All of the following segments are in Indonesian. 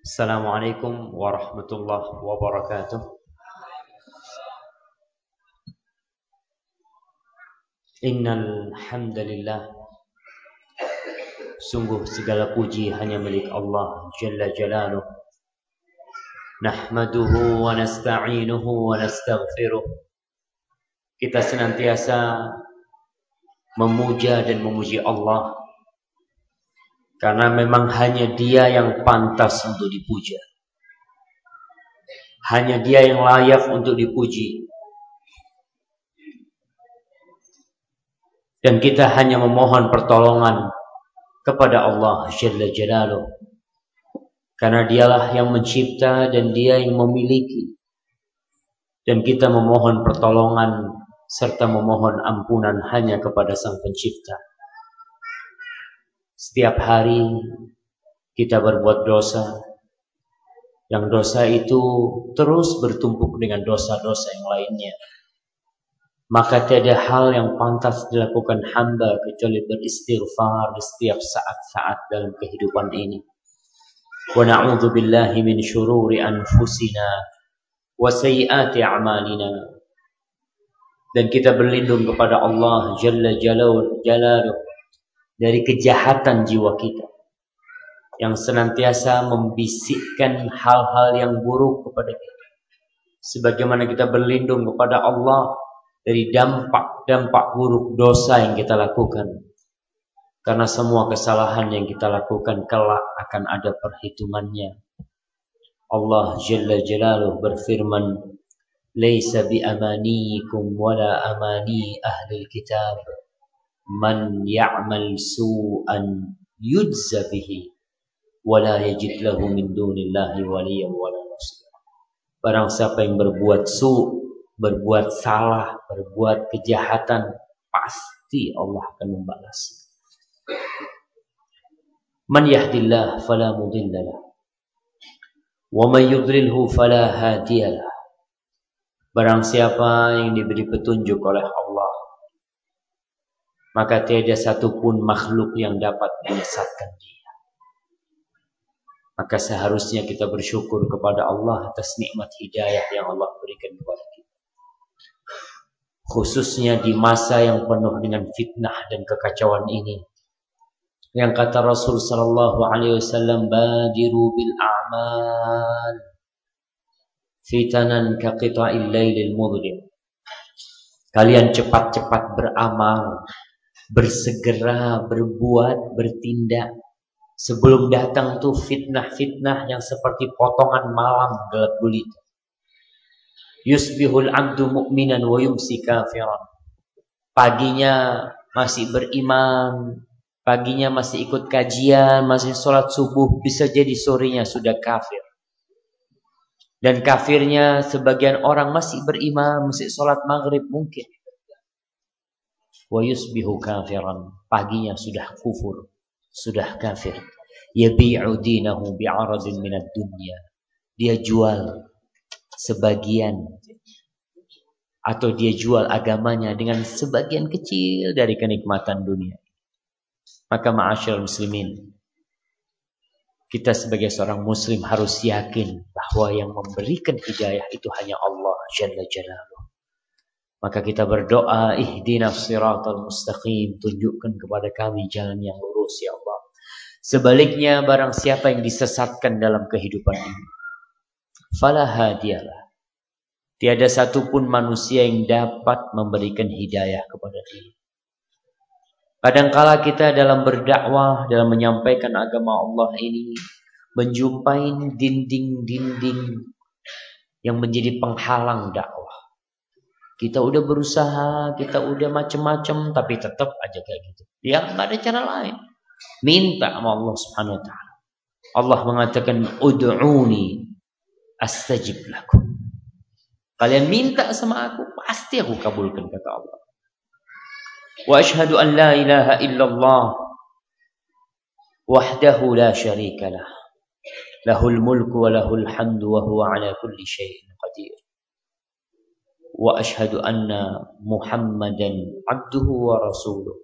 Assalamualaikum warahmatullahi wabarakatuh. Innal hamdalillah. Sungguh segala puji hanya milik Allah Jalla Jalaluh. Nahmaduhu wa nasta'inuhu wa nastaghfiruh. Kita senantiasa memuja dan memuji Allah karena memang hanya dia yang pantas untuk dipuja. Hanya dia yang layak untuk dipuji. Dan kita hanya memohon pertolongan kepada Allah Jalla Jalaluh. Karena dialah yang mencipta dan dia yang memiliki. Dan kita memohon pertolongan serta memohon ampunan hanya kepada Sang Pencipta. Setiap hari kita berbuat dosa. Yang dosa itu terus bertumpuk dengan dosa-dosa yang lainnya. Maka tiada hal yang pantas dilakukan hamba kecuali beristighfar di setiap saat-saat dalam kehidupan ini. Wa na'udzu billahi min syururi anfusina wa sayyiati a'malina. Dan kita berlindung kepada Allah Jalla Jalaluhu dari kejahatan jiwa kita yang senantiasa membisikkan hal-hal yang buruk kepada kita. Sebagaimana kita berlindung kepada Allah dari dampak-dampak buruk dosa yang kita lakukan. Karena semua kesalahan yang kita lakukan kelak akan ada perhitungannya. Allah Jalla Jalaluh berfirman, "Laisa bi amanikum wala amani ahli kitab." Man ya'mal su'an yujza bihi wala yajid lahu min dunillahi waliyan wala nasira. Barang siapa yang berbuat su, berbuat salah, berbuat kejahatan, pasti Allah akan membalas. Man yahdillah fala mudhillalah. Wa man yudlilhu fala hadiyalah. Barang siapa yang diberi petunjuk oleh maka tiada satupun makhluk yang dapat menyesatkan dia. Maka seharusnya kita bersyukur kepada Allah atas nikmat hidayah yang Allah berikan kepada kita. Khususnya di masa yang penuh dengan fitnah dan kekacauan ini. Yang kata Rasul sallallahu alaihi wasallam, "Badiru bil a'mal fitanan ka qita'il lailil mudlim." Kalian cepat-cepat beramal bersegera berbuat, bertindak sebelum datang tuh fitnah-fitnah yang seperti potongan malam gelap gulita. Yusbihul abdu mu'minan wa yumsi kafiran. Paginya masih beriman, paginya masih ikut kajian, masih sholat subuh, bisa jadi sorenya sudah kafir. Dan kafirnya sebagian orang masih beriman, masih sholat maghrib mungkin wa yusbihu kafiran. Paginya sudah kufur sudah kafir. Yabi'u dinahu bi'aradin minad dunya. Dia jual sebagian atau dia jual agamanya dengan sebagian kecil dari kenikmatan dunia. Maka ma'asyar muslimin kita sebagai seorang muslim harus yakin bahwa yang memberikan hidayah itu hanya Allah Jalla Jalaluh maka kita berdoa, ihdinas siratal mustaqim, tunjukkan kepada kami jalan yang lurus ya Allah. Sebaliknya barang siapa yang disesatkan dalam kehidupan ini, fala hadiyalah. Tiada satupun manusia yang dapat memberikan hidayah kepada dia. Kadangkala kita dalam berdakwah, dalam menyampaikan agama Allah ini, menjumpai dinding-dinding yang menjadi penghalang dakwah. Kita udah berusaha, kita udah macem-macem, tapi tetap aja kayak gitu. Ya nggak ada cara lain. Minta sama Allah Subhanahu Wa Taala. Allah mengatakan, Udu'uni astajib lakum. Kalian minta sama aku, pasti aku kabulkan kata Allah. Wa ashhadu an la ilaha illallah wahdahu la syarika lah. Lahul mulku wa lahul hamdu wa huwa ala kulli syai'in qadir. واشهد ان محمدا عبده ورسوله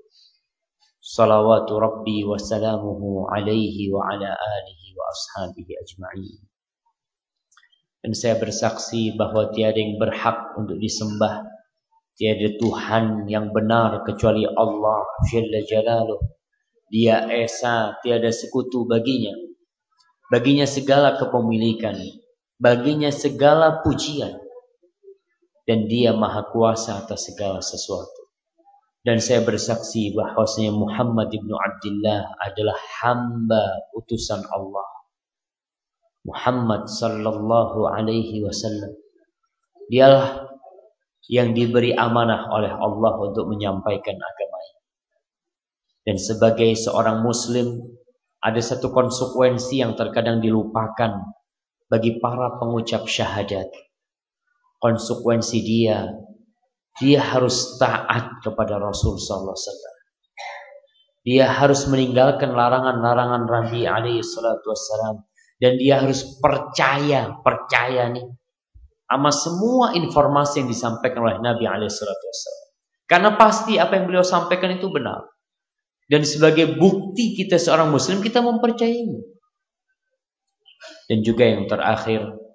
صلوات ربي وسلامه عليه وعلى اله وأصحابه أجمعين Dan saya bersaksi bahwa tiada yang berhak untuk disembah. Tiada Tuhan yang benar kecuali Allah Jalla Jalaluh. Dia Esa, tiada sekutu baginya. Baginya segala kepemilikan. Baginya segala pujian. Dan dia maha kuasa atas segala sesuatu. Dan saya bersaksi bahwasanya Muhammad ibnu Abdullah adalah hamba utusan Allah Muhammad sallallahu alaihi wasallam. Dialah yang diberi amanah oleh Allah untuk menyampaikan agama ini. Dan sebagai seorang muslim ada satu konsekuensi yang terkadang dilupakan bagi para pengucap syahadat. Konsekuensi dia dia harus taat kepada Rasul sallallahu alaihi wasallam. Dia harus meninggalkan larangan-larangan Nabi alaihi salatu wassalam dan dia harus percaya, percaya nih sama semua informasi yang disampaikan oleh Nabi alaihissalam. Karena pasti apa yang beliau sampaikan itu benar. Dan sebagai bukti kita seorang muslim kita mempercayainya. Dan juga yang terakhir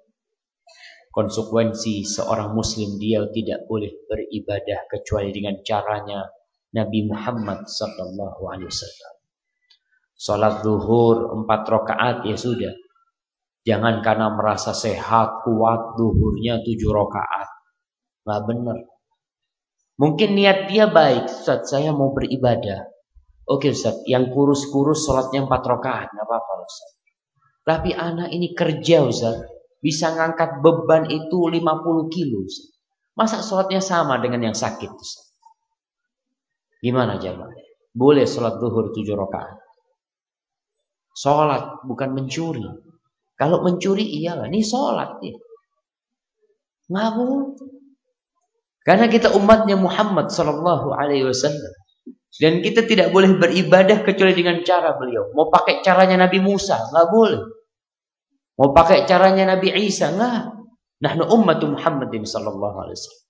konsekuensi seorang muslim dia tidak boleh beribadah kecuali dengan caranya Nabi Muhammad sallallahu alaihi wasallam. Salat zuhur empat rakaat ya sudah. Jangan karena merasa sehat, kuat, duhurnya tujuh rakaat. Nggak benar. Mungkin niat dia baik, Ustaz, saya mau beribadah. Oke Ustaz, yang kurus-kurus sholatnya empat rakaat, nggak apa-apa Ustaz. Tapi anak ini kerja Ustaz, bisa ngangkat beban itu 50 kilo. Masa sholatnya sama dengan yang sakit? Gimana jamaah? Boleh sholat duhur tujuh rakaat. Sholat bukan mencuri. Kalau mencuri iyalah, ini sholat ya. Nggak Karena kita umatnya Muhammad Sallallahu Alaihi Wasallam. Dan kita tidak boleh beribadah kecuali dengan cara beliau. Mau pakai caranya Nabi Musa, nggak boleh. Mau pakai caranya Nabi Isa, nggak. Nahnu ummatu Muhammadin Sallallahu Alaihi Wasallam.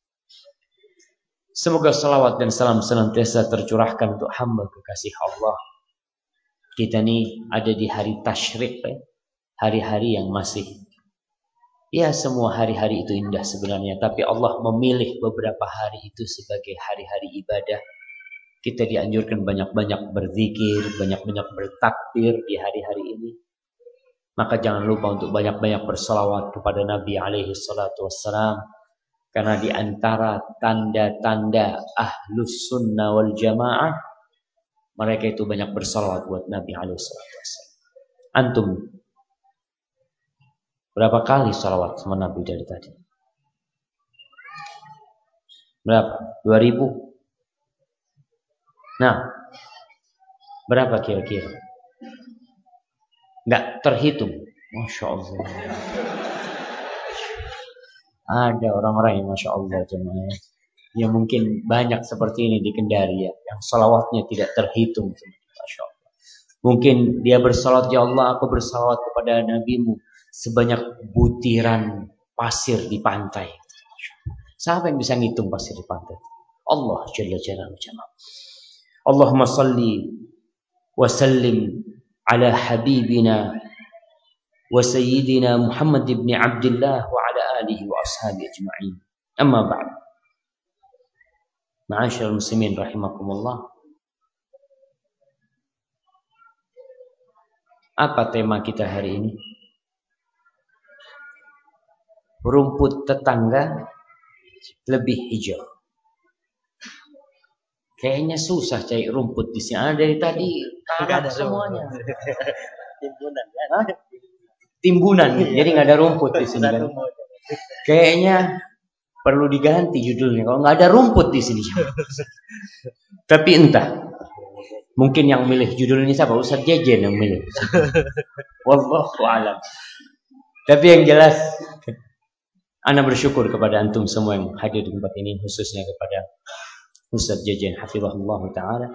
Semoga salawat dan salam senantiasa tercurahkan untuk hamba kekasih Allah. Kita ini ada di hari Tashrik ya hari-hari yang masih ya semua hari-hari itu indah sebenarnya tapi Allah memilih beberapa hari itu sebagai hari-hari ibadah kita dianjurkan banyak-banyak berzikir banyak-banyak bertakbir di hari-hari ini maka jangan lupa untuk banyak-banyak bersalawat kepada Nabi alaihi salatu wassalam karena di antara tanda-tanda ahlus sunnah wal jamaah mereka itu banyak bersalawat buat Nabi alaihi salatu wassalam antum Berapa kali salawat sama Nabi dari tadi? Berapa? 2000? Nah, berapa kira-kira? Enggak terhitung. Masya Allah. Ada orang-orang yang Masya Allah jemaah. Ya mungkin banyak seperti ini di Kendari ya. Yang salawatnya tidak terhitung. Masya Allah. Mungkin dia bersalawat, Ya Allah aku bersalawat kepada NabiMu sebanyak butiran pasir di pantai. Siapa yang bisa ngitung pasir di pantai? Allah Jalla Jalla Jalla. Allahumma salli wa sallim habibina wa sayyidina Muhammad ibn Abdullah wa ala alihi wa ashabi ajma'in. Amma ba'd. Ma'asyar muslimin rahimakumullah. Apa tema kita hari ini? rumput tetangga lebih hijau. Kayaknya susah cari rumput di sini. Ah, dari tadi tanah semuanya. Timbunan. Hah? Timbunan. Jadi nggak ada rumput di sini kan. Kayaknya perlu diganti judulnya. Kalau nggak ada rumput di sini. Tapi entah. Mungkin yang milih judul ini siapa? Ustaz Jejen yang milih. Wallahu alam. Tapi yang jelas anda bersyukur kepada antum semua yang hadir di tempat ini khususnya kepada Ustaz Jajan Hafizahullah Ta'ala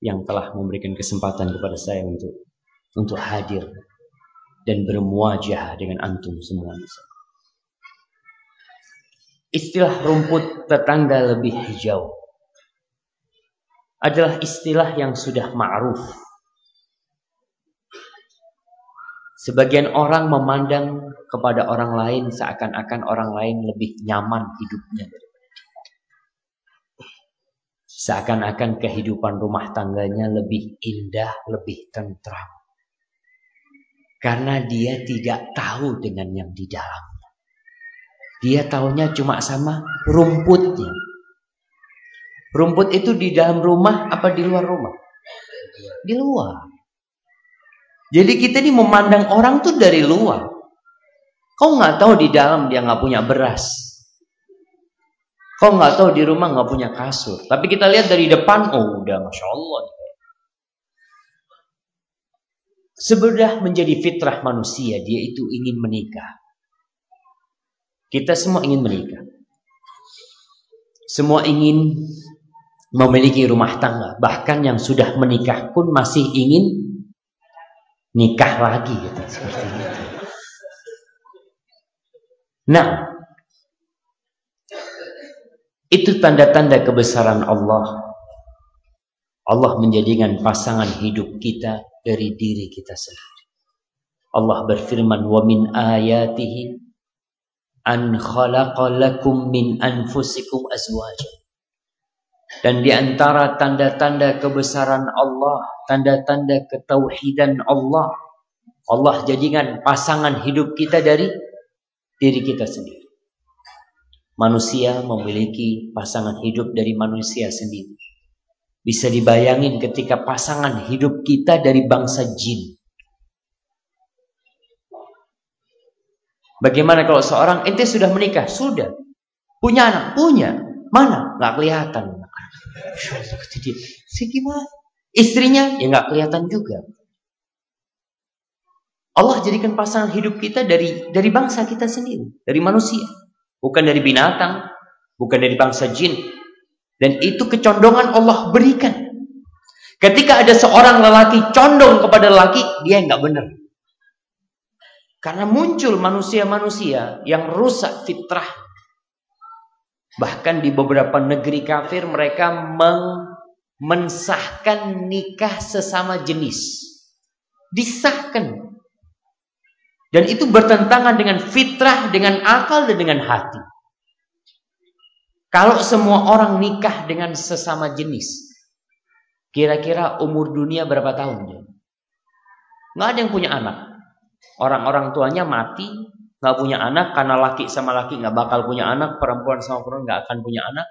yang telah memberikan kesempatan kepada saya untuk untuk hadir dan bermuajah dengan antum semua. Istilah rumput tetangga lebih hijau adalah istilah yang sudah ma'ruf Sebagian orang memandang kepada orang lain seakan-akan orang lain lebih nyaman hidupnya Seakan-akan kehidupan rumah tangganya lebih indah, lebih tentram. Karena dia tidak tahu dengan yang di dalamnya. Dia tahunya cuma sama rumputnya. Rumput itu di dalam rumah apa di luar rumah? Di luar. Jadi kita ini memandang orang tuh dari luar. Kau nggak tahu di dalam dia nggak punya beras. Kau nggak tahu di rumah nggak punya kasur. Tapi kita lihat dari depan, oh udah masya Allah. Sebenarnya menjadi fitrah manusia, dia itu ingin menikah. Kita semua ingin menikah. Semua ingin memiliki rumah tangga. Bahkan yang sudah menikah pun masih ingin nikah lagi. Gitu, seperti itu. Nah, itu tanda-tanda kebesaran Allah. Allah menjadikan pasangan hidup kita dari diri kita sendiri. Allah berfirman, "Wa min ayatihi an khalaqa lakum min anfusikum azwajan." Dan di antara tanda-tanda kebesaran Allah, tanda-tanda ketauhidan Allah, Allah jadikan pasangan hidup kita dari diri kita sendiri. Manusia memiliki pasangan hidup dari manusia sendiri. Bisa dibayangin ketika pasangan hidup kita dari bangsa jin. Bagaimana kalau seorang ente sudah menikah? Sudah. Punya anak? Punya. Mana? Nggak kelihatan. Istrinya? Ya nggak kelihatan juga. Allah jadikan pasangan hidup kita dari dari bangsa kita sendiri, dari manusia, bukan dari binatang, bukan dari bangsa jin. Dan itu kecondongan Allah berikan. Ketika ada seorang lelaki condong kepada lelaki, dia nggak benar. Karena muncul manusia-manusia yang rusak fitrah. Bahkan di beberapa negeri kafir mereka mensahkan nikah sesama jenis. Disahkan dan itu bertentangan dengan fitrah, dengan akal, dan dengan hati. Kalau semua orang nikah dengan sesama jenis, kira-kira umur dunia berapa tahun? Nggak ada yang punya anak. Orang-orang tuanya mati, nggak punya anak karena laki sama laki nggak bakal punya anak, perempuan sama perempuan nggak akan punya anak.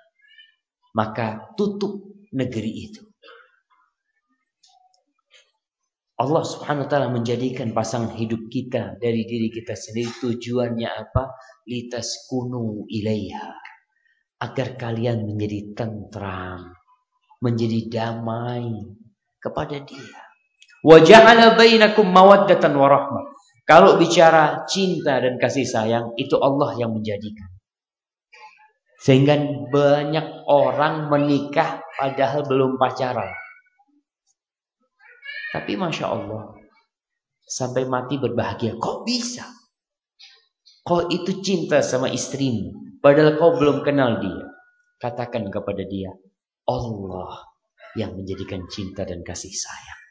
Maka tutup negeri itu. Allah Subhanahu wa taala menjadikan pasangan hidup kita dari diri kita sendiri tujuannya apa? Litas kunu ilaiha. Agar kalian menjadi tentram, menjadi damai kepada dia. Wa ja'ala bainakum mawaddatan wa rahmah. Kalau bicara cinta dan kasih sayang, itu Allah yang menjadikan. Sehingga banyak orang menikah padahal belum pacaran. Tapi Masya Allah, sampai mati berbahagia. Kok bisa? Kok itu cinta sama istrimu, padahal kau belum kenal dia. Katakan kepada dia, Allah yang menjadikan cinta dan kasih sayang.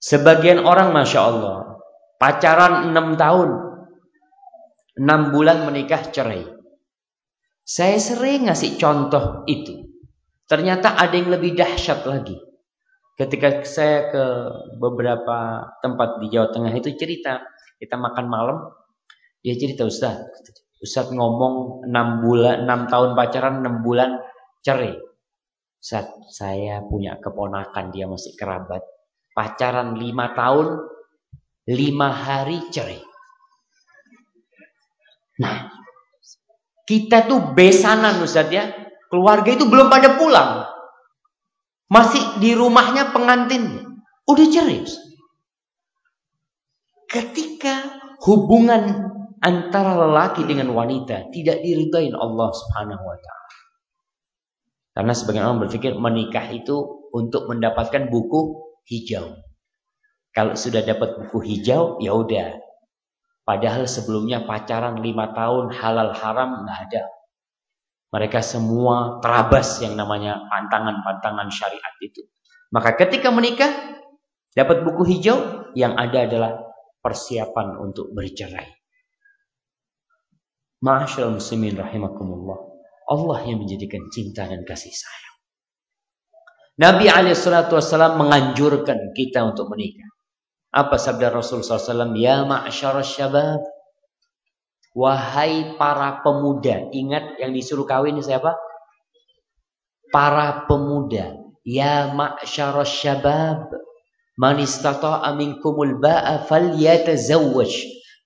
Sebagian orang Masya Allah, pacaran 6 tahun, 6 bulan menikah cerai. Saya sering ngasih contoh itu. Ternyata ada yang lebih dahsyat lagi. Ketika saya ke beberapa tempat di Jawa Tengah itu cerita, kita makan malam, dia cerita Ustaz, Ustaz ngomong 6 bulan, 6 tahun pacaran, 6 bulan cerai. Ustaz, saya punya keponakan, dia masih kerabat. Pacaran 5 tahun, 5 hari cerai. Nah, kita tuh besanan Ustaz ya. Keluarga itu belum pada pulang. Masih di rumahnya pengantinnya. Udah cerai. Ketika hubungan antara lelaki dengan wanita tidak diridhoin Allah Subhanahu wa taala. Karena sebagian orang berpikir menikah itu untuk mendapatkan buku hijau. Kalau sudah dapat buku hijau, ya udah. Padahal sebelumnya pacaran lima tahun halal haram nggak ada. Mereka semua terabas yang namanya pantangan-pantangan syariat itu. Maka ketika menikah, dapat buku hijau, yang ada adalah persiapan untuk bercerai. Ma'asyiral muslimin rahimakumullah. Allah yang menjadikan cinta dan kasih sayang. Nabi SAW menganjurkan kita untuk menikah. Apa sabda Rasul SAW? Ya ma'asyar syabab. Wahai para pemuda. Ingat yang disuruh kawin siapa? Para pemuda. Ya ma'asyar syabab. Man istata'a minkumul ba'a falyatazawwaj.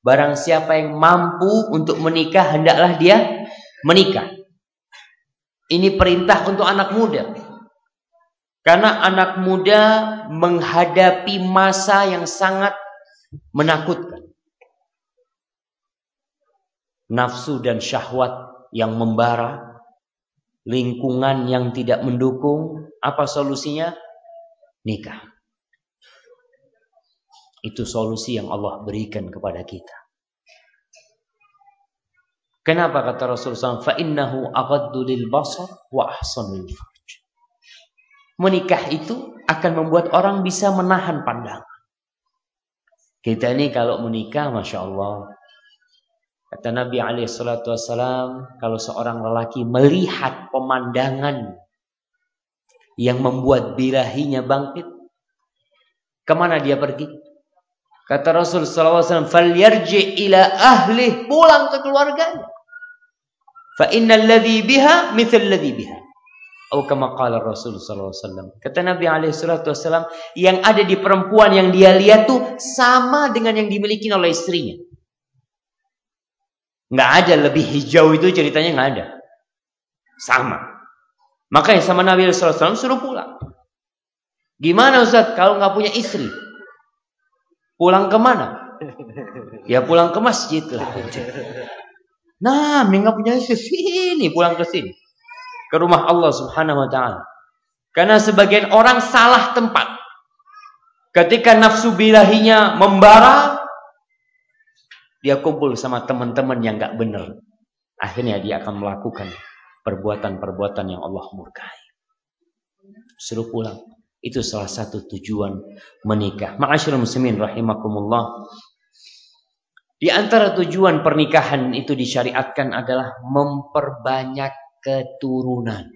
Barang siapa yang mampu untuk menikah, hendaklah dia menikah. Ini perintah untuk anak muda. Karena anak muda menghadapi masa yang sangat menakutkan nafsu dan syahwat yang membara, lingkungan yang tidak mendukung, apa solusinya? Nikah. Itu solusi yang Allah berikan kepada kita. Kenapa kata Rasulullah SAW? Fa'innahu lil basar wa ahsanul farj. Menikah itu akan membuat orang bisa menahan pandangan. Kita ini kalau menikah, Masya Allah, Kata Nabi SAW, kalau seorang lelaki melihat pemandangan yang membuat birahinya bangkit, ke mana dia pergi? Kata Rasul SAW, "Falyarji ila ahli pulang ke keluarganya. Innal ladzi biha mithal ladzi biha." Atau kama qala Rasul SAW. Kata Nabi SAW, yang ada di perempuan yang dia lihat tuh sama dengan yang dimiliki oleh istrinya. Nggak ada lebih hijau itu ceritanya nggak ada. Sama. Makanya sama Nabi SAW suruh pulang. Gimana Ustaz kalau nggak punya istri? Pulang ke mana? Ya pulang ke masjid lah. Nah, nggak punya sini, pulang ke sini. Ke rumah Allah Subhanahu wa taala. Karena sebagian orang salah tempat. Ketika nafsu bilahinya membara, dia kumpul sama teman-teman yang nggak benar. Akhirnya dia akan melakukan perbuatan-perbuatan yang Allah murkai. Suruh pulang. Itu salah satu tujuan menikah. Ma'asyiral muslimin rahimakumullah. Di antara tujuan pernikahan itu disyariatkan adalah memperbanyak keturunan.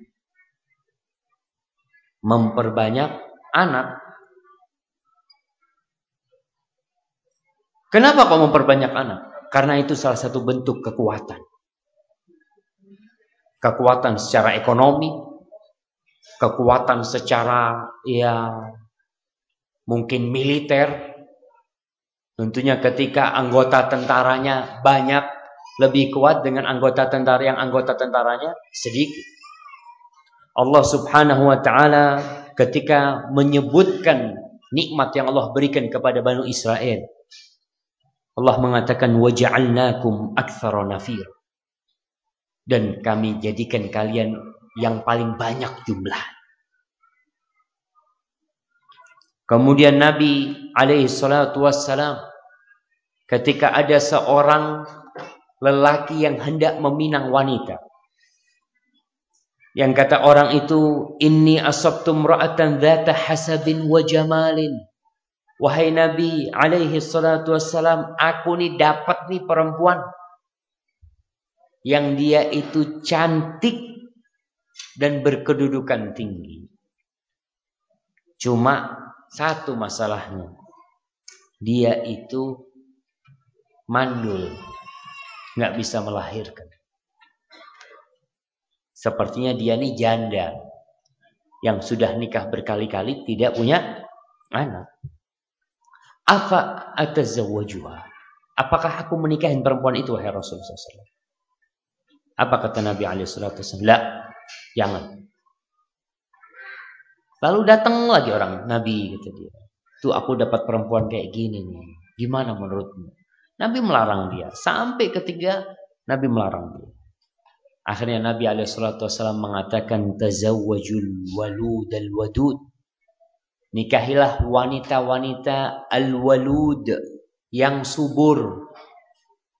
Memperbanyak anak. Kenapa kok memperbanyak anak? Karena itu salah satu bentuk kekuatan. Kekuatan secara ekonomi, kekuatan secara ya mungkin militer. Tentunya ketika anggota tentaranya banyak lebih kuat dengan anggota tentara yang anggota tentaranya sedikit. Allah Subhanahu wa taala ketika menyebutkan nikmat yang Allah berikan kepada Bani Israel. Allah mengatakan waja'alnakum aktsara nafir. Dan kami jadikan kalian yang paling banyak jumlah. Kemudian Nabi alaihi salatu wassalam ketika ada seorang lelaki yang hendak meminang wanita. Yang kata orang itu, "Inni asabtu ra'atan dzata hasabin wa jamalin." Wahai Nabi alaihi salatu wassalam, aku nih dapat nih perempuan yang dia itu cantik dan berkedudukan tinggi. Cuma satu masalahnya. Dia itu mandul. Nggak bisa melahirkan. Sepertinya dia ini janda. Yang sudah nikah berkali-kali tidak punya anak. Apa atazawwajuha? Apakah aku menikahin perempuan itu wahai Rasulullah SAW? Apa kata Nabi SAW? La, Jangan. Lalu datang lagi orang Nabi kata dia. Tuh aku dapat perempuan kayak gini nih. Gimana menurutmu? Nabi melarang dia. Sampai ketiga Nabi melarang dia. Akhirnya Nabi SAW mengatakan tazawwajul walud al wadud. Nikahilah wanita-wanita al-walud yang subur.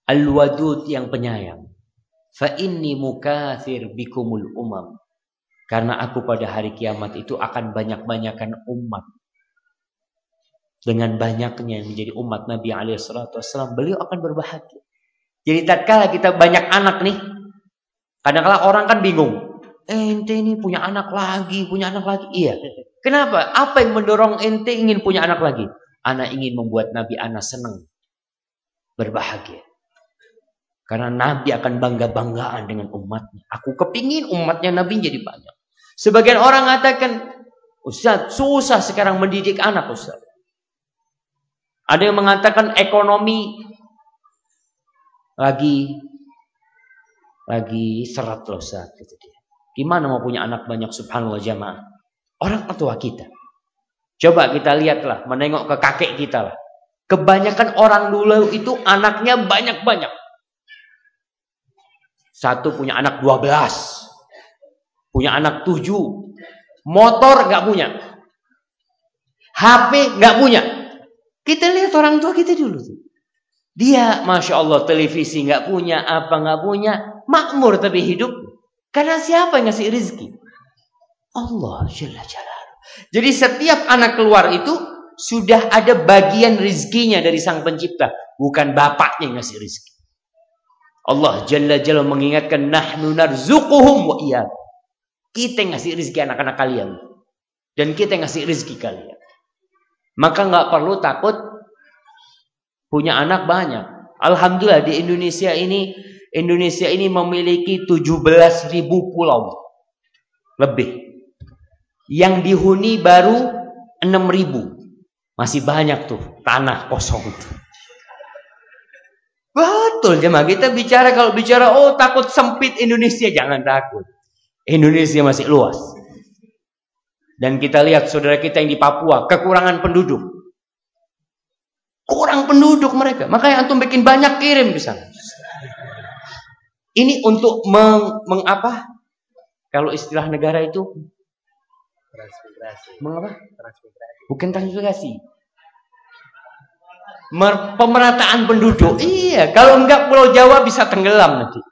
Al-wadud yang penyayang. Fa inni mukathir bikumul umam. Karena aku pada hari kiamat itu akan banyak-banyakan umat. dengan banyaknya yang menjadi umat Nabi Alaihissalam, beliau akan berbahagia. Jadi tatkala kita banyak anak nih, kadang-kala orang kan bingung. Eh, ente ini punya anak lagi, punya anak lagi. Iya. Kenapa? Apa yang mendorong ente ingin punya anak lagi? Anak ingin membuat Nabi anak senang, berbahagia. Karena Nabi akan bangga-banggaan dengan umatnya. Aku kepingin umatnya Nabi jadi banyak. Sebagian orang mengatakan, Ustaz, susah sekarang mendidik anak Ustaz. Ada yang mengatakan ekonomi lagi lagi seret loh Ustaz. Gitu dia. Gimana mau punya anak banyak subhanallah jamaah. Orang tua kita. Coba kita lihatlah, menengok ke kakek kita lah. Kebanyakan orang dulu itu anaknya banyak-banyak. Satu punya anak 12. Punya anak 7. Motor gak punya. HP gak punya. Kita lihat orang tua kita dulu Dia, masya Allah, televisi nggak punya, apa nggak punya, makmur tapi hidup. Karena siapa yang ngasih rizki? Allah Jalla Jalal. Jadi setiap anak keluar itu sudah ada bagian rizkinya dari sang pencipta. Bukan bapaknya yang ngasih rizki. Allah Jalla Jalla mengingatkan nahnu narzuquhum wa iya. Kita yang ngasih rizki anak-anak kalian. Dan kita yang ngasih rizki kalian. Maka nggak perlu takut punya anak banyak. Alhamdulillah di Indonesia ini Indonesia ini memiliki 17 ribu pulau lebih. Yang dihuni baru 6 ribu. Masih banyak tuh tanah kosong. Betul jemaah kita bicara kalau bicara oh takut sempit Indonesia jangan takut. Indonesia masih luas. Dan kita lihat saudara kita yang di Papua, kekurangan penduduk. Kurang penduduk mereka. Makanya antum bikin banyak kirim ke sana. Ini untuk meng, mengapa? Kalau istilah negara itu transmigrasi. Mengapa? Transmigrasi. Bukan transmigrasi. Mer pemerataan penduduk. Iya, kalau enggak Pulau Jawa bisa tenggelam nanti.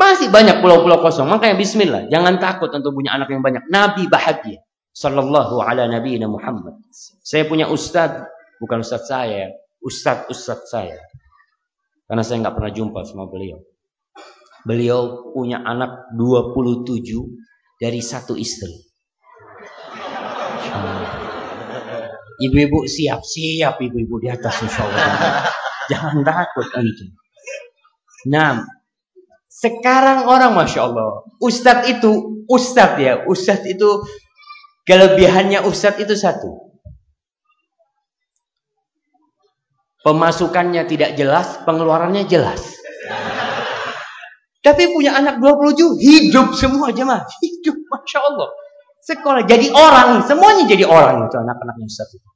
Masih banyak pulau-pulau kosong. Makanya bismillah, jangan takut untuk punya anak yang banyak. Nabi bahagia. Sallallahu ala Nabi Muhammad. Saya punya ustad, bukan ustad saya, ustad-ustad saya. Karena saya nggak pernah jumpa sama beliau. Beliau punya anak 27 dari satu istri. Ibu-ibu siap-siap ibu-ibu di atas insya Jangan takut antum. Nah, sekarang orang masya Allah, ustadz itu ustadz ya, ustadz itu Kelebihannya ustadz itu satu. Pemasukannya tidak jelas, pengeluarannya jelas. Tapi punya anak 27, hidup semua jemaah. Hidup, Masya Allah. Sekolah, jadi orang. Semuanya jadi orang itu anak-anaknya Ustaz itu.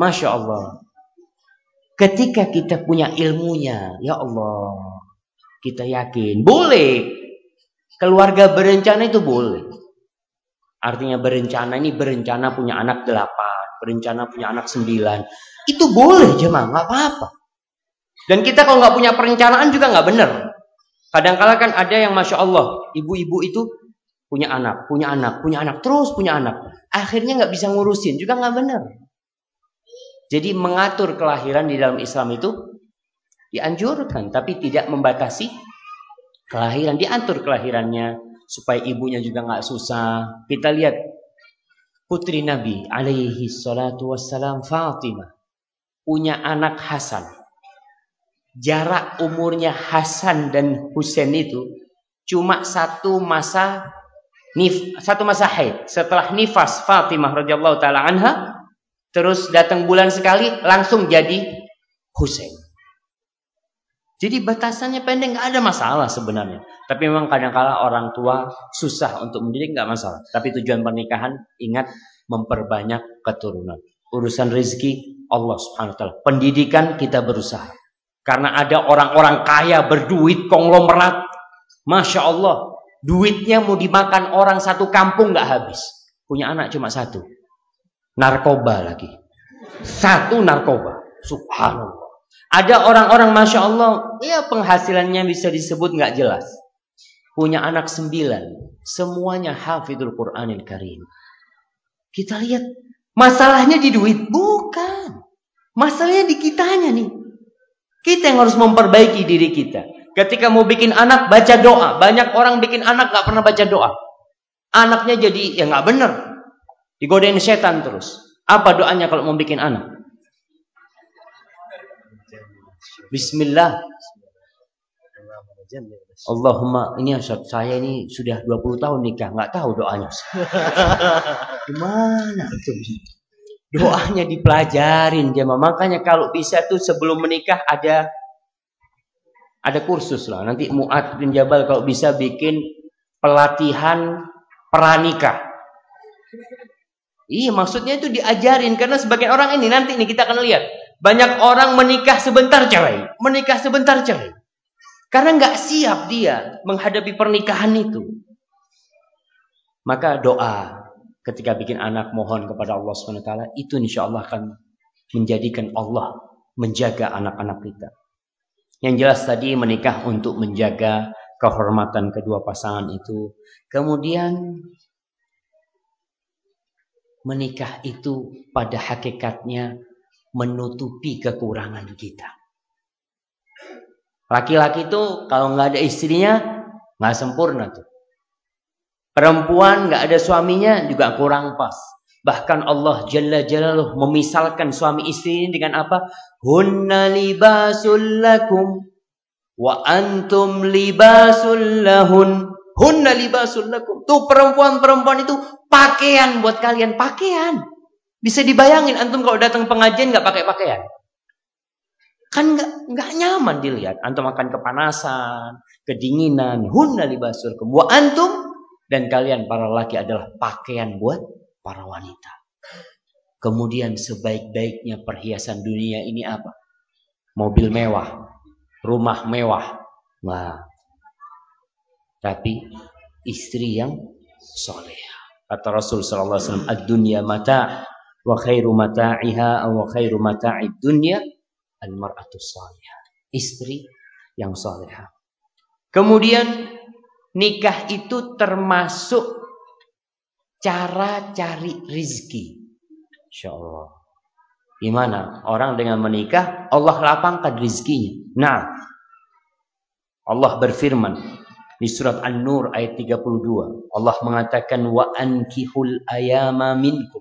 Masya Allah. Ketika kita punya ilmunya, ya Allah. Kita yakin, boleh. Keluarga berencana itu boleh. Artinya berencana ini berencana punya anak delapan, berencana punya anak sembilan. Itu boleh jemaah, nggak apa-apa. Dan kita kalau nggak punya perencanaan juga nggak benar. Kadang-kala kan ada yang masya Allah, ibu-ibu itu punya anak, punya anak, punya anak, terus punya anak. Akhirnya nggak bisa ngurusin, juga nggak benar. Jadi mengatur kelahiran di dalam Islam itu dianjurkan, tapi tidak membatasi kelahiran, diatur kelahirannya supaya ibunya juga nggak susah. Kita lihat putri Nabi alaihi salatu wassalam Fatimah punya anak Hasan. Jarak umurnya Hasan dan Husain itu cuma satu masa nif, satu masa haid. Setelah nifas Fatimah radhiyallahu taala anha, terus datang bulan sekali langsung jadi Husain. Jadi batasannya pendek nggak ada masalah sebenarnya. Tapi memang kadang-kala orang tua susah untuk mendidik nggak masalah. Tapi tujuan pernikahan ingat memperbanyak keturunan. Urusan rezeki Allah Subhanahu wa taala. Pendidikan kita berusaha. Karena ada orang-orang kaya berduit konglomerat. Masya Allah. Duitnya mau dimakan orang satu kampung nggak habis. Punya anak cuma satu. Narkoba lagi. Satu narkoba. Subhanallah. Ada orang-orang Masya Allah. Ya penghasilannya bisa disebut nggak jelas punya anak sembilan. Semuanya hafidul Quranil Karim. Kita lihat masalahnya di duit. Bukan. Masalahnya di kitanya nih. Kita yang harus memperbaiki diri kita. Ketika mau bikin anak, baca doa. Banyak orang bikin anak gak pernah baca doa. Anaknya jadi ya nggak bener. Digodain setan terus. Apa doanya kalau mau bikin anak? Bismillah. Allahumma ini saya ini sudah 20 tahun nikah, nggak tahu doanya. Gimana tuh? Doanya dipelajarin jemaah. Makanya kalau bisa tuh sebelum menikah ada ada kursus lah. Nanti Muat bin Jabal kalau bisa bikin pelatihan pranikah. Iya maksudnya itu diajarin karena sebagian orang ini nanti ini kita akan lihat banyak orang menikah sebentar cerai, menikah sebentar cerai. Karena nggak siap dia menghadapi pernikahan itu. Maka doa ketika bikin anak mohon kepada Allah SWT itu insya Allah akan menjadikan Allah menjaga anak-anak kita. Yang jelas tadi menikah untuk menjaga kehormatan kedua pasangan itu. Kemudian menikah itu pada hakikatnya menutupi kekurangan kita. Laki-laki itu kalau nggak ada istrinya nggak sempurna tuh. Perempuan nggak ada suaminya juga kurang pas. Bahkan Allah Jalla Jalaluh memisalkan suami istri ini dengan apa? Hunna libasul lakum wa antum libasul lahun. Hunna libasul lakum. Tuh perempuan-perempuan itu pakaian buat kalian, pakaian. Bisa dibayangin antum kalau datang pengajian nggak pakai pakaian. Kan nggak nggak nyaman dilihat. Antum akan kepanasan, kedinginan. Hunna libasul lakum wa antum dan kalian para laki adalah pakaian buat para wanita. Kemudian sebaik-baiknya perhiasan dunia ini apa? Mobil mewah, rumah mewah. Nah, tapi istri yang soleh. Kata Rasul Sallallahu Alaihi Wasallam, "Ad-dunya mata wa khairu mata'iha wa khairu mata'id dunya al-mar'atu salihah." Istri yang solehah. Kemudian Nikah itu termasuk cara cari rizki. Insya Allah. Gimana? Orang dengan menikah, Allah lapangkan rizkinya. Nah, Allah berfirman di surat An-Nur ayat 32. Allah mengatakan wa ankihul ayama minkum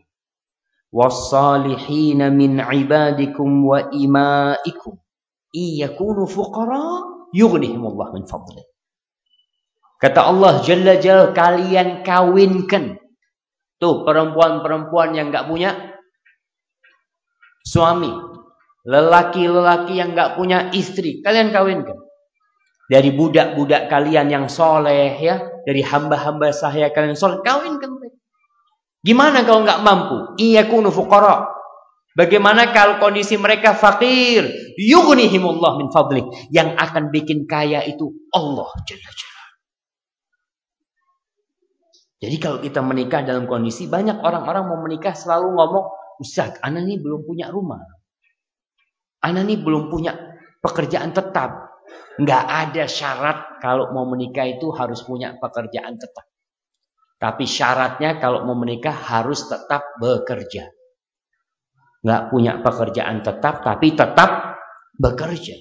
wassalihina min ibadikum wa imaikum iyakunu fuqara yughnihimullah min fadlih. Kata Allah Jalla Jalla kalian kawinkan. Tuh perempuan-perempuan yang nggak punya suami. Lelaki-lelaki yang nggak punya istri. Kalian kawinkan. Dari budak-budak kalian yang soleh ya. Dari hamba-hamba saya kalian soleh. Kawinkan mereka. Gimana kalau nggak mampu? Iya kunu fuqara. Bagaimana kalau kondisi mereka fakir? Yughnihimullah min fadlih. Yang akan bikin kaya itu Allah Jalla Jalla. Jadi kalau kita menikah dalam kondisi banyak orang-orang mau menikah selalu ngomong, Ustaz, anak ini belum punya rumah. Anak ini belum punya pekerjaan tetap. Nggak ada syarat kalau mau menikah itu harus punya pekerjaan tetap. Tapi syaratnya kalau mau menikah harus tetap bekerja. Nggak punya pekerjaan tetap, tapi tetap bekerja.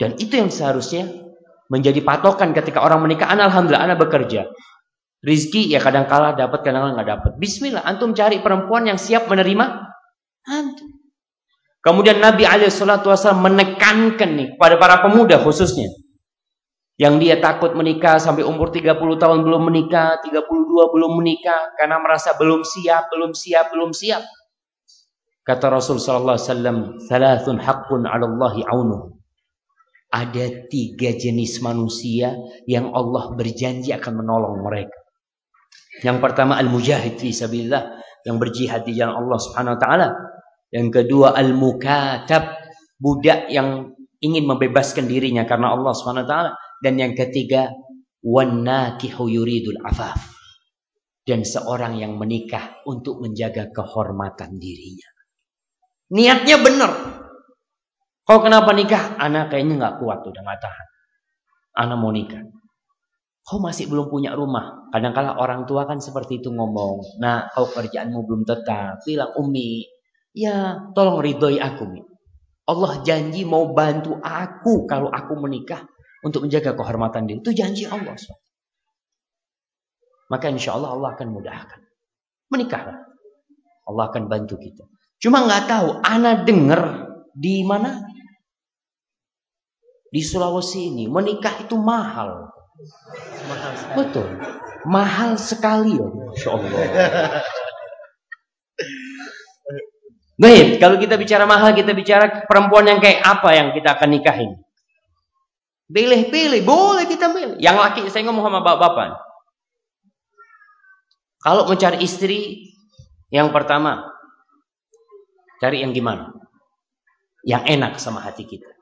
Dan itu yang seharusnya menjadi patokan ketika orang menikah. Alhamdulillah, anak bekerja. Rizki ya kadang kala dapat, kadang kala nggak dapat. Bismillah, antum cari perempuan yang siap menerima antum. Kemudian Nabi Wasallam menekankan nih pada para pemuda khususnya. Yang dia takut menikah sampai umur 30 tahun belum menikah, 32 belum menikah karena merasa belum siap, belum siap, belum siap. Kata Rasul sallallahu alaihi wasallam, "Thalathun haqqun 'ala Allahi 'aunuh." Ada tiga jenis manusia yang Allah berjanji akan menolong mereka. Yang pertama al-mujahid fi sabilillah yang berjihad di jalan Allah Subhanahu wa taala. Yang kedua al-mukatab budak yang ingin membebaskan dirinya karena Allah Subhanahu wa taala dan yang ketiga wan nakihu yuridul afaf. Dan seorang yang menikah untuk menjaga kehormatan dirinya. Niatnya benar. Kau kenapa nikah? Anak kayaknya nggak kuat udah nggak tahan. Anak mau nikah. Kau masih belum punya rumah. Kadang-kala orang tua kan seperti itu ngomong. Nah, kau kerjaanmu belum tetap. Bilang, Umi, Ya, tolong ridhoi aku. Allah janji mau bantu aku kalau aku menikah untuk menjaga kehormatan dia. Itu janji Allah. Maka insya Allah Allah akan mudahkan. Menikahlah. Allah akan bantu kita. Cuma nggak tahu, Ana dengar di mana? Di Sulawesi ini menikah itu mahal. Mahal. Betul. Mahal sekali ya. Insya Allah. Baik, kalau kita bicara mahal, kita bicara perempuan yang kayak apa yang kita akan nikahin. Pilih-pilih, boleh kita pilih. Yang laki, saya ngomong sama bapak-bapak. Kalau mencari istri, yang pertama, cari yang gimana? Yang enak sama hati kita.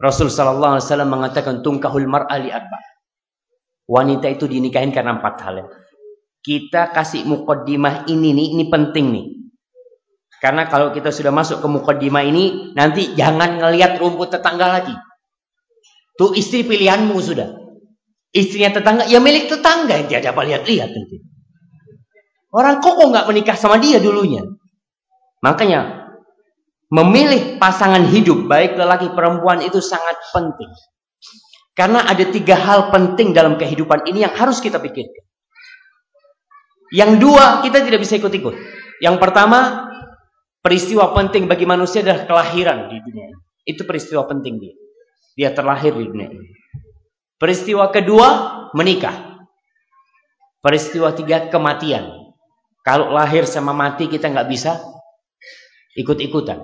Rasul sallallahu alaihi wasallam mengatakan tungkahul mar'a li arba. Wanita itu dinikahin karena empat hal. Kita kasih mukaddimah ini nih, ini penting nih. Karena kalau kita sudah masuk ke mukaddimah ini, nanti jangan ngelihat rumput tetangga lagi. Tuh istri pilihanmu sudah. Istrinya tetangga, ya milik tetangga yang tidak dapat lihat-lihat. Orang kok nggak menikah sama dia dulunya. Makanya memilih pasangan hidup baik lelaki perempuan itu sangat penting. Karena ada tiga hal penting dalam kehidupan ini yang harus kita pikirkan. Yang dua kita tidak bisa ikut-ikut. Yang pertama Peristiwa penting bagi manusia adalah kelahiran di dunia. Itu peristiwa penting dia. Dia terlahir di dunia. Peristiwa kedua, menikah. Peristiwa tiga, kematian. Kalau lahir sama mati kita nggak bisa ikut-ikutan.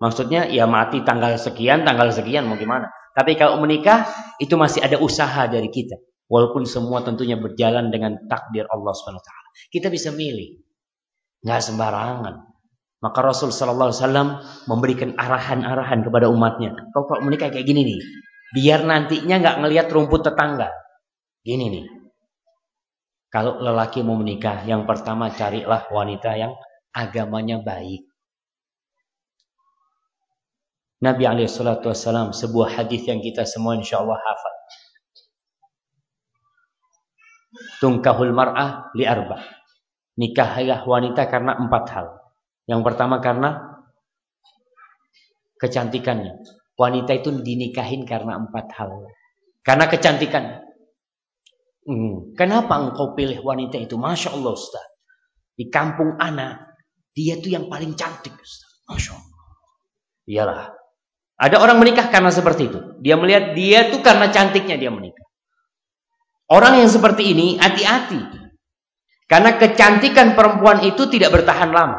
Maksudnya ya mati tanggal sekian, tanggal sekian mau gimana. Tapi kalau menikah itu masih ada usaha dari kita. Walaupun semua tentunya berjalan dengan takdir Allah SWT. Kita bisa milih. Nggak sembarangan. Maka Rasul Sallallahu Alaihi memberikan arahan-arahan kepada umatnya. Kau kalau menikah kayak gini nih, biar nantinya nggak ngelihat rumput tetangga. Gini nih. Kalau lelaki mau menikah, yang pertama carilah wanita yang agamanya baik. Nabi Alaihissalam sebuah hadis yang kita semua insya Allah hafal. Tungkahul mar'ah li arba. Nikahilah wanita karena empat hal. Yang pertama karena kecantikannya. Wanita itu dinikahin karena empat hal. Karena kecantikan. Hmm. Kenapa engkau pilih wanita itu? Masya Allah Ustaz. Di kampung anak, dia tuh yang paling cantik Ustaz. Masya Allah. Iyalah. Ada orang menikah karena seperti itu. Dia melihat dia tuh karena cantiknya dia menikah. Orang yang seperti ini hati-hati. Karena kecantikan perempuan itu tidak bertahan lama.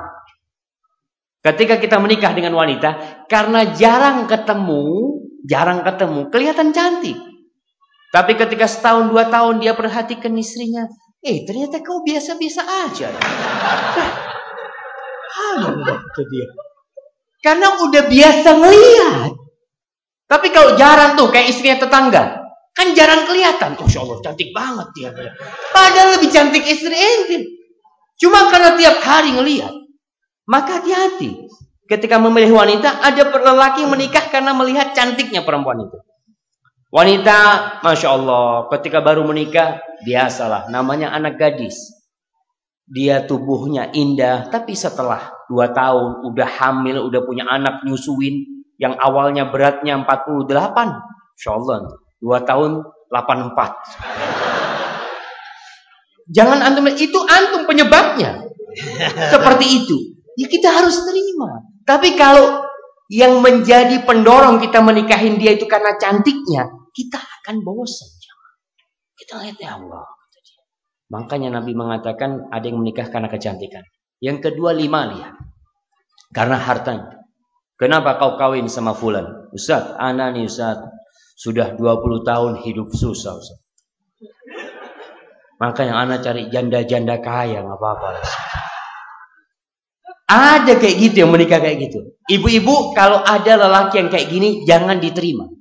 Ketika kita menikah dengan wanita, karena jarang ketemu, jarang ketemu, kelihatan cantik. Tapi ketika setahun dua tahun dia perhatikan istrinya, eh ternyata kau biasa-biasa aja. Nah, itu dia. Karena udah biasa ngeliat. Tapi kalau jarang tuh kayak istrinya tetangga, kan jarang kelihatan. Oh, Allah cantik banget dia. Padahal lebih cantik istri ente. Cuma karena tiap hari ngelihat. Maka hati-hati. Ketika memilih wanita, ada lelaki menikah karena melihat cantiknya perempuan itu. Wanita, Masya Allah, ketika baru menikah, biasalah, namanya anak gadis. Dia tubuhnya indah, tapi setelah dua tahun, udah hamil, udah punya anak nyusuin, yang awalnya beratnya 48, Masya Allah, dua tahun 84. Jangan antum, itu antum penyebabnya. Seperti itu. Ya kita harus terima. Tapi kalau yang menjadi pendorong kita menikahin dia itu karena cantiknya, kita akan bosan. Kita lihat ya Allah. Makanya Nabi mengatakan ada yang menikah karena kecantikan. Yang kedua lima lihat. Karena hartanya. Kenapa kau kawin sama fulan? Ustaz, anak nih Ustaz. Sudah 20 tahun hidup susah Ustaz. Makanya anak cari janda-janda kaya nggak apa-apa. Ada kayak gitu yang menikah kayak gitu. Ibu-ibu kalau ada lelaki yang kayak gini jangan diterima.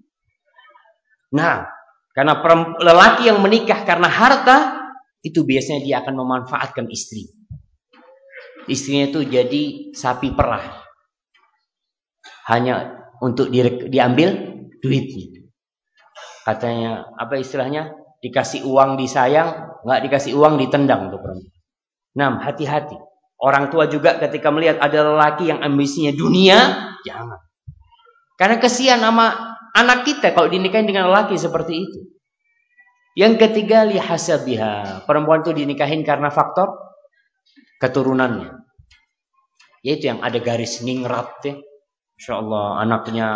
Nah, karena lelaki yang menikah karena harta itu biasanya dia akan memanfaatkan istri. Istrinya itu jadi sapi perah. Hanya untuk di, diambil duitnya. Katanya apa istilahnya? Dikasih uang disayang, nggak dikasih uang ditendang untuk perempuan. Nah, hati-hati. Orang tua juga ketika melihat ada lelaki yang ambisinya dunia, jangan. Karena kesian sama anak kita kalau dinikahin dengan lelaki seperti itu. Yang ketiga lihasabiha. Perempuan itu dinikahin karena faktor keturunannya. Yaitu yang ada garis ningrat ya. Insya Allah anaknya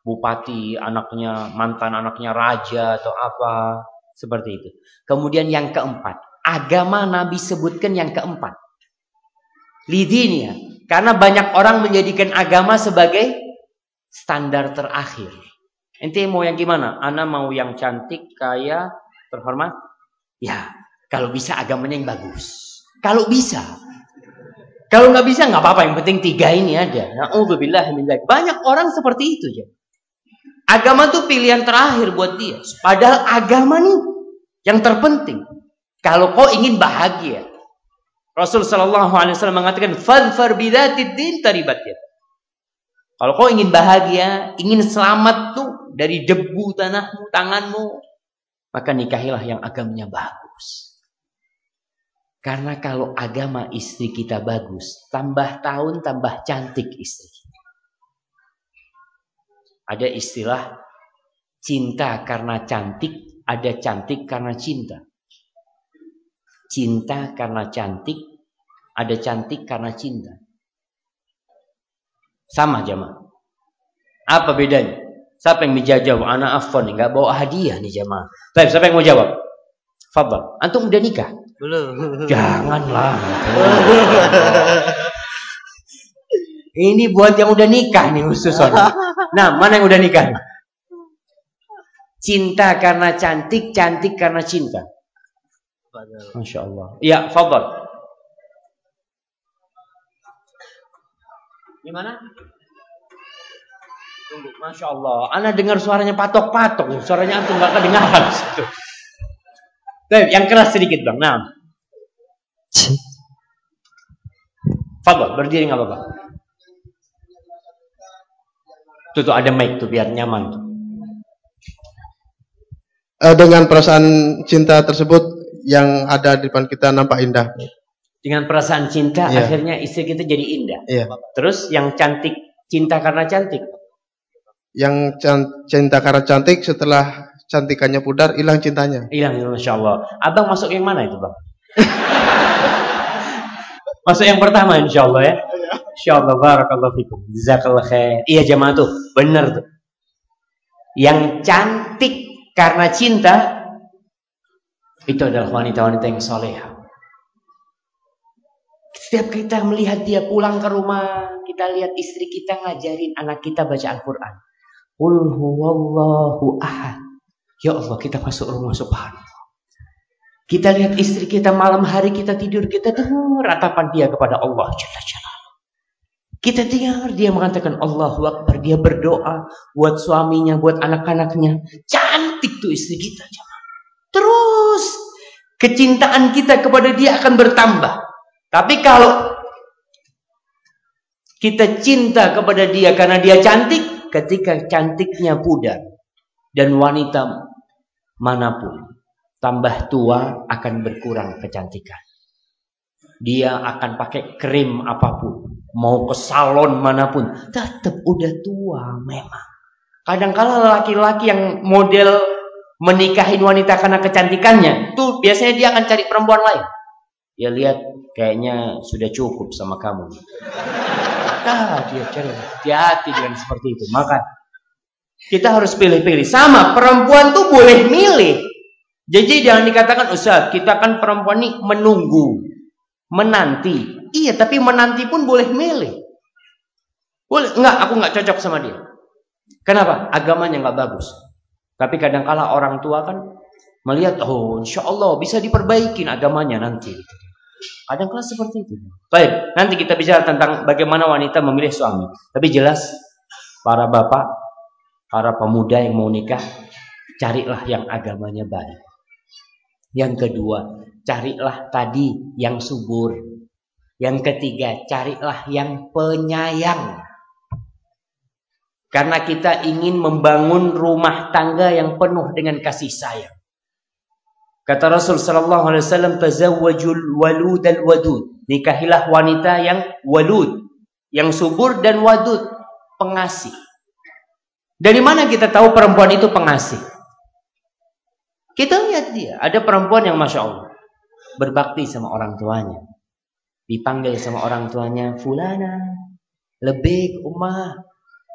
bupati, anaknya mantan anaknya raja atau apa. Seperti itu. Kemudian yang keempat. Agama Nabi sebutkan yang keempat lidinya. Karena banyak orang menjadikan agama sebagai standar terakhir. Ente mau yang gimana? Ana mau yang cantik, kaya, terhormat? Ya, kalau bisa agamanya yang bagus. Kalau bisa. Kalau nggak bisa nggak apa-apa. Yang penting tiga ini ada. Nauzubillah Banyak orang seperti itu ya. Agama tuh pilihan terakhir buat dia. Padahal agama nih yang terpenting. Kalau kau ingin bahagia, Rasul Shallallahu Alaihi Wasallam mengatakan, "Fadfar bidatid din taribat ya." Kalau kau ingin bahagia, ingin selamat tuh dari debu tanahmu, tanganmu, maka nikahilah yang agamanya bagus. Karena kalau agama istri kita bagus, tambah tahun tambah cantik istri Ada istilah cinta karena cantik, ada cantik karena cinta. Cinta karena cantik, ada cantik karena cinta. Sama jamaah. Apa bedanya? Siapa yang menjawab? Anak Afwan nih, nggak bawa hadiah nih jamaah. Baik, siapa yang mau jawab? Fabel. Antum udah nikah? Belum. Janganlah. Ini buat yang udah nikah nih khusus. Nah, mana yang udah nikah? Cinta karena cantik, cantik karena cinta. Masya Allah. Ya, fadal. Gimana? Tunggu, Masya Allah. Anda dengar suaranya patok-patok. Suaranya antum nggak kedengaran. Baik, yang keras sedikit bang. Nah. Fadal, berdiri nggak apa-apa. Tuh, tuh ada mic tuh biar nyaman. Tuh. Eh, dengan perasaan cinta tersebut yang ada di depan kita nampak indah. Dengan perasaan cinta yeah. akhirnya istri kita jadi indah. Yeah. Terus yang cantik cinta karena cantik. Yang cinta karena cantik setelah cantikannya pudar hilang cintanya. Hilang insya Allah. Abang masuk yang mana itu bang? masuk yang pertama insya Allah ya. Insya Allah barakallahu fikum. Jazakallah khair. Iya jamaah tuh benar tuh. Yang cantik karena cinta itu adalah wanita-wanita yang soleha. Setiap kita melihat dia pulang ke rumah, kita lihat istri kita ngajarin anak kita baca Al-Quran. Qul huwallahu ahad. Ya Allah, kita masuk rumah subhanallah. Kita lihat istri kita malam hari kita tidur, kita dengar ratapan dia kepada Allah Jalla Jalla. Kita dengar dia mengatakan Allahu Akbar, dia berdoa buat suaminya, buat anak-anaknya. Cantik tuh istri kita, Terus kecintaan kita kepada dia akan bertambah. Tapi kalau kita cinta kepada dia karena dia cantik, ketika cantiknya pudar dan wanita mana pun tambah tua akan berkurang kecantikan. Dia akan pakai krim apa pun, mau ke salon mana pun, tetap udah tua memang. Kadang-kala laki-laki yang model menikahin wanita karena kecantikannya, tuh biasanya dia akan cari perempuan lain. Dia lihat kayaknya sudah cukup sama kamu. Nah, dia cari hati-hati dengan seperti itu. Maka kita harus pilih-pilih. Sama, perempuan tuh boleh milih. Jadi jangan dikatakan Ustaz, kita kan perempuan ini menunggu, menanti. Iya, tapi menanti pun boleh milih. Boleh, enggak, aku enggak cocok sama dia. Kenapa? Agamanya enggak bagus. Tapi kadangkala orang tua kan melihat, oh insya Allah bisa diperbaiki agamanya nanti. Kadangkala seperti itu. Baik, nanti kita bicara tentang bagaimana wanita memilih suami. Tapi jelas, para bapak, para pemuda yang mau nikah, carilah yang agamanya baik. Yang kedua, carilah tadi yang subur. Yang ketiga, carilah yang penyayang. Karena kita ingin membangun rumah tangga yang penuh dengan kasih sayang. Kata Rasul sallallahu alaihi wasallam, "Tazawwajul walud al wadud." Nikahilah wanita yang walud, yang subur dan wadud, pengasih. Dari mana kita tahu perempuan itu pengasih? Kita lihat dia, ada perempuan yang masya Allah berbakti sama orang tuanya, dipanggil sama orang tuanya, fulana, lebih umah,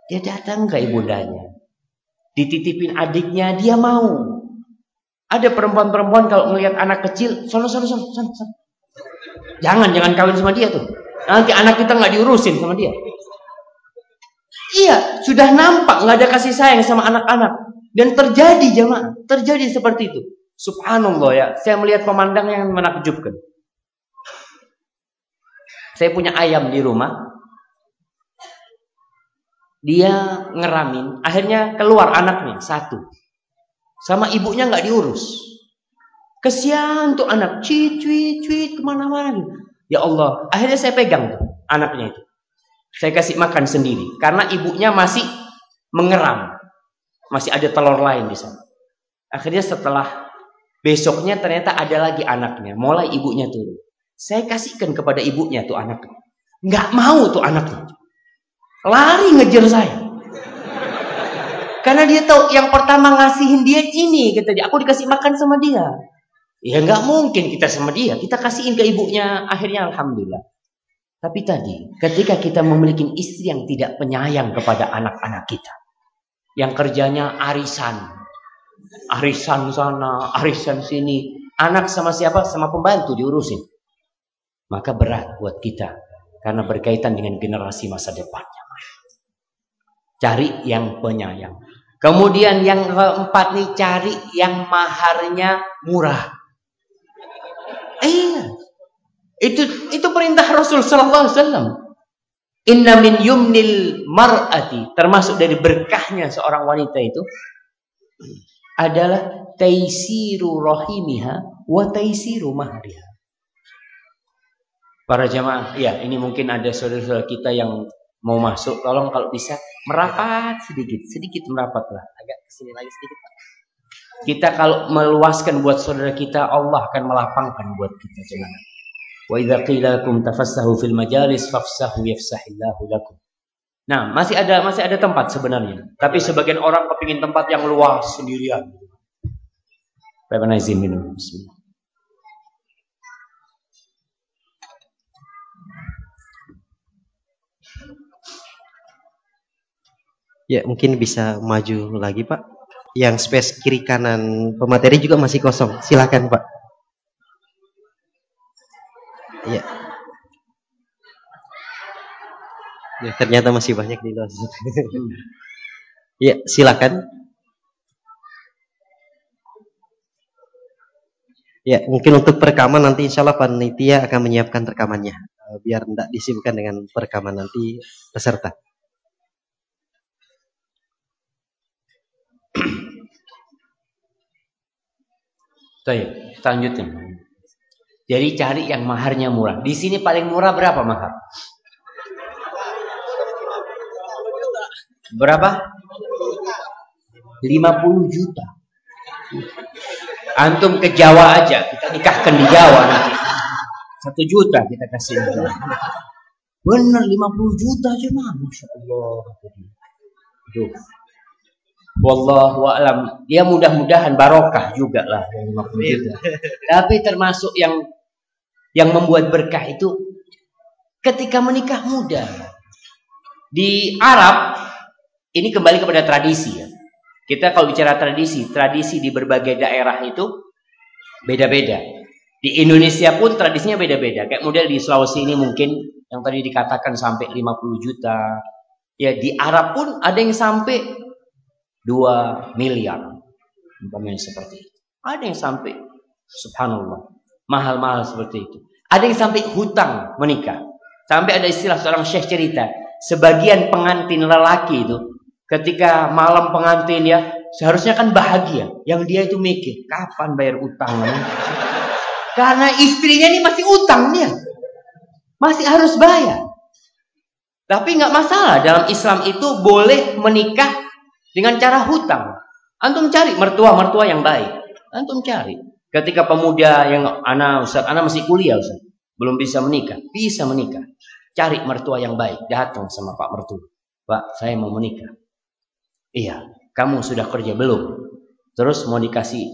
dia datang ke ibundanya, dititipin adiknya, dia mau. Ada perempuan-perempuan kalau melihat anak kecil, sono sono sono sono. sono. Jangan, jangan kawin sama dia tuh. Nanti anak kita nggak diurusin sama dia. Iya, sudah nampak nggak ada kasih sayang sama anak-anak. Dan terjadi jemaah, terjadi seperti itu. Subhanallah ya, saya melihat pemandangan yang menakjubkan. Saya punya ayam di rumah. Dia ngeramin, akhirnya keluar anaknya satu. Sama ibunya nggak diurus. Kesian tuh anak, cuit, cuit, cuit, ke mana-mana. Ya Allah, akhirnya saya pegang tuh anaknya itu. Saya kasih makan sendiri. Karena ibunya masih mengeram. Masih ada telur lain di sana. Akhirnya setelah besoknya ternyata ada lagi anaknya. Mulai ibunya turun. Saya kasihkan kepada ibunya tuh anaknya. Nggak mau tuh anaknya. Lari ngejar saya. Karena dia tahu yang pertama ngasihin dia ini, kata dia. Aku dikasih makan sama dia. Ya nggak mungkin kita sama dia. Kita kasihin ke ibunya. Akhirnya Alhamdulillah. Tapi tadi ketika kita memiliki istri yang tidak penyayang kepada anak-anak kita. Yang kerjanya arisan. Arisan sana, arisan sini. Anak sama siapa? Sama pembantu diurusin. Maka berat buat kita. Karena berkaitan dengan generasi masa depannya. Cari yang penyayang. Kemudian yang keempat nih cari yang maharnya murah. Iya. Itu itu perintah Rasul sallallahu alaihi wasallam. Inna min yumnil mar'ati termasuk dari berkahnya seorang wanita itu adalah taisiru rahimiha wa taisiru mahriha. Para jamaah, ya ini mungkin ada saudara-saudara kita yang mau masuk, tolong kalau bisa merapat sedikit, sedikit merapatlah, agak ke sini lagi sedikit. Pak. Kita kalau meluaskan buat saudara kita, Allah akan melapangkan buat kita jangan. Wa idza qila lakum tafassahu fil majalis fafsahu yafsahillahu lakum. Nah, masih ada masih ada tempat sebenarnya. Tapi sebagian orang kepingin tempat yang luas sendirian. Bapak izin minum. Bismillah. Ya, mungkin bisa maju lagi, Pak yang space kiri kanan pemateri juga masih kosong. Silakan Pak. Ya. Ya, ternyata masih banyak di luar. ya, silakan. Ya, mungkin untuk perekaman nanti insya Allah panitia akan menyiapkan rekamannya. Eh, biar tidak disibukkan dengan perekaman nanti peserta. Baik, selanjutnya. Jadi cari yang maharnya murah. Di sini paling murah berapa mahar? Berapa? 50 juta. Antum ke Jawa aja, kita nikahkan di Jawa nanti. Satu juta kita kasih. Benar 50 juta aja mah, masya Allah. Duh. Wallahu a'lam. Ya mudah-mudahan barokah juga lah yang 50 juta. Tapi termasuk yang yang membuat berkah itu ketika menikah muda. Di Arab ini kembali kepada tradisi ya. Kita kalau bicara tradisi, tradisi di berbagai daerah itu beda-beda. Di Indonesia pun tradisinya beda-beda. Kayak model di Sulawesi ini mungkin yang tadi dikatakan sampai 50 juta. Ya di Arab pun ada yang sampai 2 miliar. Umpamanya seperti itu. Ada yang sampai subhanallah mahal-mahal seperti itu. Ada yang sampai hutang menikah. Sampai ada istilah seorang syekh cerita, sebagian pengantin lelaki itu ketika malam pengantin ya seharusnya kan bahagia. Yang dia itu mikir, kapan bayar utang? Karena istrinya ini masih utang dia. Masih harus bayar. Tapi nggak masalah dalam Islam itu boleh menikah dengan cara hutang. Antum cari mertua-mertua yang baik. Antum cari. Ketika pemuda yang anak Ustaz, anak masih kuliah Ustaz. Belum bisa menikah, bisa menikah. Cari mertua yang baik, datang sama Pak mertua. Pak, saya mau menikah. Iya, kamu sudah kerja belum? Terus mau dikasih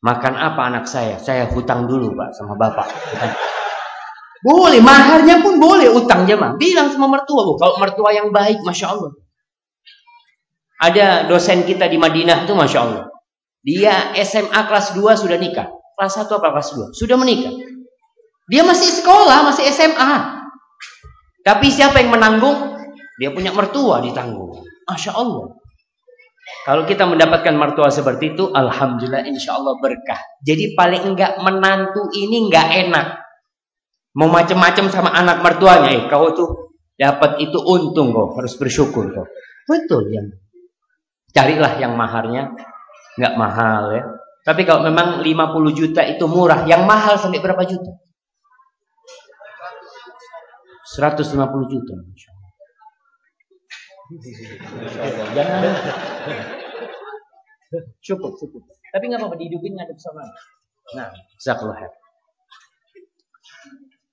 makan apa anak saya? Saya hutang dulu Pak sama Bapak. Boleh, maharnya pun boleh utang jemaah. Bilang sama mertua, bu. kalau mertua yang baik, Masya Allah. Ada dosen kita di Madinah itu Masya Allah. Dia SMA kelas 2 sudah nikah. Kelas 1 apa kelas 2? Sudah menikah. Dia masih sekolah, masih SMA. Tapi siapa yang menanggung? Dia punya mertua ditanggung. Masya Allah. Kalau kita mendapatkan mertua seperti itu, Alhamdulillah insya Allah berkah. Jadi paling enggak menantu ini enggak enak. Mau macam-macam sama anak mertuanya. Eh, kau tuh dapat itu untung kok. Harus bersyukur kok. Betul ya. Carilah yang maharnya nggak mahal ya. Tapi kalau memang 50 juta itu murah, yang mahal sampai berapa juta? 150 juta. Cukup, cukup. Tapi nggak apa-apa dihidupin ngadep sama. Nah, jazakallah khair.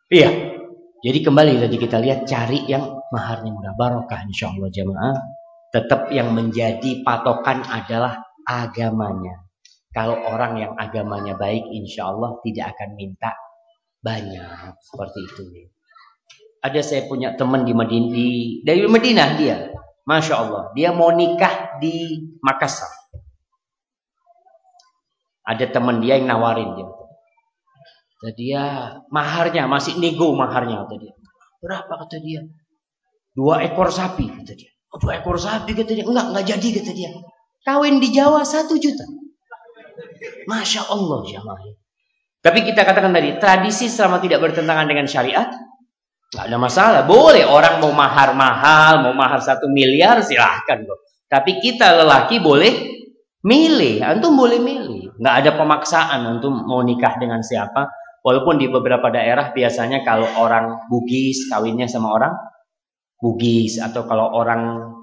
Iya. Jadi kembali tadi kita lihat cari yang maharnya mudah barokah insyaallah jemaah. Tetap yang menjadi patokan adalah agamanya. Kalau orang yang agamanya baik, insya Allah tidak akan minta banyak seperti itu. Ada saya punya teman di Madinah, di, dari Madinah dia, masya Allah, dia mau nikah di Makassar. Ada teman dia yang nawarin dia. Kata dia maharnya masih nego maharnya kata dia. Berapa kata dia? Dua ekor sapi kata dia. Dua ekor sapi kata dia. Enggak, enggak jadi kata dia. Kawin di Jawa satu juta. Masya Allah jamaah. Tapi kita katakan tadi, tradisi selama tidak bertentangan dengan syariat, nggak ada masalah. Boleh orang mau mahar mahal, mau mahar satu miliar, silahkan kok. Tapi kita lelaki boleh milih. Antum boleh milih. Nggak ada pemaksaan untuk mau nikah dengan siapa. Walaupun di beberapa daerah biasanya kalau orang Bugis kawinnya sama orang Bugis atau kalau orang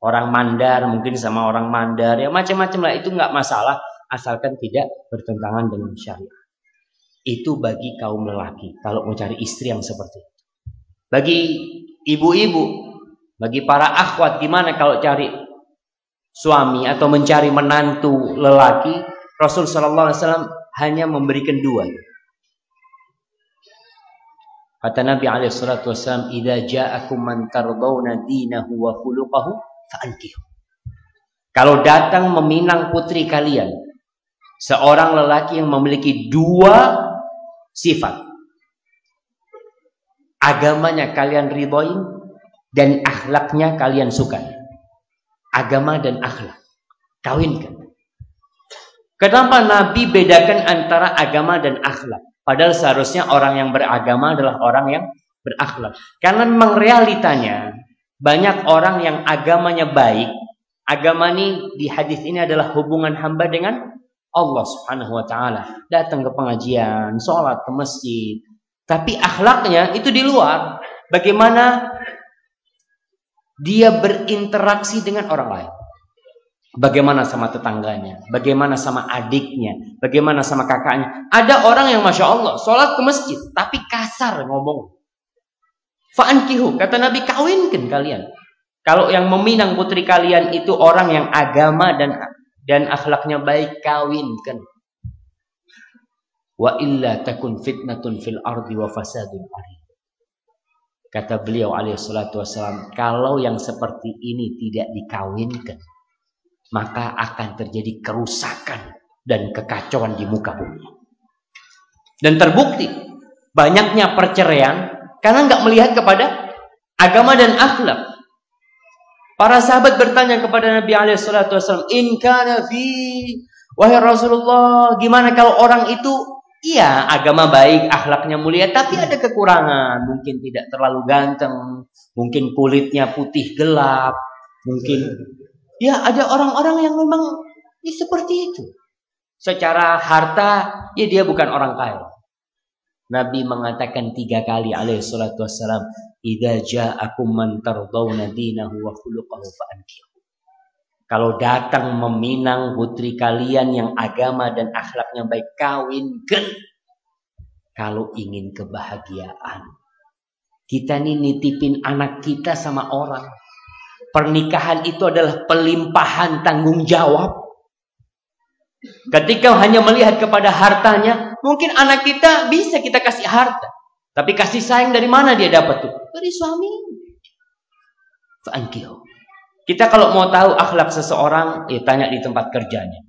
orang Mandar mungkin sama orang Mandar ya macam-macam lah itu nggak masalah asalkan tidak bertentangan dengan syariat. Itu bagi kaum lelaki kalau mau cari istri yang seperti itu. Bagi ibu-ibu, bagi para akhwat gimana kalau cari suami atau mencari menantu lelaki, Rasul sallallahu alaihi wasallam hanya memberikan dua. Kata Nabi alaihi salatu wasallam, "Idza ja'akum man tardawna dinahu wa khuluquhu fa'ankihu. Kalau datang meminang putri kalian, seorang lelaki yang memiliki dua sifat. Agamanya kalian ridhoi dan akhlaknya kalian suka. Agama dan akhlak. Kawinkan. Kenapa Nabi bedakan antara agama dan akhlak? Padahal seharusnya orang yang beragama adalah orang yang berakhlak. Karena memang realitanya banyak orang yang agamanya baik. Agama ini di hadis ini adalah hubungan hamba dengan Allah Subhanahu wa taala. Datang ke pengajian, sholat ke masjid. Tapi akhlaknya itu di luar. Bagaimana dia berinteraksi dengan orang lain. Bagaimana sama tetangganya, bagaimana sama adiknya, bagaimana sama kakaknya. Ada orang yang Masya Allah, sholat ke masjid, tapi kasar ngomong. Fa'ankihu, kata Nabi, kawinkan kalian. Kalau yang meminang putri kalian itu orang yang agama dan dan akhlaknya baik, kawinkan. Wa illa takun fitnatun fil ardi wa fasadun ari. Kata beliau alaihi salatu wassalam, kalau yang seperti ini tidak dikawinkan, maka akan terjadi kerusakan dan kekacauan di muka bumi. Dan terbukti banyaknya perceraian karena nggak melihat kepada agama dan akhlak. Para sahabat bertanya kepada Nabi Alaihissalam, In kana fi Wahai Rasulullah, gimana kalau orang itu Iya, agama baik, akhlaknya mulia, tapi ada kekurangan. Mungkin tidak terlalu ganteng, mungkin kulitnya putih gelap, mungkin ya ada orang-orang yang memang ya, seperti itu. Secara harta, ya dia bukan orang kaya. Nabi mengatakan tiga kali alaihi salatu wassalam, "Idza ja'akum man tardawna dinahu wa khuluquhu fa'ankihu." Kalau datang meminang putri kalian yang agama dan akhlaknya baik, kawinkan. kalau ingin kebahagiaan. Kita nih nitipin anak kita sama orang. Pernikahan itu adalah pelimpahan tanggung jawab. Ketika hanya melihat kepada hartanya, mungkin anak kita bisa kita kasih harta. Tapi kasih sayang dari mana dia dapat tuh? Dari suami. Fa'ankihu. Kita kalau mau tahu akhlak seseorang, ya tanya di tempat kerjanya.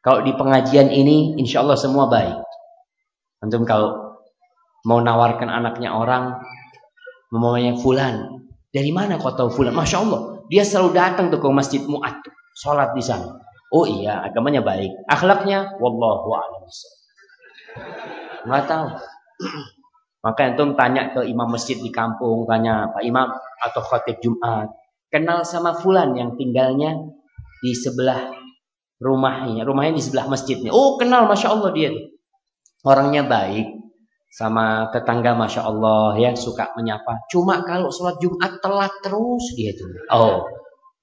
Kalau di pengajian ini, insya Allah semua baik. Antum kalau mau nawarkan anaknya orang, memangnya fulan, dari mana kau tahu fulan? Masya Allah, dia selalu datang tuh ke masjid Mu'ad, sholat di sana. Oh iya, agamanya baik. Akhlaknya, wallahu a'lam. Nggak tahu. Maka antum tanya ke imam masjid di kampung, tanya Pak Imam atau khatib Jumat, kenal sama fulan yang tinggalnya di sebelah rumahnya, rumahnya di sebelah masjidnya. Oh kenal, masya Allah dia. Orangnya baik, sama tetangga masya Allah ya suka menyapa. Cuma kalau sholat Jumat telat terus dia itu. Oh,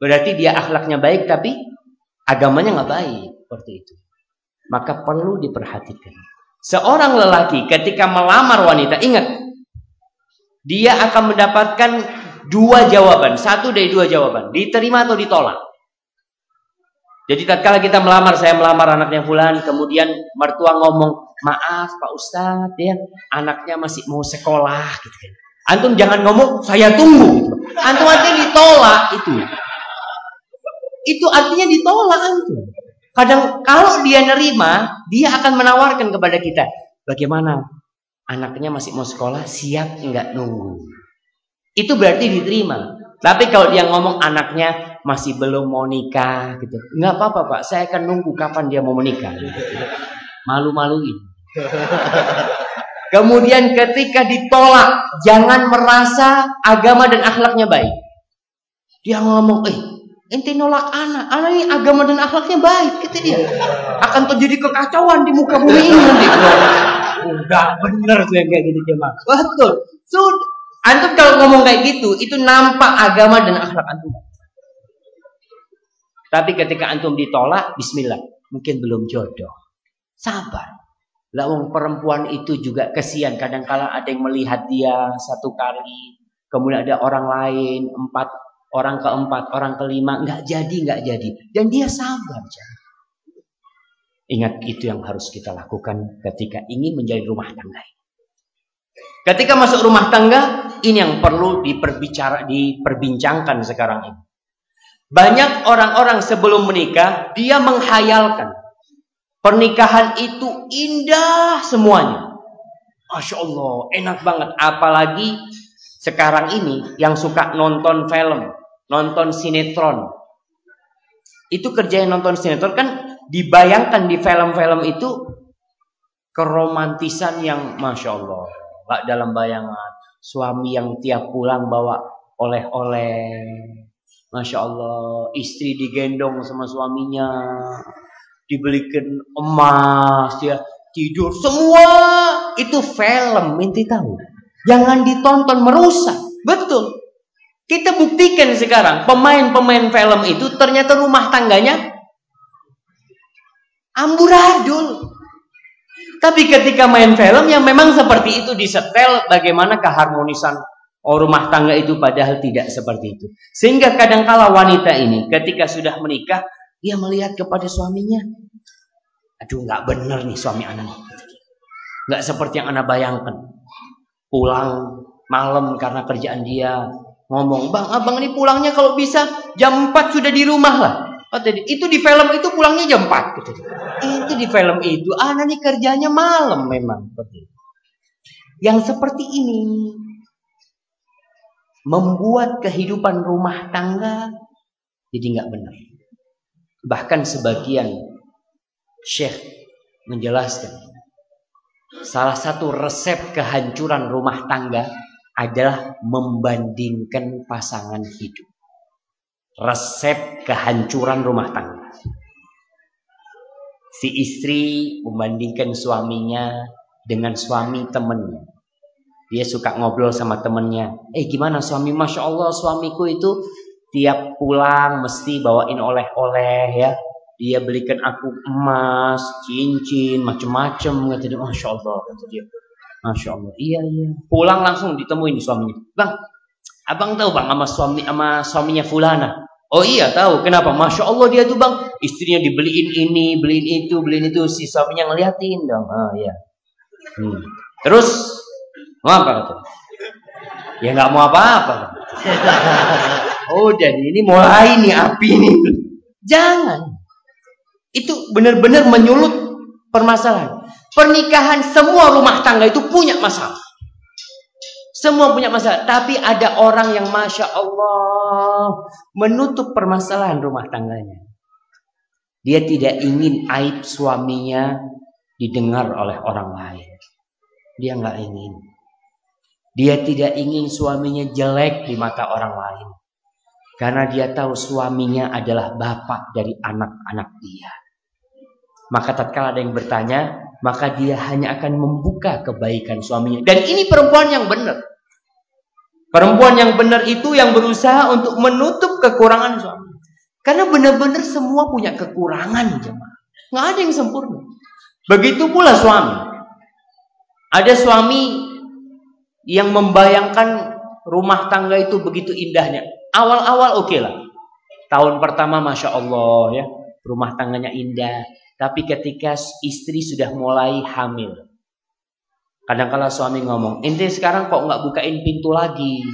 berarti dia akhlaknya baik tapi agamanya nggak baik seperti itu. Maka perlu diperhatikan. Seorang lelaki ketika melamar wanita, ingat dia akan mendapatkan dua jawaban, satu dari dua jawaban, diterima atau ditolak. Jadi tatkala kita melamar, saya melamar anaknya Fulan, kemudian mertua ngomong, maaf Pak Ustadz, ya, anaknya masih mau sekolah, gitu kan. Antum jangan ngomong, saya tunggu. Antum artinya ditolak itu. Itu artinya ditolak antum. Kadang kalau dia nerima, dia akan menawarkan kepada kita, bagaimana anaknya masih mau sekolah, siap enggak nunggu. Itu berarti diterima. Tapi kalau dia ngomong anaknya masih belum mau nikah gitu, nggak apa-apa pak, saya akan nunggu kapan dia mau menikah. Malu-maluin. Kemudian ketika ditolak, jangan merasa agama dan akhlaknya baik. Dia ngomong, eh Ente nolak anak, anak ini agama dan akhlaknya baik, kata dia. Akan terjadi kekacauan di muka bumi ini. Udah bener tuh yang kayak gitu cuma. Betul. Sudah. Antum kalau ngomong kayak gitu, itu nampak agama dan akhlak antum. Tapi ketika antum ditolak, Bismillah, mungkin belum jodoh. Sabar. Lawang perempuan itu juga kesian. Kadang-kala ada yang melihat dia satu kali, kemudian ada orang lain empat orang keempat, orang kelima, nggak jadi, nggak jadi. Dan dia sabar. Ingat itu yang harus kita lakukan ketika ingin menjadi rumah tangga. Ketika masuk rumah tangga, ini yang perlu diperbicara, diperbincangkan sekarang ini. Banyak orang-orang sebelum menikah, dia menghayalkan. Pernikahan itu indah semuanya. Masya Allah, enak banget. Apalagi sekarang ini yang suka nonton film nonton sinetron. Itu kerja yang nonton sinetron kan dibayangkan di film-film itu keromantisan yang masya Allah, dalam bayangan. Suami yang tiap pulang bawa oleh-oleh, masya Allah. Istri digendong sama suaminya, dibelikan emas, ya tidur semua itu film, inti tahu. Jangan ditonton merusak, betul. Kita buktikan sekarang, pemain-pemain film itu ternyata rumah tangganya amburadul. Tapi ketika main film yang memang seperti itu disetel, bagaimana keharmonisan oh, rumah tangga itu padahal tidak seperti itu. Sehingga kadangkala wanita ini ketika sudah menikah, dia melihat kepada suaminya, aduh nggak bener nih suami anak nggak seperti yang anak bayangkan. Pulang malam karena kerjaan dia, ngomong, bang abang ini pulangnya kalau bisa jam 4 sudah di rumah lah. Tadi itu di film itu pulangnya jam 4. Gitu. Itu di film itu, anak ini kerjanya malam memang. Yang seperti ini membuat kehidupan rumah tangga jadi nggak benar. Bahkan sebagian syekh menjelaskan salah satu resep kehancuran rumah tangga adalah membandingkan pasangan hidup. Resep kehancuran rumah tangga. Si istri membandingkan suaminya dengan suami temennya. Dia suka ngobrol sama temennya. Eh gimana suami? Masya Allah suamiku itu tiap pulang mesti bawain oleh-oleh ya. Dia belikan aku emas, cincin, macem-macem. Kata dia, Masya Allah. Kata dia. Masya Allah. Iya, iya. Pulang langsung ditemuin suaminya. Bang, abang tahu bang sama suami sama suaminya Fulana. Oh iya tahu. Kenapa? Masya Allah dia tuh bang. Istrinya dibeliin ini, beliin itu, beliin itu. Si suaminya ngeliatin dong. Ah iya. Hmm. Terus, mau apa kata? Ya nggak mau apa-apa. oh jadi ini mulai nih api nih. Jangan. Itu benar-benar menyulut permasalahan. Pernikahan semua rumah tangga itu punya masalah. Semua punya masalah. Tapi ada orang yang Masya Allah menutup permasalahan rumah tangganya. Dia tidak ingin aib suaminya didengar oleh orang lain. Dia nggak ingin. Dia tidak ingin suaminya jelek di mata orang lain. Karena dia tahu suaminya adalah bapak dari anak-anak dia. Maka tatkala ada yang bertanya, maka dia hanya akan membuka kebaikan suaminya. Dan ini perempuan yang benar. Perempuan yang benar itu yang berusaha untuk menutup kekurangan suami. Karena benar-benar semua punya kekurangan jemaah. Nggak ada yang sempurna. Begitu pula suami. Ada suami yang membayangkan rumah tangga itu begitu indahnya. Awal-awal oke okay lah. Tahun pertama Masya Allah ya. Rumah tangganya indah. Tapi ketika istri sudah mulai hamil. Kadang-kala suami ngomong, ente sekarang kok nggak bukain pintu lagi?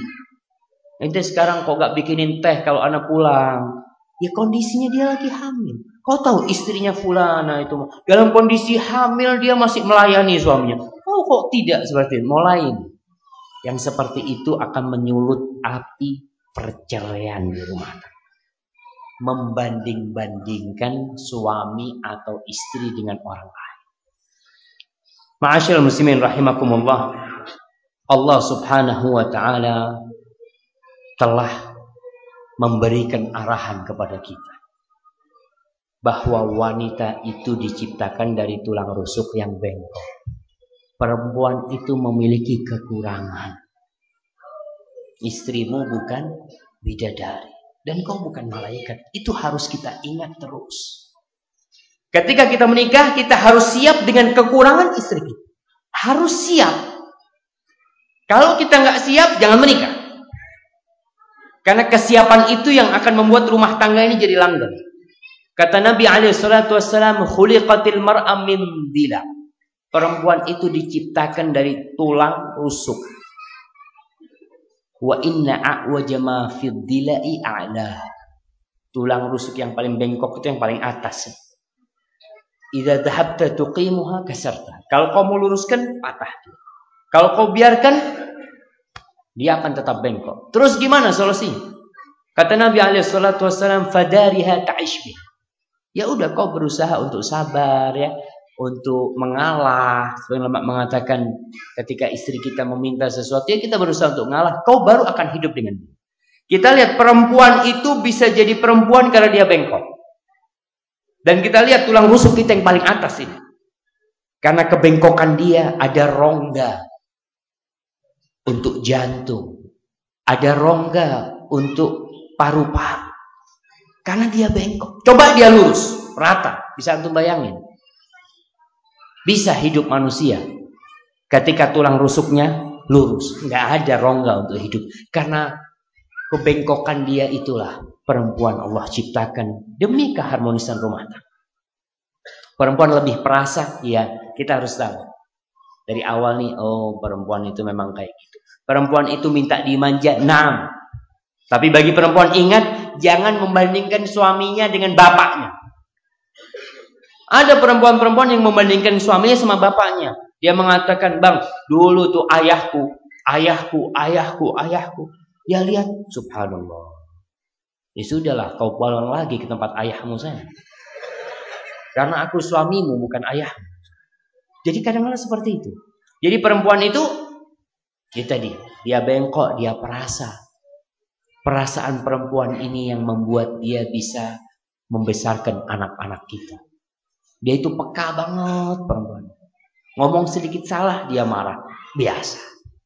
Ente sekarang kok nggak bikinin teh kalau anak pulang? Ya kondisinya dia lagi hamil. Kau tahu istrinya fulana itu dalam kondisi hamil dia masih melayani suaminya. Oh kok tidak seperti itu? Mulai yang seperti itu akan menyulut api perceraian di rumah tangga. Membanding-bandingkan suami atau istri dengan orang lain. Ma'asyil muslimin rahimakumullah. Allah Subhanahu wa taala telah memberikan arahan kepada kita bahwa wanita itu diciptakan dari tulang rusuk yang bengkok. Perempuan itu memiliki kekurangan. Istrimu bukan bidadari dan kau bukan malaikat. Itu harus kita ingat terus. Ketika kita menikah, kita harus siap dengan kekurangan istri kita. Harus siap. Kalau kita nggak siap, jangan menikah. Karena kesiapan itu yang akan membuat rumah tangga ini jadi langgeng. Kata Nabi Alaihissalam, "Khuliqatil mar'a min dila." Perempuan itu diciptakan dari tulang rusuk. Wa inna a'waja ma fid dila'i a'la. Tulang rusuk yang paling bengkok itu yang paling atas. Idza dhahabta tuqimuha kasarta. Kalau kau mau luruskan, patah. Kalau kau biarkan, dia akan tetap bengkok. Terus gimana solusinya? Kata Nabi alaihi salatu wasallam, "Fadariha ta'ish Ya udah kau berusaha untuk sabar ya, untuk mengalah. Sebagian mengatakan ketika istri kita meminta sesuatu, ya kita berusaha untuk mengalah. Kau baru akan hidup dengan dia. Kita lihat perempuan itu bisa jadi perempuan karena dia bengkok. Dan kita lihat tulang rusuk kita yang paling atas ini. Karena kebengkokan dia ada rongga untuk jantung. Ada rongga untuk paru-paru. Karena dia bengkok. Coba dia lurus, rata. Bisa antum bayangin. Bisa hidup manusia ketika tulang rusuknya lurus. Nggak ada rongga untuk hidup. Karena kebengkokan dia itulah perempuan Allah ciptakan demi keharmonisan rumah tangga. Perempuan lebih perasa, ya kita harus tahu. Dari awal nih, oh perempuan itu memang kayak gitu. Perempuan itu minta dimanja, enam. Tapi bagi perempuan ingat, jangan membandingkan suaminya dengan bapaknya. Ada perempuan-perempuan yang membandingkan suaminya sama bapaknya. Dia mengatakan, bang, dulu tuh ayahku, ayahku, ayahku, ayahku. Ya lihat, subhanallah. Ya sudahlah, kau pulang lagi ke tempat ayahmu sana. Karena aku suamimu bukan ayahmu. Jadi kadang-kadang seperti itu. Jadi perempuan itu kita tadi dia bengkok, dia perasa. Perasaan perempuan ini yang membuat dia bisa membesarkan anak-anak kita. Dia itu peka banget perempuan. Ngomong sedikit salah dia marah. Biasa.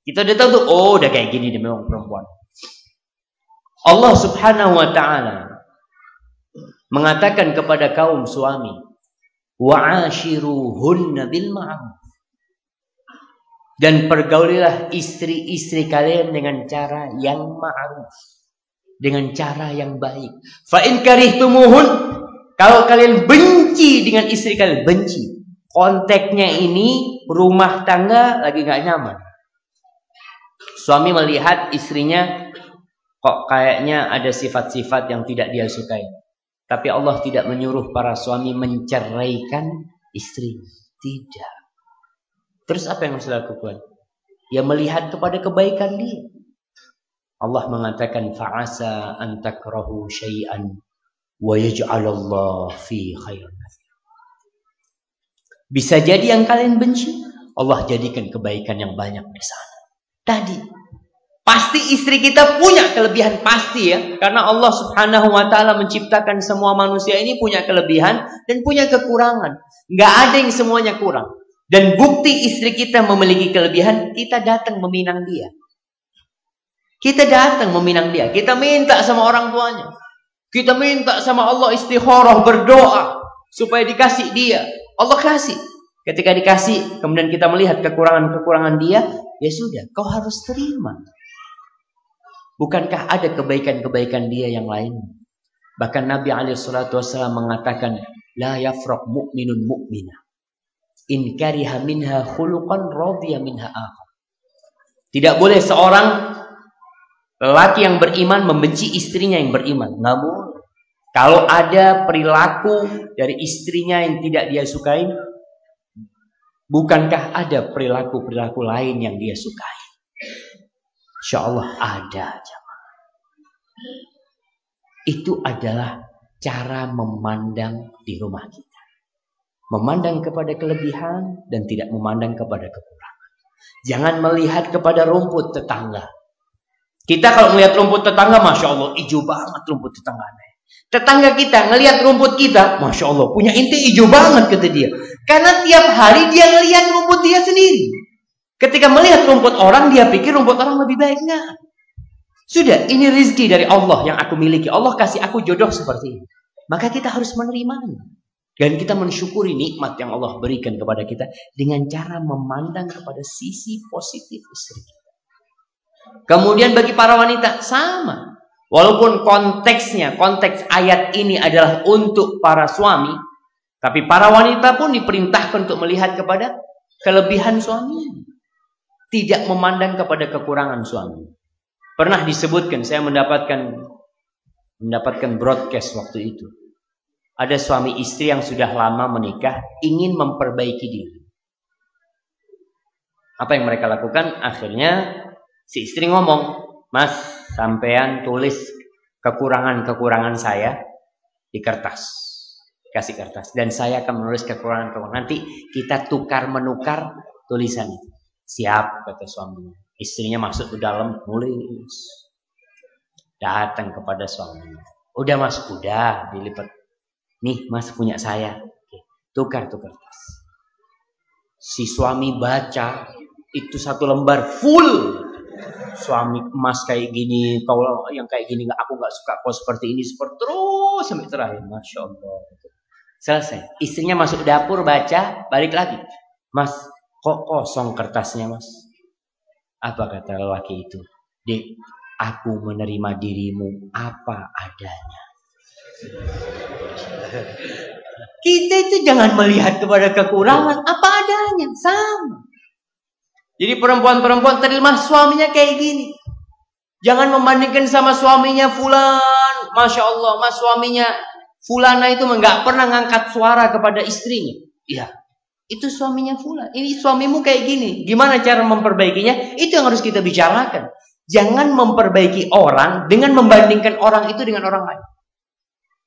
Kita udah tahu tuh, oh udah kayak gini dia memang perempuan. Allah Subhanahu wa taala mengatakan kepada kaum suami, "Wa'ashiruhunna bil ma'ruf." Dan pergaulilah istri-istri kalian dengan cara yang ma'ruf. Dengan cara yang baik. Fa in karihtumuhun kalau kalian benci dengan istri kalian, benci. Konteksnya ini rumah tangga lagi gak nyaman. Suami melihat istrinya kok kayaknya ada sifat-sifat yang tidak dia sukai. Tapi Allah tidak menyuruh para suami menceraikan istri. Tidak. Terus apa yang harus dilakukan? Ya melihat kepada kebaikan dia. Allah mengatakan fa'asa an takrahu syai'an wa yaj'alallah fi Bisa jadi yang kalian benci, Allah jadikan kebaikan yang banyak di sana. Tadi Pasti istri kita punya kelebihan pasti ya. Karena Allah subhanahu wa ta'ala menciptakan semua manusia ini punya kelebihan dan punya kekurangan. Nggak ada yang semuanya kurang. Dan bukti istri kita memiliki kelebihan, kita datang meminang dia. Kita datang meminang dia. Kita minta sama orang tuanya. Kita minta sama Allah istikharah berdoa supaya dikasih dia. Allah kasih. Ketika dikasih, kemudian kita melihat kekurangan-kekurangan dia, ya sudah, kau harus terima. Bukankah ada kebaikan-kebaikan dia yang lain? Bahkan Nabi alaihi mengatakan, la yafraq mu'minun mu'minah in kariha minha khuluqan radiya minha akhar. Tidak boleh seorang lelaki yang beriman membenci istrinya yang beriman. Namun kalau ada perilaku dari istrinya yang tidak dia sukai, bukankah ada perilaku-perilaku lain yang dia sukai? Insya Allah ada Itu adalah cara memandang di rumah kita. Memandang kepada kelebihan dan tidak memandang kepada kekurangan. Jangan melihat kepada rumput tetangga. Kita kalau melihat rumput tetangga, Masya Allah, hijau banget rumput tetangganya. Tetangga kita ngelihat rumput kita, Masya Allah, punya inti hijau banget kata dia. Karena tiap hari dia ngelihat rumput dia sendiri. Ketika melihat rumput orang, dia pikir rumput orang lebih baik. Enggak. Sudah, ini rizki dari Allah yang aku miliki. Allah kasih aku jodoh seperti ini. Maka kita harus menerimanya. Dan kita mensyukuri nikmat yang Allah berikan kepada kita dengan cara memandang kepada sisi positif istri kita. Kemudian bagi para wanita sama. Walaupun konteksnya, konteks ayat ini adalah untuk para suami, tapi para wanita pun diperintahkan untuk melihat kepada kelebihan suami. Tidak memandang kepada kekurangan suami. Pernah disebutkan, saya mendapatkan mendapatkan broadcast waktu itu ada suami istri yang sudah lama menikah ingin memperbaiki diri. Apa yang mereka lakukan? Akhirnya si istri ngomong, Mas, sampean tulis kekurangan-kekurangan saya di kertas. Kasih kertas. Dan saya akan menulis kekurangan-kekurangan. Nanti kita tukar menukar tulisan itu. Siap, kata suaminya. Istrinya masuk ke dalam, nulis. Datang kepada suaminya. Udah mas, udah dilipat Nih mas punya saya. Tukar tukar tas. Si suami baca itu satu lembar full. Suami emas kayak gini, kau yang kayak gini nggak aku nggak suka kau seperti ini seperti terus sampai terakhir, masya Allah. Selesai. Istrinya masuk dapur baca, balik lagi. Mas, kok kosong kertasnya mas? Apa kata lelaki itu? Dek, aku menerima dirimu apa adanya. Kita itu jangan melihat kepada kekurangan apa adanya, sama. Jadi perempuan-perempuan terima suaminya kayak gini. Jangan membandingkan sama suaminya fulan. Masya Allah, mas suaminya fulana itu nggak pernah ngangkat suara kepada istrinya. Iya, itu suaminya fulan. Ini suamimu kayak gini. Gimana cara memperbaikinya? Itu yang harus kita bicarakan. Jangan memperbaiki orang dengan membandingkan orang itu dengan orang lain.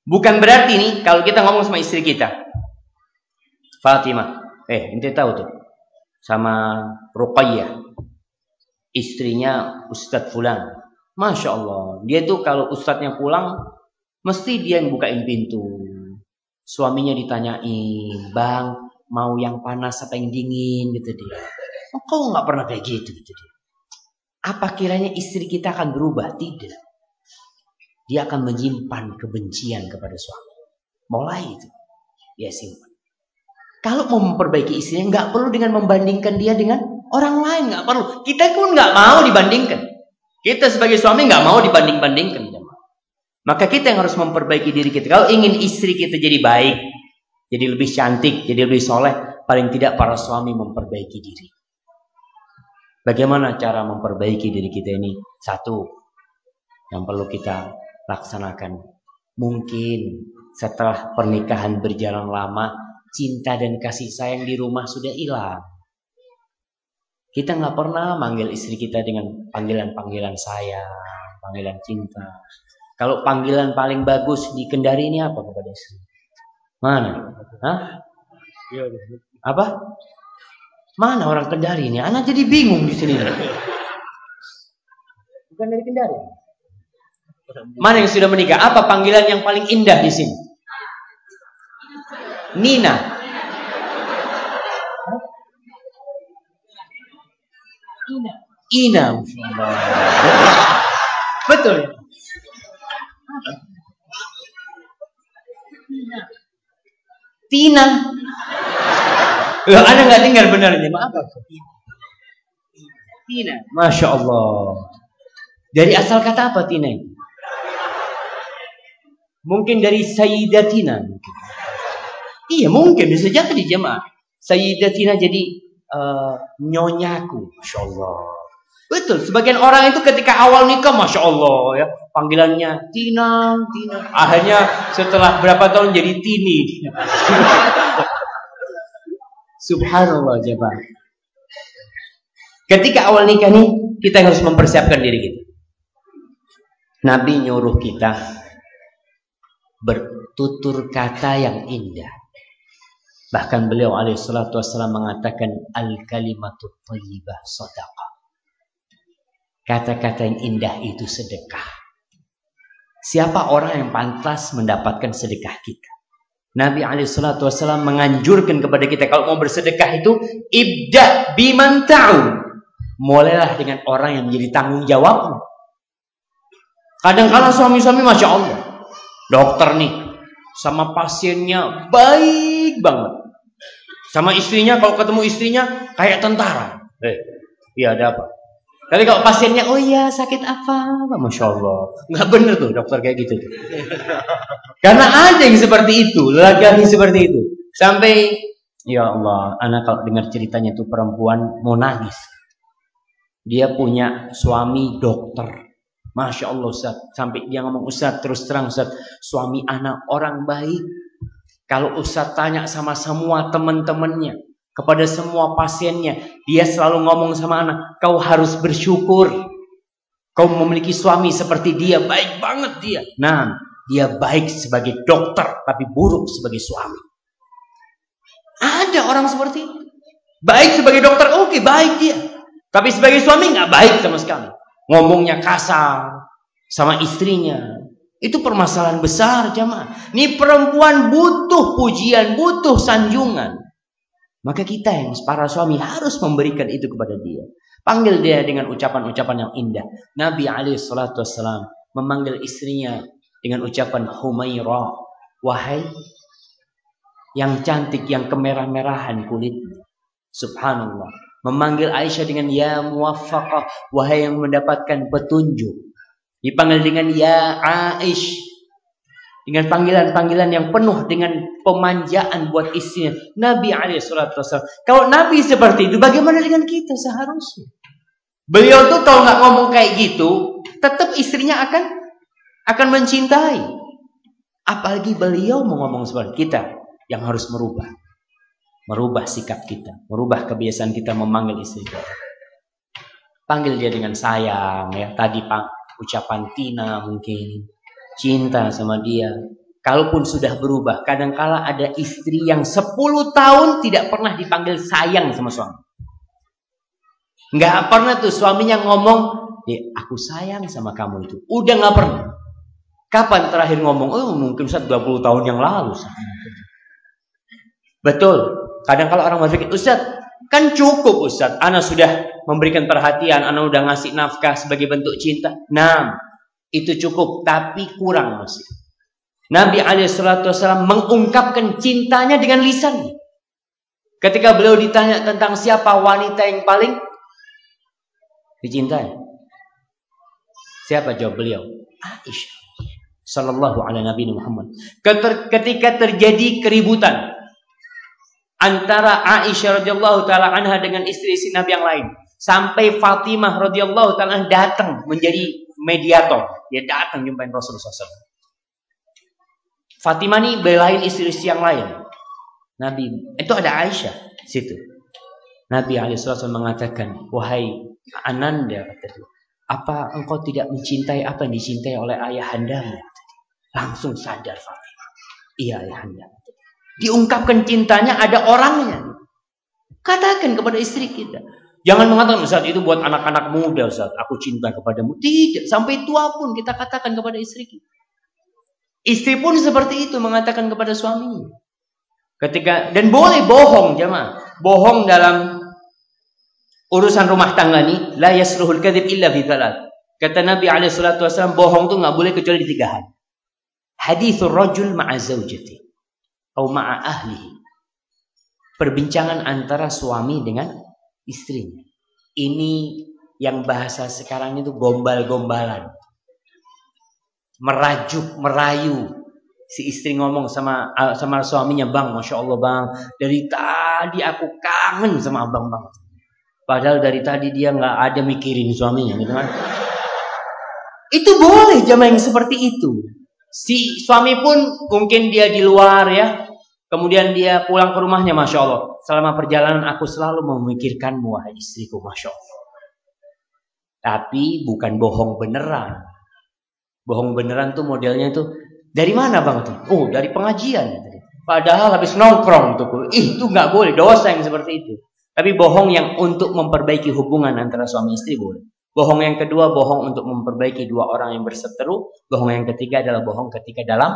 Bukan berarti nih kalau kita ngomong sama istri kita. Fatimah. Eh, ente tahu tuh. Sama Ruqayyah. Istrinya Ustadz Fulan. Masya Allah. Dia tuh kalau Ustadznya pulang. Mesti dia yang bukain pintu. Suaminya ditanyain. Bang, mau yang panas apa yang dingin? Gitu dia. Oh, kau nggak pernah kayak gitu. Gitu dia. Apa kiranya istri kita akan berubah? Tidak dia akan menyimpan kebencian kepada suami. Mulai itu dia simpan. Kalau mau memperbaiki istrinya, nggak perlu dengan membandingkan dia dengan Orang lain nggak perlu. Kita pun nggak mau dibandingkan. Kita sebagai suami nggak mau dibanding-bandingkan. Maka kita yang harus memperbaiki diri kita. Kalau ingin istri kita jadi baik, jadi lebih cantik, jadi lebih soleh, paling tidak para suami memperbaiki diri. Bagaimana cara memperbaiki diri kita ini? Satu, yang perlu kita laksanakan. Mungkin setelah pernikahan berjalan lama, cinta dan kasih sayang di rumah sudah hilang. Kita nggak pernah manggil istri kita dengan panggilan-panggilan sayang, panggilan cinta. Kalau panggilan paling bagus di Kendari ini apa kepada istri? Mana? Hah? Apa? Mana orang Kendari ini? Anak jadi bingung di sini. Bukan dari Kendari. Mana yang sudah menikah? Apa panggilan yang paling indah di sini? Nina. Ina. Ina. Betul ya? Tina. Loh, Anda nggak dengar benar ini. Maaf. Tina. Masya Allah. Dari asal kata apa Tina Mungkin dari Sayyidatina. Mungkin. Iya mungkin bisa jadi jemaah. Sayyidatina jadi uh, nyonyaku. Masya Allah. Betul. Sebagian orang itu ketika awal nikah, masya Allah ya, panggilannya Tina, Tina. Akhirnya setelah berapa tahun jadi Tini. Subhanallah jemaah. Ketika awal nikah nih, kita harus mempersiapkan diri kita. Nabi nyuruh kita bertutur kata yang indah. Bahkan beliau alaihissalatu wassalam mengatakan al-kalimatu thayyibah sadaqah. Kata-kata yang indah itu sedekah. Siapa orang yang pantas mendapatkan sedekah kita? Nabi alaihissalatu wassalam menganjurkan kepada kita kalau mau bersedekah itu ibda biman ta'u. Mulailah dengan orang yang menjadi tanggung jawabmu. Kadang-kadang suami-suami Masya Allah. Dokter nih. Sama pasiennya baik banget. Sama istrinya, kalau ketemu istrinya kayak tentara. Eh, iya ada apa? Tapi kalau pasiennya, oh iya sakit apa? Masya Allah. Nggak bener tuh dokter kayak gitu. Karena ada yang seperti itu, lelaki seperti itu. Sampai, ya Allah, anak kalau dengar ceritanya itu perempuan mau nangis. Dia punya suami dokter. Masya Allah Ustaz. Sampai dia ngomong Ustaz terus terang Ustaz. Suami anak orang baik. Kalau Ustaz tanya sama semua teman-temannya kepada semua pasiennya. Dia selalu ngomong sama anak, kau harus bersyukur. Kau memiliki suami seperti dia, baik banget dia. Nah, dia baik sebagai dokter, tapi buruk sebagai suami. Ada orang seperti itu. Baik sebagai dokter, oke, okay, baik dia. Tapi sebagai suami nggak baik sama sekali. Ngomongnya kasar sama istrinya. Itu permasalahan besar jamaah. Ini perempuan butuh pujian, butuh sanjungan. Maka kita yang para suami harus memberikan itu kepada dia. Panggil dia dengan ucapan-ucapan yang indah. Nabi alaihi salatu memanggil istrinya dengan ucapan Humaira. Wahai yang cantik, yang kemerah-merahan kulitnya. Subhanallah. Memanggil Aisyah dengan ya muwaffaqah. Wahai yang mendapatkan petunjuk. Dipanggil dengan ya Aish. Dengan panggilan-panggilan yang penuh dengan pemanjaan buat istrinya. Nabi alaihissalatu Kalau Nabi seperti itu, bagaimana dengan kita seharusnya? Beliau tuh kalau nggak ngomong kayak gitu, tetap istrinya akan akan mencintai. Apalagi beliau mau ngomong seperti kita yang harus merubah. Merubah sikap kita, merubah kebiasaan kita memanggil istri kita. Panggil dia dengan sayang ya. Tadi Pak ucapan Tina mungkin cinta sama dia. Kalaupun sudah berubah, kadangkala ada istri yang 10 tahun tidak pernah dipanggil sayang sama suami. Nggak pernah tuh suaminya ngomong, eh, aku sayang sama kamu itu. Udah nggak pernah. Kapan terakhir ngomong? Oh mungkin saat 20 tahun yang lalu. Betul. Kadang kala orang berpikir, Ustaz, kan cukup Ustaz. Ana sudah memberikan perhatian, Ana udah ngasih nafkah sebagai bentuk cinta. Nah, itu cukup, tapi kurang masih. Nabi SAW mengungkapkan cintanya dengan lisan. Ketika beliau ditanya tentang siapa wanita yang paling dicintai. Siapa jawab beliau? Aisyah. Sallallahu alaihi Nabi Muhammad. Ketika terjadi keributan antara Aisyah radhiyallahu taala anha dengan istri-istri Nabi yang lain, sampai Fatimah radhiyallahu taala datang menjadi mediator. Dia datang jumpain Rasulullah SAW. Fatimah ini belain istri-istri yang lain. Nabi itu ada Aisyah situ. Nabi SAW mengatakan, wahai Ananda apa engkau tidak mencintai apa yang dicintai oleh ayahandamu? Langsung sadar Fatimah. Iya ayahanda. Diungkapkan cintanya ada orangnya. Katakan kepada istri kita. Jangan mengatakan saat itu buat anak-anak muda Ustaz, aku cinta kepadamu. Tidak, sampai tua pun kita katakan kepada istri kita. Istri pun seperti itu mengatakan kepada suaminya. Ketika dan boleh bohong jemaah. Bohong dalam urusan rumah tangga ini la yasluhul kadzib illa fi Kata Nabi alaihi salatu wasallam bohong itu nggak boleh kecuali di tiga hal. Hadithur rajul ma'a zaujati atau ma'a ahlihi. Perbincangan antara suami dengan istrinya. Ini yang bahasa sekarang itu gombal-gombalan. Merajuk, merayu. Si istri ngomong sama sama suaminya, "Bang, Masya Allah Bang, dari tadi aku kangen sama Abang Bang." Padahal dari tadi dia nggak ada mikirin suaminya gitu kan. Itu boleh jamaah yang seperti itu. Si suami pun mungkin dia di luar ya. Kemudian dia pulang ke rumahnya, Masya Allah. Selama perjalanan aku selalu memikirkanmu, wahai istriku, Masya Allah. Tapi bukan bohong beneran. Bohong beneran tuh modelnya itu dari mana bang tuh? Oh dari pengajian. Padahal habis nongkrong tuh, itu nggak boleh dosa yang seperti itu. Tapi bohong yang untuk memperbaiki hubungan antara suami istri boleh. Bohong yang kedua, bohong untuk memperbaiki dua orang yang berseteru. Bohong yang ketiga adalah bohong ketika dalam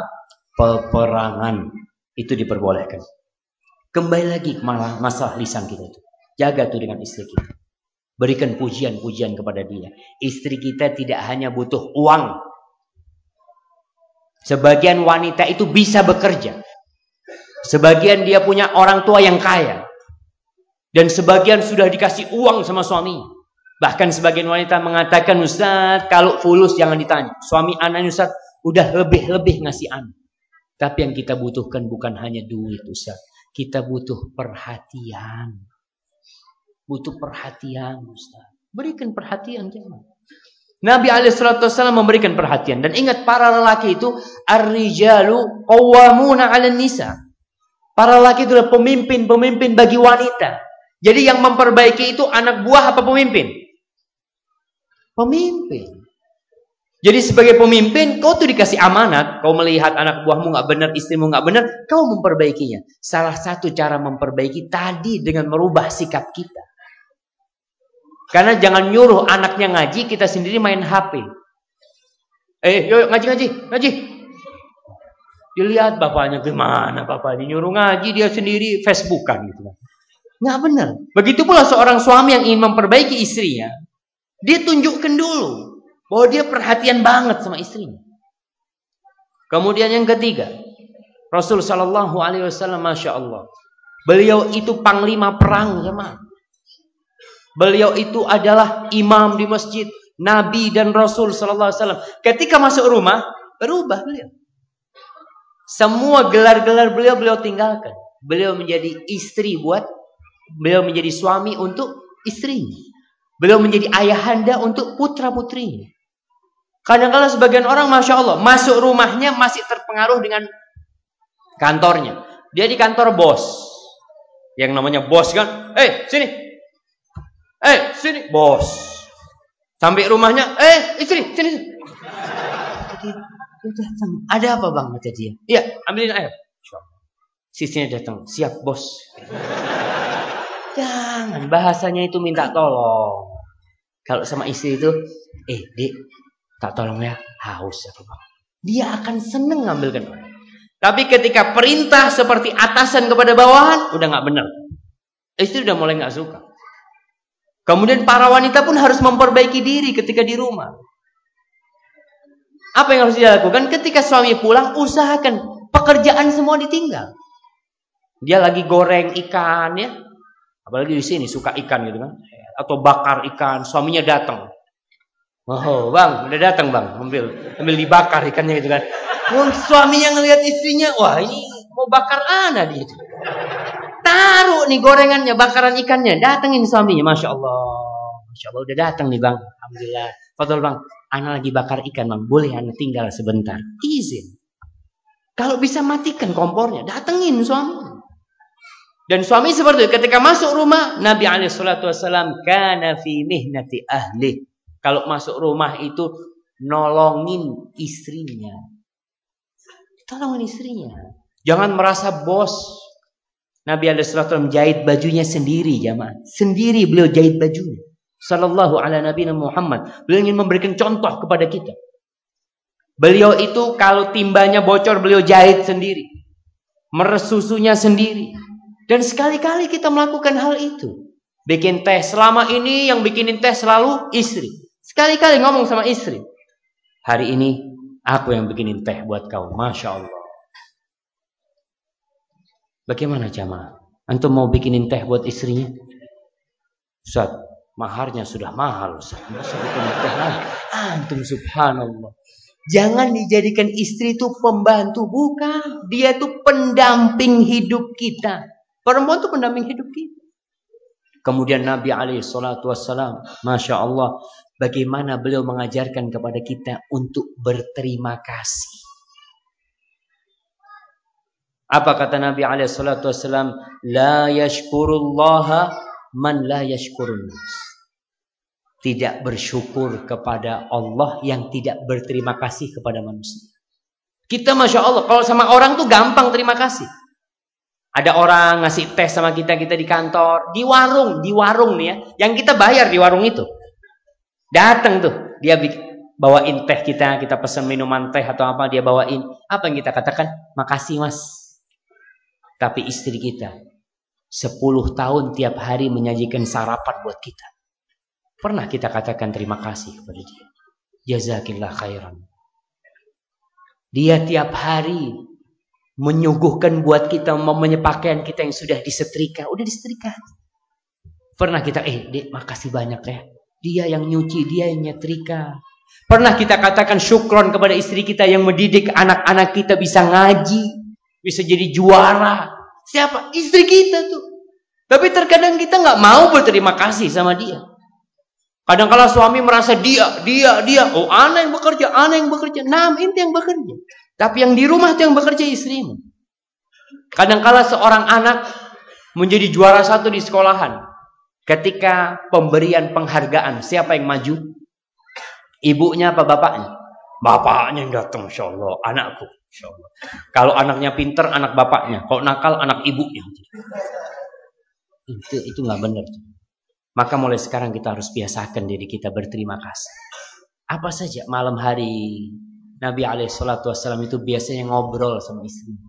peperangan. Itu diperbolehkan. Kembali lagi ke masalah lisan kita itu. Jaga tuh dengan istri kita. Berikan pujian-pujian kepada dia. Istri kita tidak hanya butuh uang. Sebagian wanita itu bisa bekerja. Sebagian dia punya orang tua yang kaya. Dan sebagian sudah dikasih uang sama suaminya. Bahkan sebagian wanita mengatakan, Ustaz, kalau fulus jangan ditanya. Suami anak Ustaz, udah lebih-lebih ngasih anak. Tapi yang kita butuhkan bukan hanya duit Ustaz. Kita butuh perhatian. Butuh perhatian Ustaz. Berikan perhatian jangan. Nabi SAW memberikan perhatian. Dan ingat para lelaki itu, Ar-rijalu qawwamuna 'alan nisa. Para lelaki itu adalah pemimpin-pemimpin bagi wanita. Jadi yang memperbaiki itu anak buah apa pemimpin? Pemimpin. Jadi sebagai pemimpin, kau tuh dikasih amanat. Kau melihat anak buahmu nggak benar, istrimu nggak benar, kau memperbaikinya. Salah satu cara memperbaiki tadi dengan merubah sikap kita. Karena jangan nyuruh anaknya ngaji, kita sendiri main HP. Eh, yuk ngaji ngaji, ngaji. Dilihat bapaknya gimana bapak ini nyuruh ngaji dia sendiri Facebookan gitu kan. Nggak benar. Begitu pula seorang suami yang ingin memperbaiki istrinya, dia tunjukkan dulu bahwa dia perhatian banget sama istrinya. Kemudian yang ketiga, Rasul Shallallahu Alaihi Wasallam, masya Allah, beliau itu panglima perang, jemaah. Beliau itu adalah imam di masjid, Nabi dan Rasul Shallallahu Alaihi Wasallam. Ketika masuk rumah, berubah beliau. Semua gelar-gelar beliau beliau tinggalkan. Beliau menjadi istri buat, beliau menjadi suami untuk istrinya. Beliau menjadi ayahanda untuk putra-putrinya. Kadang-kadang sebagian orang Masya Allah masuk rumahnya masih terpengaruh dengan kantornya. Dia di kantor bos. Yang namanya bos kan. Eh sini. Eh sini bos. Sampai rumahnya. Eh istri sini. sini. Ada apa bang kata dia? Iya ambilin air. Sisinya datang. Siap bos. Jangan bahasanya itu minta tolong. Kalau sama istri itu, eh dik, tak tolong ya, haus ya bang. Dia akan seneng ngambilkan Tapi ketika perintah seperti atasan kepada bawahan, udah nggak benar. Istri udah mulai nggak suka. Kemudian para wanita pun harus memperbaiki diri ketika di rumah. Apa yang harus dilakukan? Ketika suami pulang, usahakan pekerjaan semua ditinggal. Dia lagi goreng ikan ya. Apalagi di sini suka ikan gitu kan. Atau bakar ikan, suaminya datang. Oh, bang, udah datang bang, ambil, ambil dibakar ikannya gitu kan. Oh, suaminya ngelihat istrinya, wah ini mau bakar anak dia. Taruh nih gorengannya, bakaran ikannya, datengin suaminya, masya Allah. Masya Allah udah datang nih bang. Alhamdulillah. Fadol bang, anak lagi bakar ikan bang. Boleh anak tinggal sebentar. Izin. Kalau bisa matikan kompornya, datengin suami. Dan suami seperti itu. Ketika masuk rumah, Nabi Alaihissalam kana fi mihnati ahli. Kalau masuk rumah itu nolongin istrinya. Tolongin istrinya. Jangan merasa bos. Nabi Alaihissalam jahit bajunya sendiri, jamaah. Sendiri beliau jahit bajunya. Sallallahu ala Nabi Muhammad. Beliau ingin memberikan contoh kepada kita. Beliau itu kalau timbanya bocor beliau jahit sendiri. Meres susunya sendiri. Dan sekali-kali kita melakukan hal itu. Bikin teh. Selama ini yang bikinin teh selalu istri. Sekali-kali ngomong sama istri. Hari ini aku yang bikinin teh buat kau. Masya Allah. Bagaimana jamaah? Antum mau bikinin teh buat istrinya? Ustaz, Maharnya sudah mahal. Masa Antum subhanallah. Jangan dijadikan istri itu pembantu. Bukan. Dia itu pendamping hidup kita. Perempuan itu pendamping hidup kita. Kemudian Nabi alaihi salatu wassalam. Masya Allah. Bagaimana beliau mengajarkan kepada kita untuk berterima kasih. Apa kata Nabi alaihi salatu wassalam? La yashkurullaha man la yashkurun tidak bersyukur kepada Allah yang tidak berterima kasih kepada manusia. Kita Masya Allah, kalau sama orang tuh gampang terima kasih. Ada orang ngasih teh sama kita, kita di kantor, di warung, di warung nih ya. Yang kita bayar di warung itu. Datang tuh, dia bawain teh kita, kita pesan minuman teh atau apa, dia bawain. Apa yang kita katakan? Makasih mas. Tapi istri kita, 10 tahun tiap hari menyajikan sarapan buat kita. Pernah kita katakan terima kasih kepada dia. Jazakillah khairan. Dia tiap hari menyuguhkan buat kita mempunyai pakaian kita yang sudah disetrika. Udah disetrika. Pernah kita, eh dek makasih banyak ya. Dia yang nyuci, dia yang nyetrika. Pernah kita katakan syukron kepada istri kita yang mendidik anak-anak kita bisa ngaji. Bisa jadi juara. Siapa? Istri kita tuh. Tapi terkadang kita nggak mau berterima kasih sama dia. Kadang kala suami merasa dia, dia, dia. Oh, anak yang bekerja, anak yang bekerja. Nah, itu yang bekerja. Tapi yang di rumah itu yang bekerja istrimu. Kadang kala seorang anak menjadi juara satu di sekolahan. Ketika pemberian penghargaan, siapa yang maju? Ibunya apa bapaknya? Bapaknya yang datang, Insya Allah. Anakku, Insya Allah. Kalau anaknya pinter, anak bapaknya. Kalau nakal, anak ibunya. Itu itu nggak benar. Maka mulai sekarang kita harus biasakan diri kita berterima kasih. Apa saja malam hari Nabi Alaihissalam itu biasanya ngobrol sama istri.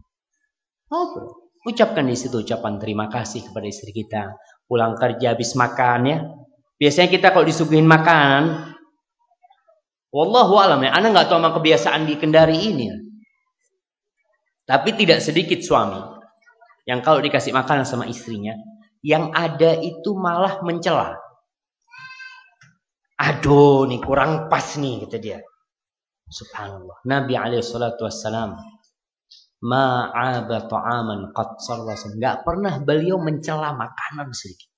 Ngobrol. Ucapkan di situ ucapan terima kasih kepada istri kita. Pulang kerja habis makan ya. Biasanya kita kalau disuguhin makanan, Wallahu alam ya, Anda nggak tahu sama kebiasaan di Kendari ini. Ya. Tapi tidak sedikit suami yang kalau dikasih makanan sama istrinya, yang ada itu malah mencela. Aduh, nih kurang pas nih kata dia. Subhanallah. Nabi alaihi salatu wassalam ma'aba ta'aman qad sallallahu Enggak pernah beliau mencela makanan sedikit.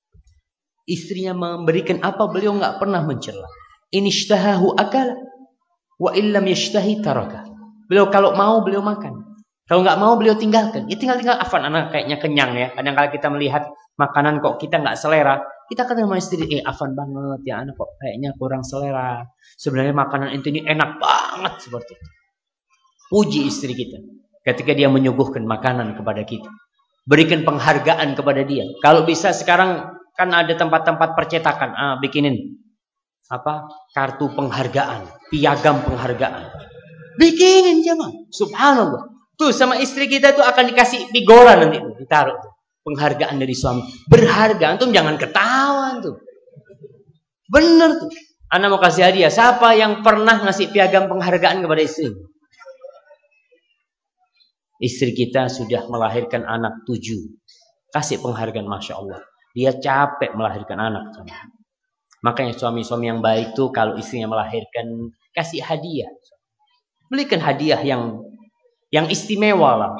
Istrinya memberikan apa beliau enggak pernah mencela. Inishtahahu akal wa illam yashtahi taraka. Beliau kalau mau beliau makan. Kalau nggak mau beliau tinggalkan. Ya tinggal tinggal afan anak kayaknya kenyang ya. Kadang kala kita melihat makanan kok kita nggak selera, kita kata sama istri, eh afan banget ya anak kok kayaknya kurang selera. Sebenarnya makanan itu ini enak banget seperti itu. Puji istri kita ketika dia menyuguhkan makanan kepada kita. Berikan penghargaan kepada dia. Kalau bisa sekarang kan ada tempat-tempat percetakan, ah bikinin apa kartu penghargaan, piagam penghargaan. Bikinin jangan. Subhanallah. Tuh sama istri kita tuh akan dikasih bigora nanti ditaruh tuh. Penghargaan dari suami. Berharga. Antum jangan ketawa tuh. Bener tuh. Anda mau kasih hadiah. Siapa yang pernah ngasih piagam penghargaan kepada istri? Istri kita sudah melahirkan anak tujuh. Kasih penghargaan Masya Allah. Dia capek melahirkan anak. Makanya suami-suami yang baik tuh kalau istrinya melahirkan kasih hadiah. Belikan hadiah yang yang istimewa lah.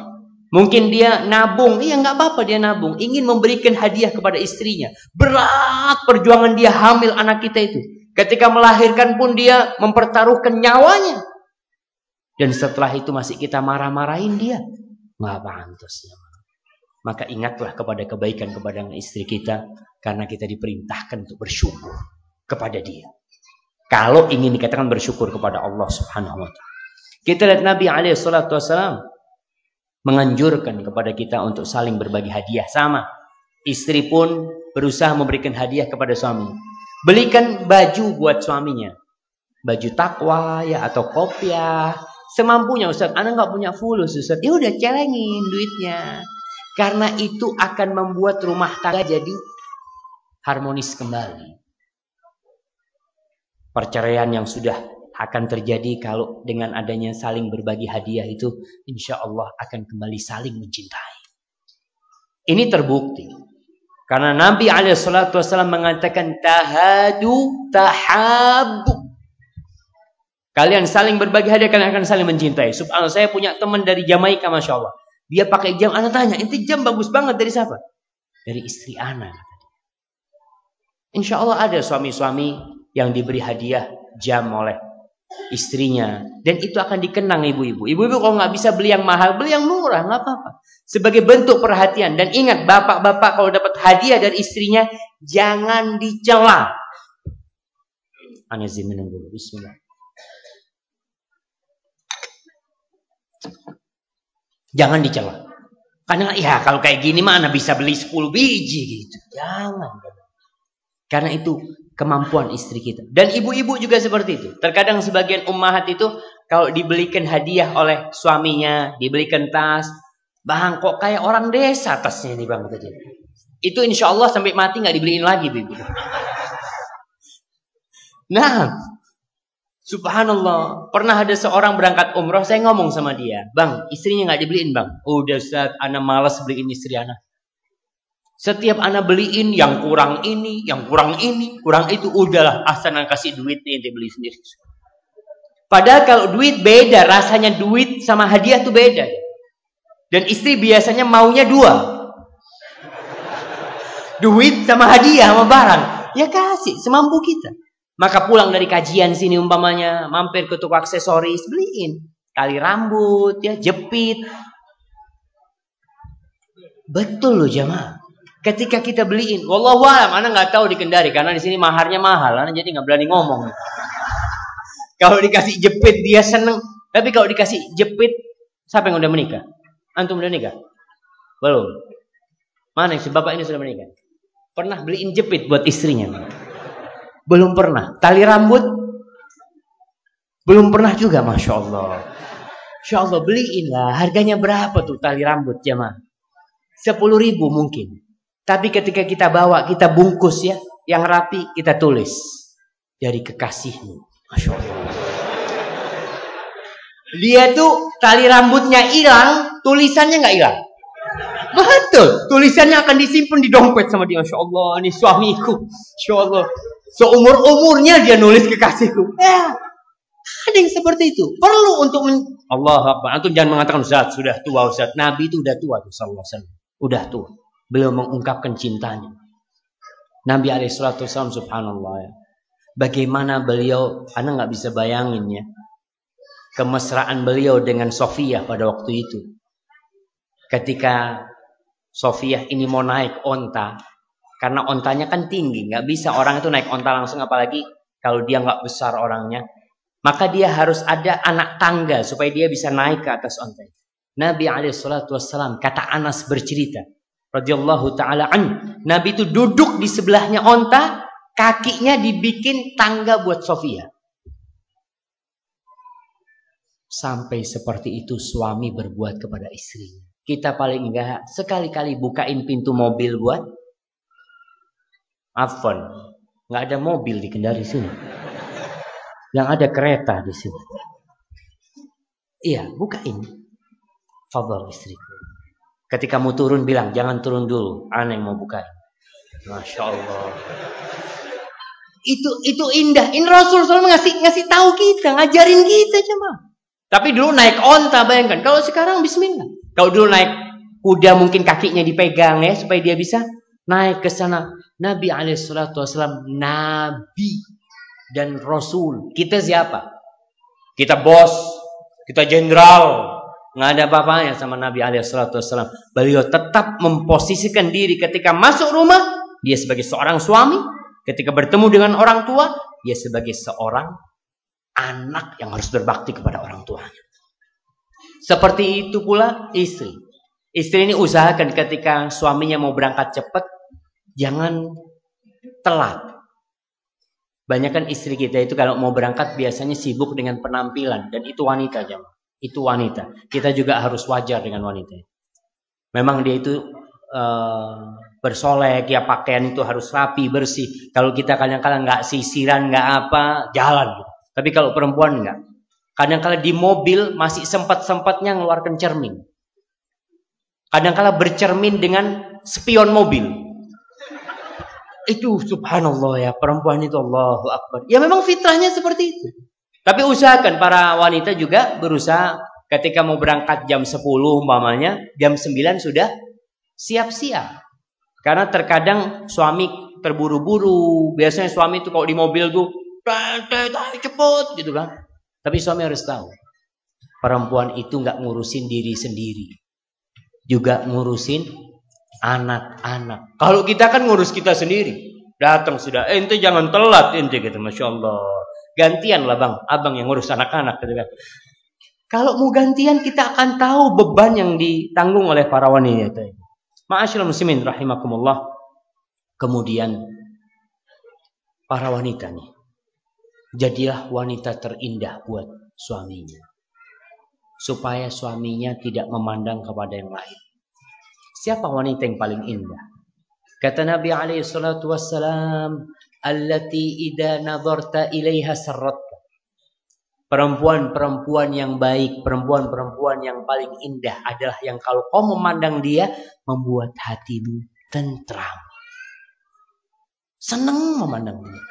Mungkin dia nabung, iya nggak apa-apa dia nabung, ingin memberikan hadiah kepada istrinya. Berat perjuangan dia hamil anak kita itu. Ketika melahirkan pun dia mempertaruhkan nyawanya. Dan setelah itu masih kita marah-marahin dia. Nggak pantas. Ya. Maka ingatlah kepada kebaikan kepada istri kita. Karena kita diperintahkan untuk bersyukur kepada dia. Kalau ingin dikatakan bersyukur kepada Allah subhanahu wa ta'ala. Kita lihat Nabi SAW menganjurkan kepada kita untuk saling berbagi hadiah. Sama. Istri pun berusaha memberikan hadiah kepada suami. Belikan baju buat suaminya. Baju takwa ya atau kopiah Semampunya Ustaz, Anda nggak punya fulus Ustaz. Ya udah celengin duitnya. Karena itu akan membuat rumah tangga jadi harmonis kembali. Perceraian yang sudah akan terjadi kalau dengan adanya saling berbagi hadiah itu insya Allah akan kembali saling mencintai. Ini terbukti. Karena Nabi SAW mengatakan tahadu tahabu. Kalian saling berbagi hadiah, kalian akan saling mencintai. Subhanallah, saya punya teman dari Jamaika, Masya Allah. Dia pakai jam, anak tanya, itu jam bagus banget dari siapa? Dari istri anak. Insya Allah ada suami-suami yang diberi hadiah jam oleh istrinya. Dan itu akan dikenang ibu-ibu. Ibu-ibu kalau nggak bisa beli yang mahal, beli yang murah, nggak apa-apa. Sebagai bentuk perhatian. Dan ingat, bapak-bapak kalau dapat hadiah dari istrinya, jangan dicela. Anazim dulu. Bismillah. Jangan dicela. Karena ya kalau kayak gini mana bisa beli 10 biji gitu. Jangan. Karena itu kemampuan istri kita. Dan ibu-ibu juga seperti itu. Terkadang sebagian ummahat itu kalau dibelikan hadiah oleh suaminya, dibelikan tas, bang kok kayak orang desa tasnya ini bang tadi. Itu insya Allah sampai mati nggak dibeliin lagi, ibu. Nah, Subhanallah, pernah ada seorang berangkat umroh, saya ngomong sama dia, bang, istrinya nggak dibeliin bang. Udah saat anak malas beliin istri anak. Setiap anak beliin yang kurang ini, yang kurang ini, kurang itu, udahlah asal anak kasih duit nih dia beli sendiri. Padahal kalau duit beda, rasanya duit sama hadiah tuh beda. Dan istri biasanya maunya dua. Duit sama hadiah sama barang. Ya kasih, semampu kita. Maka pulang dari kajian sini umpamanya, mampir ke toko aksesoris, beliin. Kali rambut, ya jepit. Betul loh jamaah. Ketika kita beliin, wallahu alam, anak nggak tahu di Kendari karena di sini maharnya mahal, anak jadi nggak berani ngomong. Kalau dikasih jepit dia seneng, tapi kalau dikasih jepit, siapa yang udah menikah? Antum udah nikah? Belum. Mana si bapak ini sudah menikah? Pernah beliin jepit buat istrinya? Belum pernah. Tali rambut? Belum pernah juga, Masya Allah. Masya Allah, beliin lah. Harganya berapa tuh tali rambut, jemaah? Sepuluh ribu mungkin. Tapi ketika kita bawa, kita bungkus ya. Yang rapi, kita tulis. Dari kekasihmu. Masya Allah. Dia tuh tali rambutnya hilang, tulisannya nggak hilang. Betul. Tulisannya akan disimpan di dompet sama dia. Masya Allah, ini suamiku. Masya Allah. Seumur-umurnya dia nulis kekasihku. Ya, ada yang seperti itu. Perlu untuk men... Allah Akbar. Antum jangan mengatakan Ustaz, sudah tua Ustaz. Nabi itu udah tua tuh sallallahu alaihi Udah tua. Beliau mengungkapkan cintanya. Nabi alaihi salatu subhanallah ya. Bagaimana beliau, Anda nggak bisa bayangin ya. Kemesraan beliau dengan Sofia pada waktu itu. Ketika Sofia ini mau naik onta, karena ontanya kan tinggi, nggak bisa orang itu naik onta langsung apalagi kalau dia nggak besar orangnya. Maka dia harus ada anak tangga supaya dia bisa naik ke atas onta. Nabi Alaihissalam kata Anas bercerita, radhiyallahu taala an, Nabi itu duduk di sebelahnya onta, kakinya dibikin tangga buat Sofia. Sampai seperti itu suami berbuat kepada istrinya. Kita paling enggak sekali-kali bukain pintu mobil buat Afon. Nggak ada mobil di Kendari sini. Yang ada kereta di sini. Iya, bukain. Fadal istriku. Ketika mau turun bilang, jangan turun dulu. Aneh mau buka. Masya Allah. Itu itu indah. Ini Rasul SAW ngasih ngasih tahu kita, ngajarin kita cuma. Tapi dulu naik onta bayangkan. Kalau sekarang Bismillah. Kalau dulu naik kuda mungkin kakinya dipegang ya supaya dia bisa naik ke sana. Nabi Alaihissalam Nabi dan Rasul. Kita siapa? Kita bos, kita jenderal, nggak ada apa-apanya sama Nabi Alaihissalam. Beliau tetap memposisikan diri ketika masuk rumah, dia sebagai seorang suami, ketika bertemu dengan orang tua, dia sebagai seorang anak yang harus berbakti kepada orang tuanya. Seperti itu pula istri. Istri ini usahakan ketika suaminya mau berangkat cepat, jangan telat. Banyak kan istri kita itu kalau mau berangkat biasanya sibuk dengan penampilan dan itu wanita jamaah itu wanita. Kita juga harus wajar dengan wanita. Memang dia itu uh, bersolek, ya pakaian itu harus rapi, bersih. Kalau kita kadang-kadang nggak sisiran, nggak apa, jalan. Tapi kalau perempuan nggak. Kadang-kadang di mobil masih sempat-sempatnya ngeluarkan cermin. Kadang-kadang bercermin dengan spion mobil. Itu subhanallah ya, perempuan itu Allahu Akbar. Ya memang fitrahnya seperti itu. Tapi usahakan para wanita juga berusaha ketika mau berangkat jam 10 umpamanya, jam 9 sudah siap-siap. Karena terkadang suami terburu-buru. Biasanya suami itu kalau di mobil tuh cepet gitu kan. Tapi suami harus tahu. Perempuan itu nggak ngurusin diri sendiri. Juga ngurusin anak-anak. Kalau kita kan ngurus kita sendiri. Datang sudah, eh ente jangan telat ente gitu. Masya Allah. Gantian lah bang, abang yang ngurus anak-anak gitu kan. Kalau mau gantian kita akan tahu beban yang ditanggung oleh para wanita. Ma'asyiral muslimin rahimakumullah. Kemudian para wanita nih. Jadilah wanita terindah buat suaminya. Supaya suaminya tidak memandang kepada yang lain. Siapa wanita yang paling indah? Kata Nabi alaihi salatu wassalam, allati idza nadarta ilaiha sarratka. Perempuan-perempuan yang baik, perempuan-perempuan yang paling indah adalah yang kalau kau memandang dia membuat hatimu tentram. Senang memandang dia.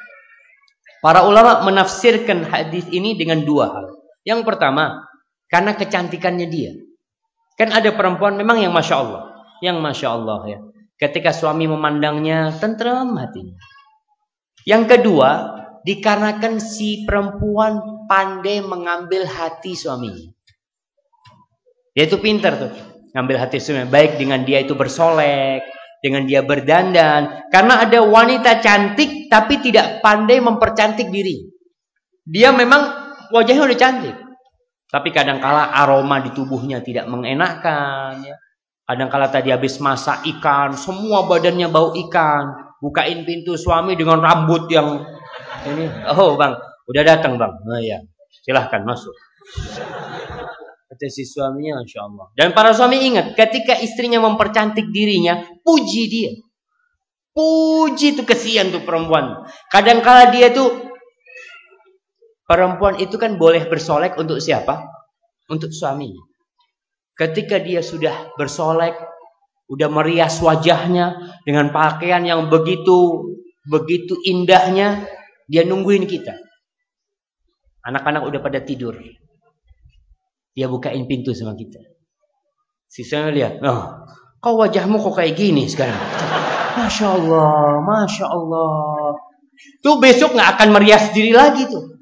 Para ulama menafsirkan hadis ini dengan dua hal. Yang pertama, karena kecantikannya dia. Kan ada perempuan memang yang masya Allah, yang masya Allah ya. Ketika suami memandangnya tentram hatinya. Yang kedua, dikarenakan si perempuan pandai mengambil hati suaminya. Dia itu pintar tuh, ngambil hati suaminya. Baik dengan dia itu bersolek, dengan dia berdandan. Karena ada wanita cantik tapi tidak pandai mempercantik diri. Dia memang wajahnya udah cantik. Tapi kadangkala aroma di tubuhnya tidak mengenakan. Ya. Kadangkala tadi habis masak ikan, semua badannya bau ikan bukain pintu suami dengan rambut yang ini. Oh bang, udah datang bang. Oh ya, silahkan masuk. Kata si suaminya, Masya Allah. Dan para suami ingat, ketika istrinya mempercantik dirinya, puji dia. Puji itu kesian tuh perempuan. Kadang-kala dia tuh perempuan itu kan boleh bersolek untuk siapa? Untuk suaminya. Ketika dia sudah bersolek, udah merias wajahnya dengan pakaian yang begitu begitu indahnya, dia nungguin kita. Anak-anak udah pada tidur. Dia bukain pintu sama kita. Sisanya lihat, oh, kau wajahmu kok kayak gini sekarang. Masya Allah, Masya Allah. Tuh besok nggak akan merias diri lagi tuh.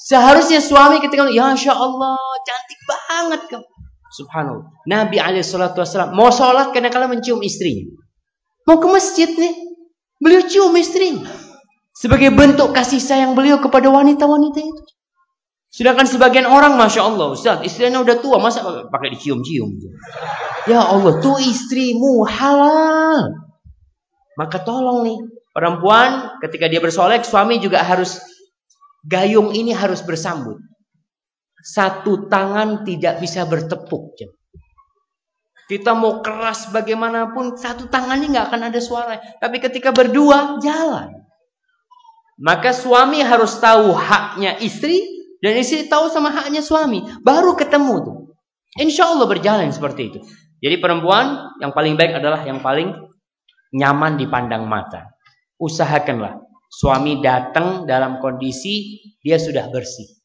Seharusnya suami ketika, ya Masya Allah, cantik banget kamu. Subhanallah. Nabi Alaihissalam mau sholat karena kala mencium istrinya. Mau ke masjid nih. Beliau cium istrinya. Sebagai bentuk kasih sayang beliau kepada wanita-wanita itu. Sedangkan sebagian orang, Masya Allah, Ustaz, istrinya udah tua, masa pakai dicium-cium? Ya Allah, tuh istrimu halal. Maka tolong nih, perempuan ketika dia bersolek, suami juga harus, gayung ini harus bersambut. Satu tangan tidak bisa bertepuk. Kita mau keras bagaimanapun, satu tangannya nggak akan ada suara. Tapi ketika berdua, jalan. Maka suami harus tahu haknya istri, dan istri tahu sama haknya suami. Baru ketemu tuh. Insya Allah berjalan seperti itu. Jadi perempuan yang paling baik adalah yang paling nyaman dipandang mata. Usahakanlah suami datang dalam kondisi dia sudah bersih.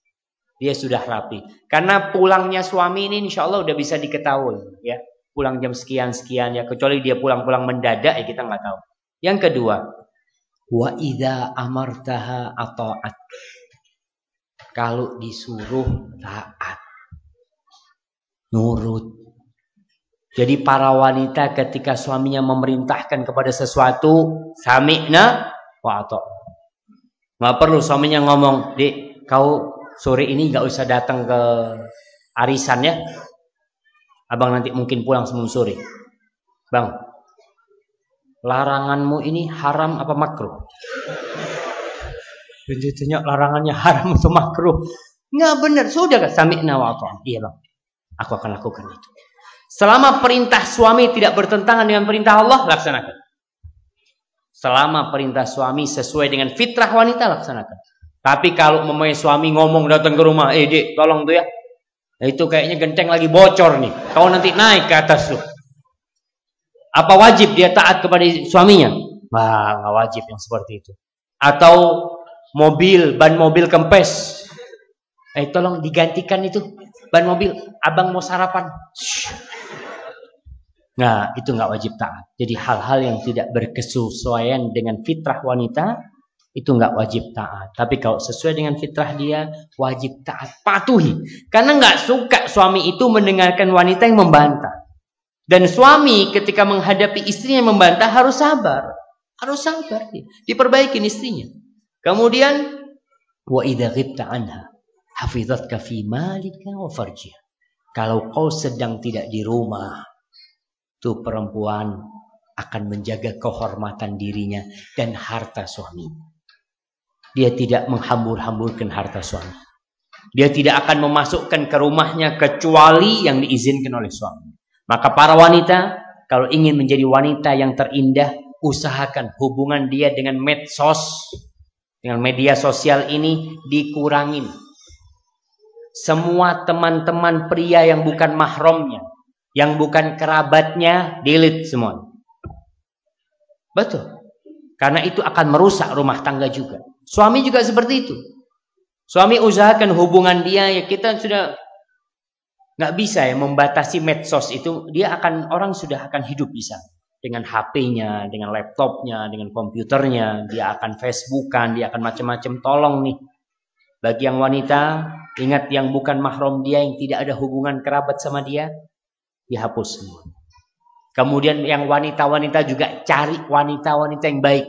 Dia sudah rapi. Karena pulangnya suami ini insya Allah udah bisa diketahui. ya Pulang jam sekian-sekian ya. Kecuali dia pulang-pulang mendadak ya kita nggak tahu. Yang kedua. Wa idha amartaha ata'at. Kalau disuruh taat. Nurut. Jadi para wanita ketika suaminya memerintahkan kepada sesuatu, sami'na wa Nggak perlu suaminya ngomong, "Dik, kau sore ini nggak usah datang ke arisan ya. Abang nanti mungkin pulang sebelum sore. Bang, laranganmu ini haram apa makruh? Ditanya larangannya haram atau makruh. Nggak benar, sudah gak sami'na wa Iya bang, aku akan lakukan itu. Selama perintah suami tidak bertentangan dengan perintah Allah, laksanakan. Selama perintah suami sesuai dengan fitrah wanita, laksanakan. Tapi kalau memang suami ngomong datang ke rumah, eh dek tolong tuh ya. Nah, itu kayaknya genteng lagi bocor nih. Kau nanti naik ke atas tuh. Apa wajib dia taat kepada suaminya? Wah, nggak wajib yang seperti itu. Atau mobil, ban mobil kempes. Eh tolong digantikan itu ban mobil. Abang mau sarapan. Nah, itu nggak wajib taat. Jadi hal-hal yang tidak berkesesuaian dengan fitrah wanita itu nggak wajib taat. Tapi kalau sesuai dengan fitrah dia, wajib taat, patuhi. Karena nggak suka suami itu mendengarkan wanita yang membantah. Dan suami ketika menghadapi istrinya yang membantah harus sabar. Harus sabar. Diperbaiki istrinya. Kemudian, wa idha ghibta anha hafizatka fi malika wa farjiha. Kalau kau sedang tidak di rumah, tuh perempuan akan menjaga kehormatan dirinya dan harta suaminya. Dia tidak menghambur-hamburkan harta suami. Dia tidak akan memasukkan ke rumahnya kecuali yang diizinkan oleh suami. Maka para wanita, kalau ingin menjadi wanita yang terindah, usahakan hubungan dia dengan medsos, dengan media sosial ini dikurangin. Semua teman-teman pria yang bukan mahramnya, yang bukan kerabatnya, delete semua. Betul. Karena itu akan merusak rumah tangga juga. Suami juga seperti itu. Suami usahakan hubungan dia ya kita sudah nggak bisa ya membatasi medsos itu dia akan orang sudah akan hidup bisa dengan HP-nya, dengan laptopnya, dengan komputernya, dia akan Facebookan, dia akan macam-macam. Tolong nih bagi yang wanita ingat yang bukan mahram dia yang tidak ada hubungan kerabat sama dia dihapus semua. Kemudian yang wanita-wanita juga cari wanita-wanita yang baik.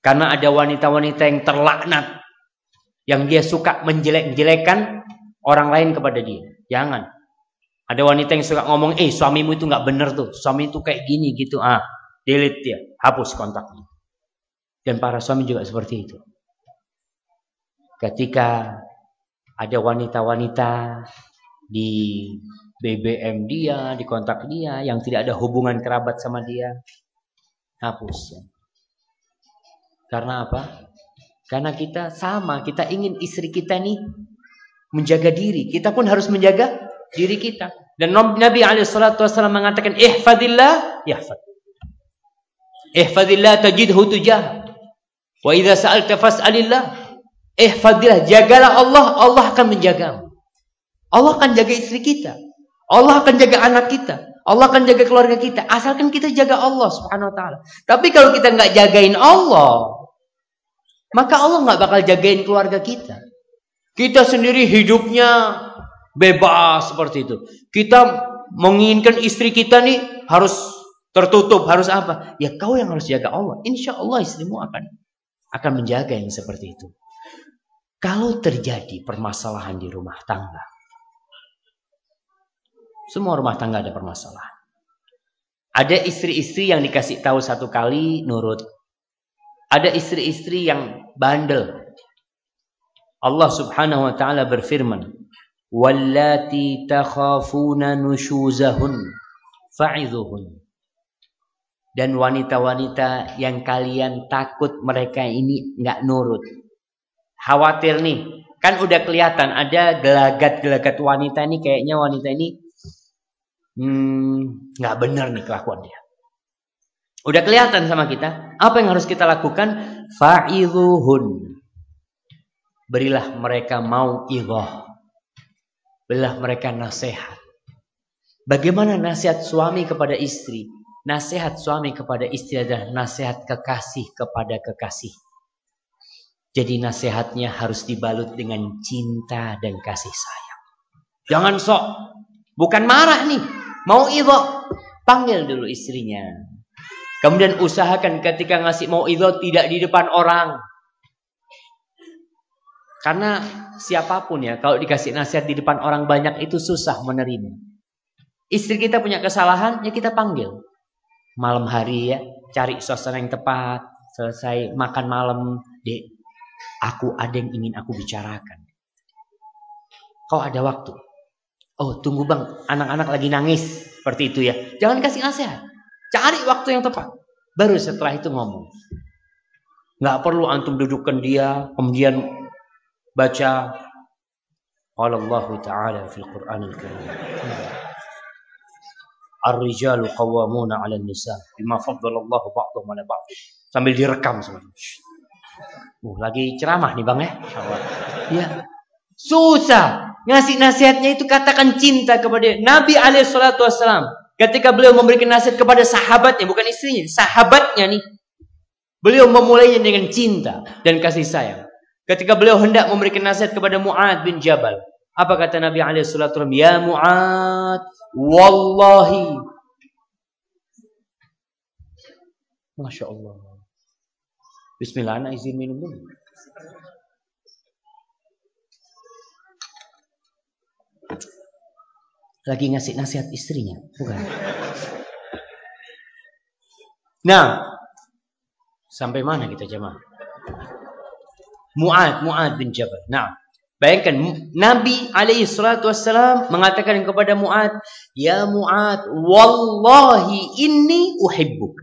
Karena ada wanita-wanita yang terlaknat. Yang dia suka menjelek-jelekan orang lain kepada dia. Jangan. Ada wanita yang suka ngomong, eh suamimu itu nggak benar tuh. Suami itu kayak gini gitu. Ah, delete dia. Hapus kontaknya. Dan para suami juga seperti itu. Ketika ada wanita-wanita di BBM dia, di kontak dia, yang tidak ada hubungan kerabat sama dia, hapus. Karena apa? Karena kita sama, kita ingin istri kita nih menjaga diri. Kita pun harus menjaga diri kita. Dan Nabi SAW mengatakan, Ihfadillah, yahfad. Ihfadillah tajidhu tujah. Wa idha sa'alta fas'alillah. Ihfadillah, jagalah Allah, Allah akan menjagamu. Allah akan jaga istri kita. Allah akan jaga anak kita. Allah akan jaga keluarga kita. Asalkan kita jaga Allah subhanahu wa ta'ala. Tapi kalau kita nggak jagain Allah, maka Allah nggak bakal jagain keluarga kita. Kita sendiri hidupnya bebas seperti itu. Kita menginginkan istri kita nih harus tertutup, harus apa? Ya kau yang harus jaga Allah. Insya Allah istrimu akan akan menjaga yang seperti itu. Kalau terjadi permasalahan di rumah tangga, semua rumah tangga ada permasalahan. Ada istri-istri yang dikasih tahu satu kali nurut, ada istri-istri yang bandel. Allah Subhanahu wa taala berfirman, "Wallati takhafuna nushuzahun fa'idhuhun." Dan wanita-wanita yang kalian takut mereka ini nggak nurut. Khawatir nih, kan udah kelihatan ada gelagat-gelagat wanita ini kayaknya wanita ini hmm, nggak benar nih kelakuan dia. Udah kelihatan sama kita. Apa yang harus kita lakukan? Fa'iluhun. Berilah mereka mau ilah. Berilah mereka nasihat. Bagaimana nasihat suami kepada istri? Nasihat suami kepada istri adalah nasihat kekasih kepada kekasih. Jadi nasihatnya harus dibalut dengan cinta dan kasih sayang. Jangan sok. Bukan marah nih. Mau ilah. Panggil dulu istrinya. Kemudian usahakan ketika ngasih mau itu tidak di depan orang. Karena siapa pun ya, kalau dikasih nasihat di depan orang banyak itu susah menerima. Istri kita punya kesalahan, ya kita panggil. Malam hari ya, cari suasana yang tepat. Selesai makan malam, dek, aku ada yang ingin aku bicarakan. Kau ada waktu. Oh tunggu bang, anak-anak lagi nangis. Seperti itu ya. Jangan kasih nasihat. Cari waktu yang tepat. Baru setelah itu ngomong. Nggak perlu antum dudukkan dia, kemudian baca Qala Allah Ta'ala fil Qur'an Al-Karim. Ar-rijalu qawwamuna 'ala nisa bima faddala Allah ba'dhum 'ala ba'd. Sambil direkam semua. Uh, lagi ceramah nih Bang ya. Iya. Susah. Ngasih nasihatnya itu katakan cinta kepada Nabi alaihi salatu wasallam. Ketika beliau memberikan nasihat kepada sahabatnya, bukan istrinya, sahabatnya nih. Beliau memulainya dengan cinta dan kasih sayang. Ketika beliau hendak memberikan nasihat kepada Mu'ad bin Jabal. Apa kata Nabi SAW? Ya Mu'ad, Wallahi. Masya Allah. Bismillah, anak izin minum dulu. Lagi ngasih nasihat istrinya, bukan? Nah, sampai mana kita jemaah? Mu'ad, Mu'ad bin Jabal. Nah, bayangkan Nabi alaihi salatu wassalam mengatakan kepada Mu'ad, "Ya Mu'ad, wallahi inni uhibbuk."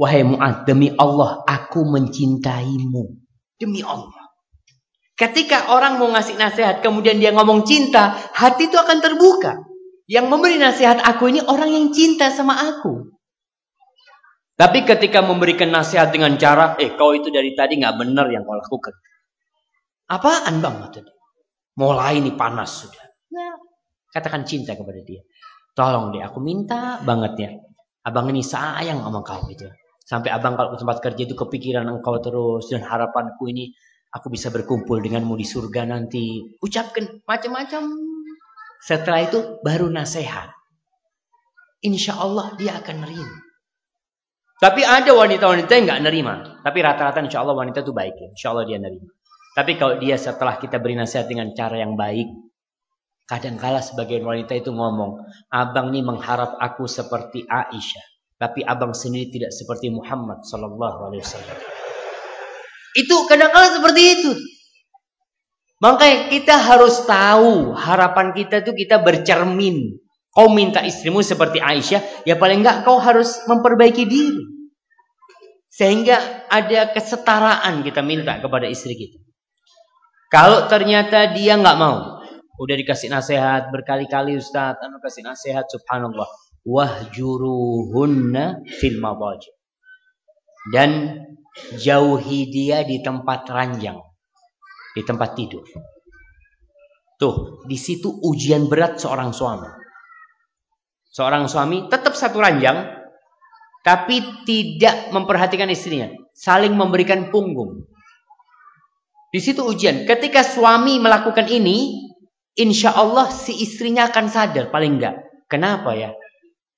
Wahai Mu'ad, demi Allah aku mencintaimu. Demi Allah. Ketika orang mau ngasih nasihat kemudian dia ngomong cinta, hati itu akan terbuka. Yang memberi nasihat aku ini orang yang cinta sama aku. Tapi ketika memberikan nasihat dengan cara, eh kau itu dari tadi nggak benar yang kau lakukan. Apaan bang? Mulai ini panas sudah. Nah, katakan cinta kepada dia. Tolong deh, aku minta banget ya. Abang ini sayang sama kau gitu. Sampai abang kalau tempat kerja itu kepikiran engkau terus dan harapanku ini aku bisa berkumpul denganmu di surga nanti. Ucapkan macam-macam setelah itu baru nasihat. Insya Allah dia akan nerima. Tapi ada wanita-wanita yang nggak nerima. Tapi rata-rata insya Allah wanita itu baik ya. Insya Allah dia nerima. Tapi kalau dia setelah kita beri nasihat dengan cara yang baik. Kadangkala sebagian wanita itu ngomong. Abang ini mengharap aku seperti Aisyah. Tapi abang sendiri tidak seperti Muhammad Sallallahu Alaihi Wasallam. Itu kadang-kala seperti itu. Makanya kita harus tahu harapan kita itu kita bercermin. Kau minta istrimu seperti Aisyah, ya paling enggak kau harus memperbaiki diri. Sehingga ada kesetaraan kita minta kepada istri kita. Kalau ternyata dia nggak mau, udah dikasih nasihat berkali-kali Ustaz, anu kasih nasihat subhanallah. Wahjuruhunna fil mawajib. Dan jauhi dia di tempat ranjang di tempat tidur. Tuh, di situ ujian berat seorang suami. Seorang suami tetap satu ranjang, tapi tidak memperhatikan istrinya, saling memberikan punggung. Di situ ujian. Ketika suami melakukan ini, insya Allah si istrinya akan sadar paling enggak. Kenapa ya?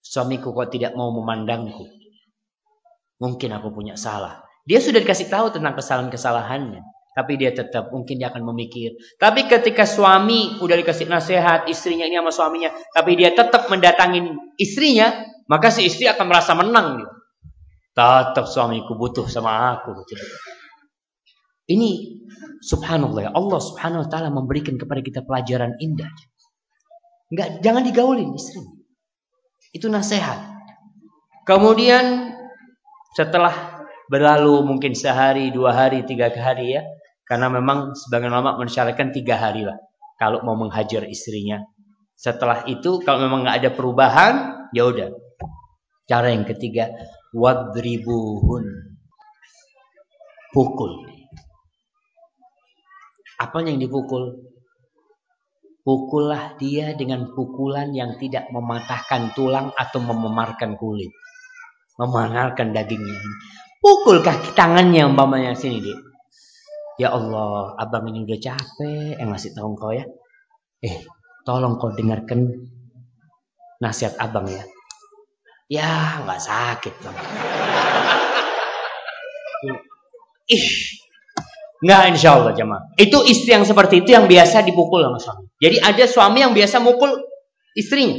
Suamiku kok tidak mau memandangku. Mungkin aku punya salah. Dia sudah dikasih tahu tentang kesalahan-kesalahannya. Tapi dia tetap mungkin dia akan memikir. Tapi ketika suami udah dikasih nasihat istrinya ini sama suaminya, tapi dia tetap mendatangin istrinya, maka si istri akan merasa menang. Tetap suamiku butuh sama aku. Ini subhanallah ya Allah subhanahu wa ta'ala memberikan kepada kita pelajaran indah. Enggak, jangan digaulin istri. Itu nasihat. Kemudian setelah berlalu mungkin sehari, dua hari, tiga hari ya. Karena memang sebagian ulama mensyaratkan tiga hari lah. Kalau mau menghajar istrinya. Setelah itu kalau memang nggak ada perubahan, ya udah. Cara yang ketiga, wadribuhun. Pukul. Apa yang dipukul? Pukullah dia dengan pukulan yang tidak mematahkan tulang atau mememarkan kulit. Memarkan dagingnya. Pukul kaki tangannya umpamanya sini dia. Ya Allah, abang ini udah capek yang ngasih tahu kau ya. Eh, tolong kau dengarkan nasihat abang ya. Ya, nggak sakit bang. Ih, nggak insya Allah jemaah. Itu istri yang seperti itu yang biasa dipukul sama suami. Jadi ada suami yang biasa mukul istrinya.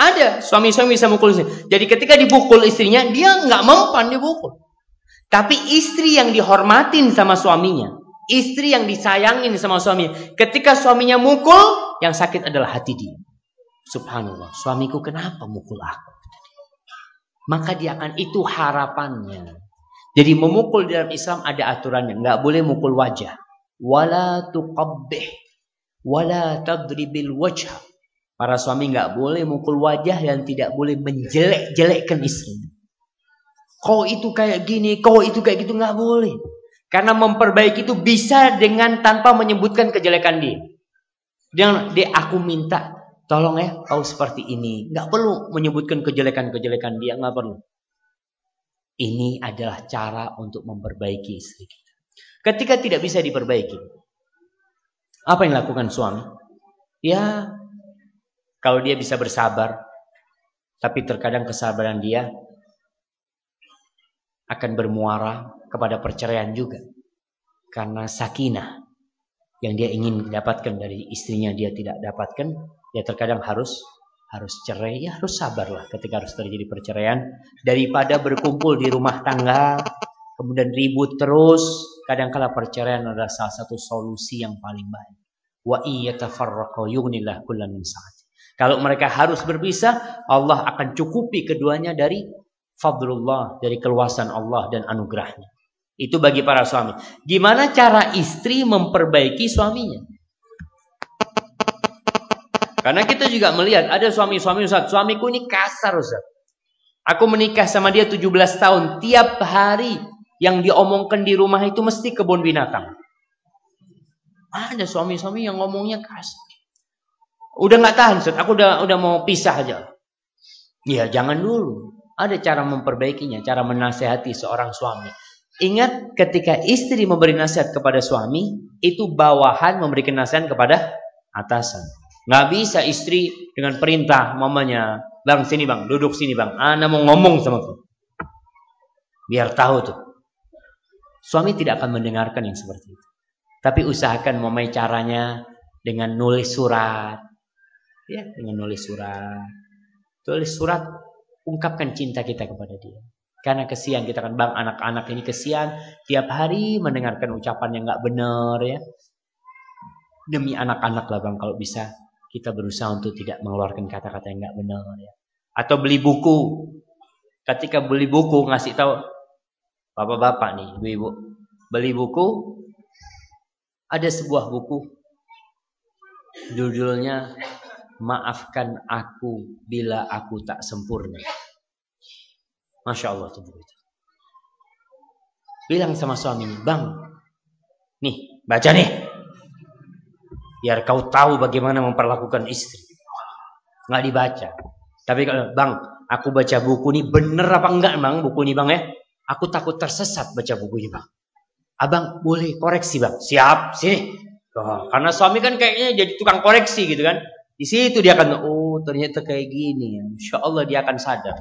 Ada suami-suami bisa mukul istri. Jadi ketika dipukul istrinya, dia nggak mempan dipukul. Tapi istri yang dihormatin sama suaminya, istri yang disayangin sama suaminya, ketika suaminya mukul, yang sakit adalah hati dia. Subhanallah, suamiku kenapa mukul aku? Maka dia akan itu harapannya. Jadi memukul dalam Islam ada aturannya, nggak boleh mukul wajah. Wala tuqabbih, wala tadribil wajah. Para suami nggak boleh mukul wajah dan tidak boleh menjelek-jelekkan istri. Kau itu kayak gini, kau itu kayak gitu nggak boleh. Karena memperbaiki itu bisa dengan tanpa menyebutkan kejelekan dia. Dia, dia aku minta tolong ya kau seperti ini. Nggak perlu menyebutkan kejelekan-kejelekan dia, nggak perlu. Ini adalah cara untuk memperbaiki istri kita. Ketika tidak bisa diperbaiki, apa yang dilakukan suami? Ya, kalau dia bisa bersabar, tapi terkadang kesabaran dia akan bermuara kepada perceraian juga. Karena sakinah yang dia ingin dapatkan dari istrinya dia tidak dapatkan, ya terkadang harus harus cerai, ya harus sabarlah ketika harus terjadi perceraian daripada berkumpul di rumah tangga kemudian ribut terus, kadangkala perceraian adalah salah satu solusi yang paling baik. Wa iyyatafarraqu yughnillah kullan min Kalau mereka harus berpisah, Allah akan cukupi keduanya dari fadlullah dari keluasan Allah dan anugerahnya. Itu bagi para suami. Gimana cara istri memperbaiki suaminya? Karena kita juga melihat ada suami-suami Ustaz, suamiku ini kasar Ustaz. Aku menikah sama dia 17 tahun, tiap hari yang diomongkan di rumah itu mesti kebun binatang. Ada suami-suami yang ngomongnya kasar. Udah nggak tahan, Ustaz. Aku udah udah mau pisah aja. Ya, jangan dulu. Ada cara memperbaikinya, cara menasehati seorang suami. Ingat ketika istri memberi nasihat kepada suami, itu bawahan memberikan nasihat kepada atasan. Nggak bisa istri dengan perintah mamanya, bang sini bang, duduk sini bang, ana mau ngomong sama tuh. Biar tahu tuh. Suami tidak akan mendengarkan yang seperti itu. Tapi usahakan memai caranya dengan nulis surat. Ya, dengan nulis surat. Tulis surat ungkapkan cinta kita kepada dia. Karena kesian kita kan bang anak-anak ini kesian tiap hari mendengarkan ucapan yang nggak benar ya. Demi anak-anak lah bang kalau bisa kita berusaha untuk tidak mengeluarkan kata-kata yang nggak benar ya. Atau beli buku. Ketika beli buku ngasih tahu bapak-bapak nih, ibu-ibu, beli buku ada sebuah buku judulnya maafkan aku bila aku tak sempurna. Masya Allah tuh itu. Bilang sama suaminya, bang, nih baca nih, biar kau tahu bagaimana memperlakukan istri. Nggak dibaca. Tapi kalau bang, aku baca buku ini bener apa enggak bang buku ini bang ya? Aku takut tersesat baca buku ini bang. Abang boleh koreksi bang. Siap, sini. Oh, karena suami kan kayaknya jadi tukang koreksi gitu kan. Di situ dia akan, oh ternyata kayak gini. Insya Allah dia akan sadar.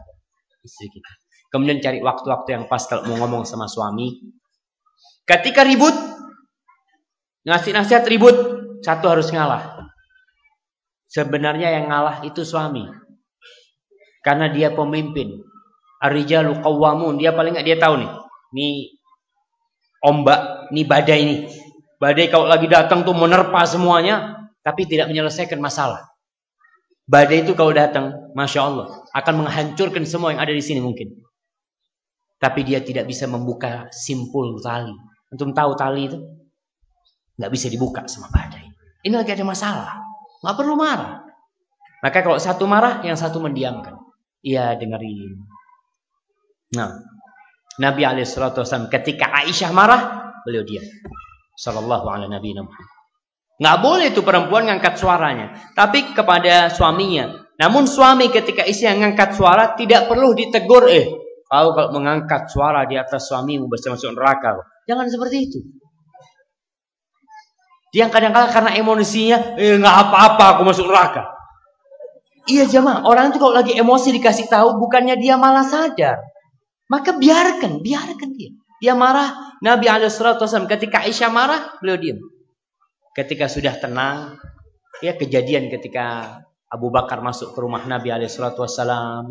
Istri kita. Kemudian cari waktu-waktu yang pas kalau mau ngomong sama suami. Ketika ribut, ngasih nasihat ribut, satu harus ngalah. Sebenarnya yang ngalah itu suami. Karena dia pemimpin. Arijalu qawwamun. Dia paling nggak dia tahu nih. Ini ombak, ini badai nih. Badai kalau lagi datang tuh menerpa semuanya, tapi tidak menyelesaikan masalah. Badai itu kalau datang, masya Allah, akan menghancurkan semua yang ada di sini mungkin. Tapi dia tidak bisa membuka simpul tali. Untuk tahu tali itu? Nggak bisa dibuka sama badai. Ini lagi ada masalah. Nggak perlu marah. Maka kalau satu marah, yang satu mendiamkan. Iya, dengerin. Nah, Nabi Alaihissalam ketika Aisyah marah, beliau diam. Sallallahu alaihi Nabi Muhammad. Nggak boleh itu perempuan ngangkat suaranya. Tapi kepada suaminya. Namun suami ketika istri yang ngangkat suara tidak perlu ditegur. Eh, kau kalau mengangkat suara di atas suamimu bisa masuk neraka. Jangan seperti itu. Dia kadang-kadang karena emosinya, eh nggak apa-apa aku masuk neraka. Iya jemaah, orang itu kalau lagi emosi dikasih tahu bukannya dia malah sadar. Maka biarkan, biarkan dia. Dia marah, Nabi Alaihissalam ketika Aisyah marah, beliau diam. Ketika sudah tenang, ya kejadian ketika Abu Bakar masuk ke rumah Nabi Alaihissalam,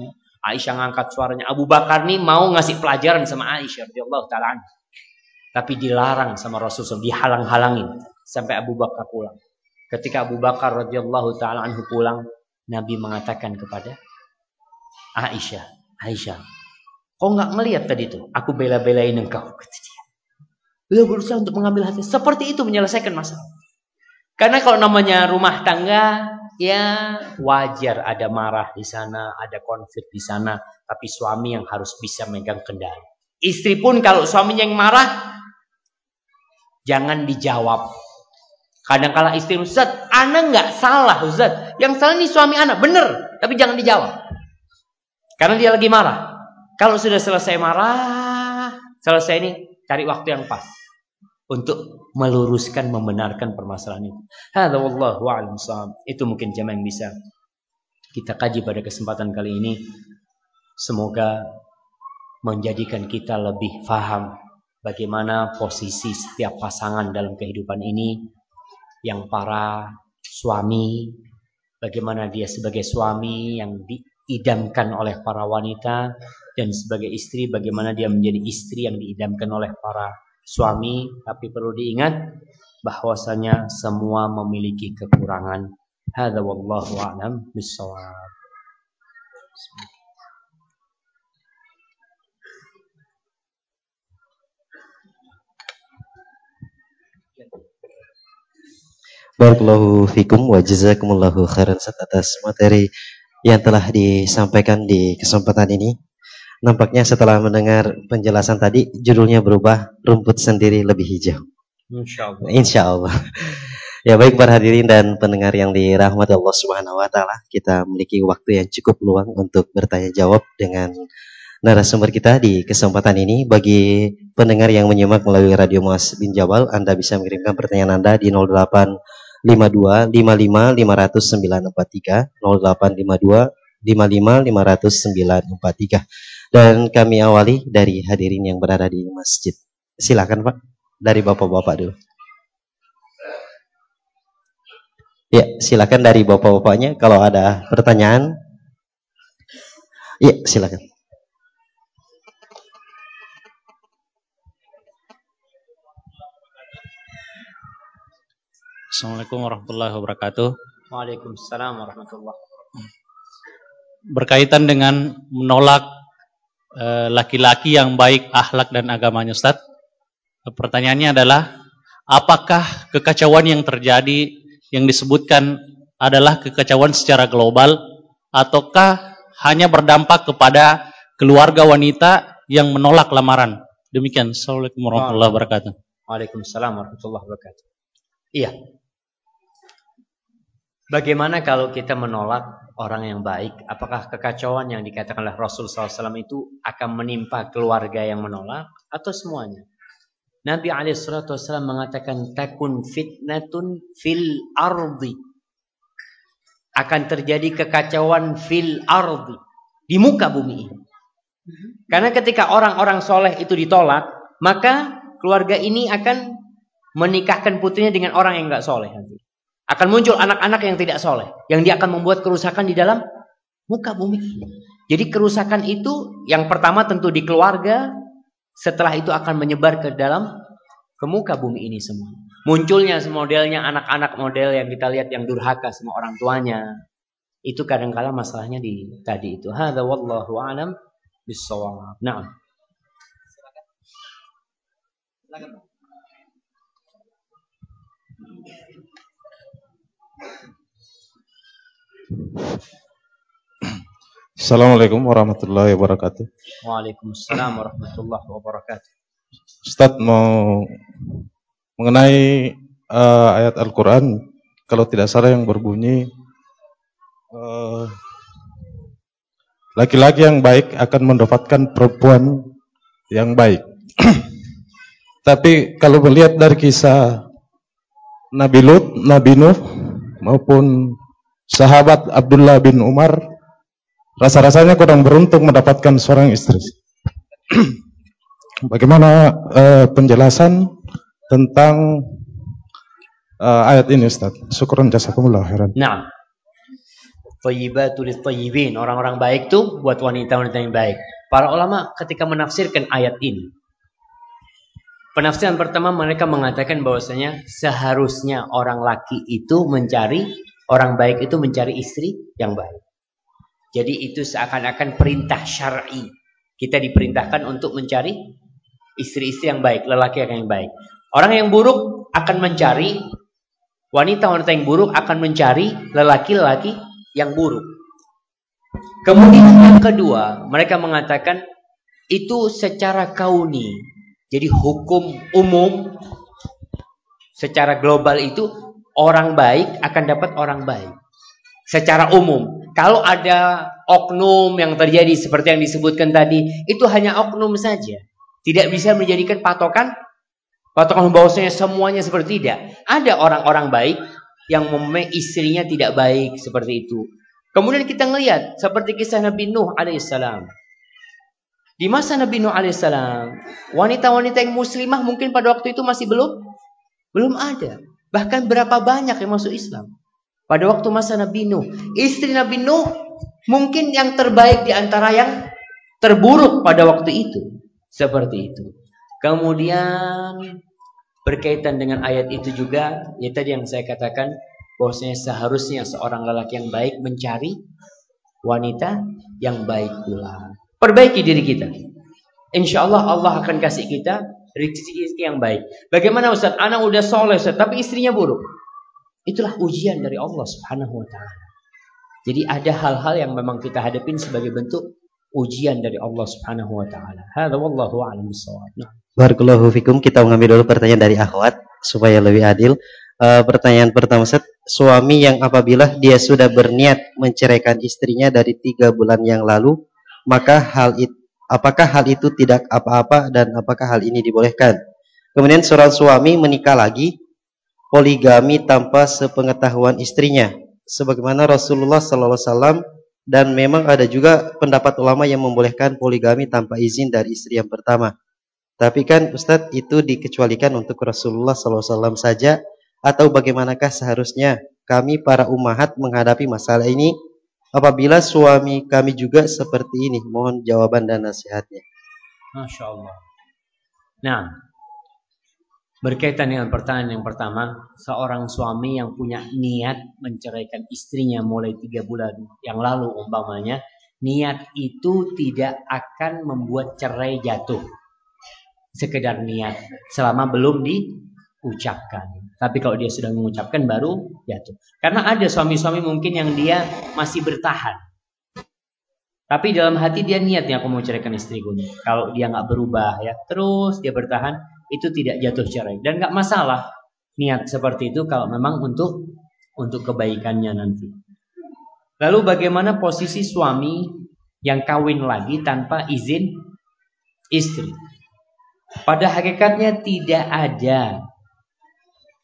Aisyah ngangkat suaranya. Abu Bakar nih mau ngasih pelajaran sama Aisyah radhiyallahu taala Tapi dilarang sama Rasulullah, dihalang-halangin sampai Abu Bakar pulang. Ketika Abu Bakar radhiyallahu taala anhu pulang, Nabi mengatakan kepada Aisyah, Aisyah, kau nggak melihat tadi itu? Aku bela-belain engkau. Kata dia. Berusaha untuk mengambil hati. Seperti itu menyelesaikan masalah. Karena kalau namanya rumah tangga, ya wajar ada marah di sana, ada konflik di sana. Tapi suami yang harus bisa megang kendali. Istri pun kalau suaminya yang marah, jangan dijawab. Kadang kala istri Ustaz, anak nggak salah Ustaz. Yang salah ini suami anak, bener. Tapi jangan dijawab. Karena dia lagi marah. Kalau sudah selesai marah, selesai ini cari waktu yang pas untuk meluruskan, membenarkan permasalahan itu. Hadza wallahu a'lam Itu mungkin jamaah yang bisa kita kaji pada kesempatan kali ini. Semoga menjadikan kita lebih faham bagaimana posisi setiap pasangan dalam kehidupan ini yang para suami, bagaimana dia sebagai suami yang diidamkan oleh para wanita dan sebagai istri bagaimana dia menjadi istri yang diidamkan oleh para suami tapi perlu diingat bahwasanya semua memiliki kekurangan. Hadza wallahu a'lam bissawab. Barakallahu fikum wa jazakumullahu khairan atas materi yang telah disampaikan di kesempatan ini. Nampaknya setelah mendengar penjelasan tadi, judulnya berubah, rumput sendiri lebih hijau. Insya Allah. Insya Allah. ya baik para hadirin dan pendengar yang dirahmati Allah Subhanahu Wa Taala, kita memiliki waktu yang cukup luang untuk bertanya jawab dengan narasumber kita di kesempatan ini. Bagi pendengar yang menyimak melalui Radio Mas bin Jabal, Anda bisa mengirimkan pertanyaan Anda di 08 52 55 509 43 0852 55 509 43 dan kami awali dari hadirin yang berada di masjid. Silakan Pak dari Bapak-bapak dulu. Ya, silakan dari Bapak-bapaknya kalau ada pertanyaan. Ya, silakan. Assalamualaikum warahmatullahi wabarakatuh. Waalaikumsalam warahmatullahi wabarakatuh. Berkaitan dengan menolak laki-laki uh, yang baik akhlak dan agamanya Ustaz. Pertanyaannya adalah apakah kekacauan yang terjadi yang disebutkan adalah kekacauan secara global ataukah hanya berdampak kepada keluarga wanita yang menolak lamaran? Demikian. Assalamualaikum warahmatullahi wabarakatuh. Waalaikumsalam warahmatullahi wabarakatuh. Iya, Bagaimana kalau kita menolak orang yang baik? Apakah kekacauan yang dikatakan oleh Rasul SAW itu akan menimpa keluarga yang menolak atau semuanya? Nabi SAW mengatakan takun fitnatun fil ardi. Akan terjadi kekacauan fil ardi. Di muka bumi ini. Karena ketika orang-orang soleh itu ditolak, maka keluarga ini akan menikahkan putrinya dengan orang yang nggak soleh nanti. Akan muncul anak-anak yang tidak soleh. Yang dia akan membuat kerusakan di dalam muka bumi Jadi kerusakan itu yang pertama tentu di keluarga. Setelah itu akan menyebar ke dalam ke muka bumi ini semua. Munculnya modelnya anak-anak model yang kita lihat yang durhaka sama orang tuanya. Itu kadang-kala masalahnya di tadi itu. Hadza wallahu alam bisawab. Nah. Silakan. Silakan. Assalamualaikum warahmatullahi wabarakatuh. Waalaikumsalam warahmatullahi wabarakatuh. Ustaz mau mengenai uh, ayat Al-Quran, kalau tidak salah yang berbunyi, uh, laki-laki yang baik akan mendapatkan perempuan yang baik. Tapi kalau melihat dari kisah Nabi Lut, Nabi Nuh maupun sahabat Abdullah bin Umar, rasa-rasanya kurang beruntung mendapatkan seorang istri. Bagaimana uh, penjelasan tentang uh, ayat ini Ustaz? Syukran jazakumullah khairan. Nah. Thayyibatul thayyibin. Orang-orang baik tuh buat wanita-wanita yang baik. Para ulama ketika menafsirkan ayat ini. Penafsiran pertama mereka mengatakan bahwasanya seharusnya orang laki itu mencari orang baik itu mencari istri yang baik. Jadi itu seakan-akan perintah syar'i. Kita diperintahkan untuk mencari istri-istri yang baik, lelaki yang baik. Orang yang buruk akan mencari wanita-wanita yang buruk akan mencari lelaki-lelaki yang buruk. Kemudian yang kedua, mereka mengatakan itu secara kauni. Jadi hukum umum secara global itu orang baik akan dapat orang baik. Secara umum. Kalau ada oknum yang terjadi seperti yang disebutkan tadi, itu hanya oknum saja. Tidak bisa menjadikan patokan patokan bahwasanya semuanya seperti tidak. Ada orang-orang baik yang memang istrinya tidak baik seperti itu. Kemudian kita melihat seperti kisah Nabi Nuh alaihissalam. Di masa Nabi Nuh alaihissalam, wanita-wanita yang muslimah mungkin pada waktu itu masih belum belum ada. Bahkan berapa banyak yang masuk Islam. Pada waktu masa Nabi Nuh, istri Nabi Nuh mungkin yang terbaik di antara yang terburuk pada waktu itu. Seperti itu. Kemudian berkaitan dengan ayat itu juga, ya tadi yang saya katakan, bahwasanya seharusnya seorang lelaki yang baik mencari wanita yang baik pula. Perbaiki diri kita. Insya Allah Allah akan kasih kita rezeki yang baik. Bagaimana Ustaz? Anak udah soleh Ustaz, tapi istrinya buruk. Itulah ujian dari Allah Subhanahu wa taala. Jadi ada hal-hal yang memang kita hadapin sebagai bentuk ujian dari Allah Subhanahu wa taala. Hadza wallahu a'lam bissawab. Nah. Barakallahu fikum. Kita mengambil dulu pertanyaan dari akhwat supaya lebih adil. Uh, pertanyaan pertama set, suami yang apabila dia sudah berniat menceraikan istrinya dari tiga bulan yang lalu, maka hal itu apakah hal itu tidak apa-apa dan apakah hal ini dibolehkan? Kemudian seorang suami menikah lagi poligami tanpa sepengetahuan istrinya, sebagaimana Rasulullah Sallallahu Alaihi Wasallam dan memang ada juga pendapat ulama yang membolehkan poligami tanpa izin dari istri yang pertama. Tapi kan Ustadz itu dikecualikan untuk Rasulullah SAW saja atau bagaimanakah seharusnya kami para umahat menghadapi masalah ini apabila suami kami juga seperti ini? Mohon jawaban dan nasihatnya. Masya Allah. Nah, Berkaitan dengan pertanyaan yang pertama, seorang suami yang punya niat menceraikan istrinya mulai tiga bulan yang lalu umpamanya, niat itu tidak akan membuat cerai jatuh. Sekedar niat, selama belum diucapkan. Tapi kalau dia sudah mengucapkan baru jatuh. Karena ada suami-suami mungkin yang dia masih bertahan. Tapi dalam hati dia niatnya aku mau ceraikan istriku. Kalau dia nggak berubah ya, terus dia bertahan, itu tidak jatuh cerai dan nggak masalah niat seperti itu kalau memang untuk untuk kebaikannya nanti. Lalu bagaimana posisi suami yang kawin lagi tanpa izin istri? Pada hakikatnya tidak ada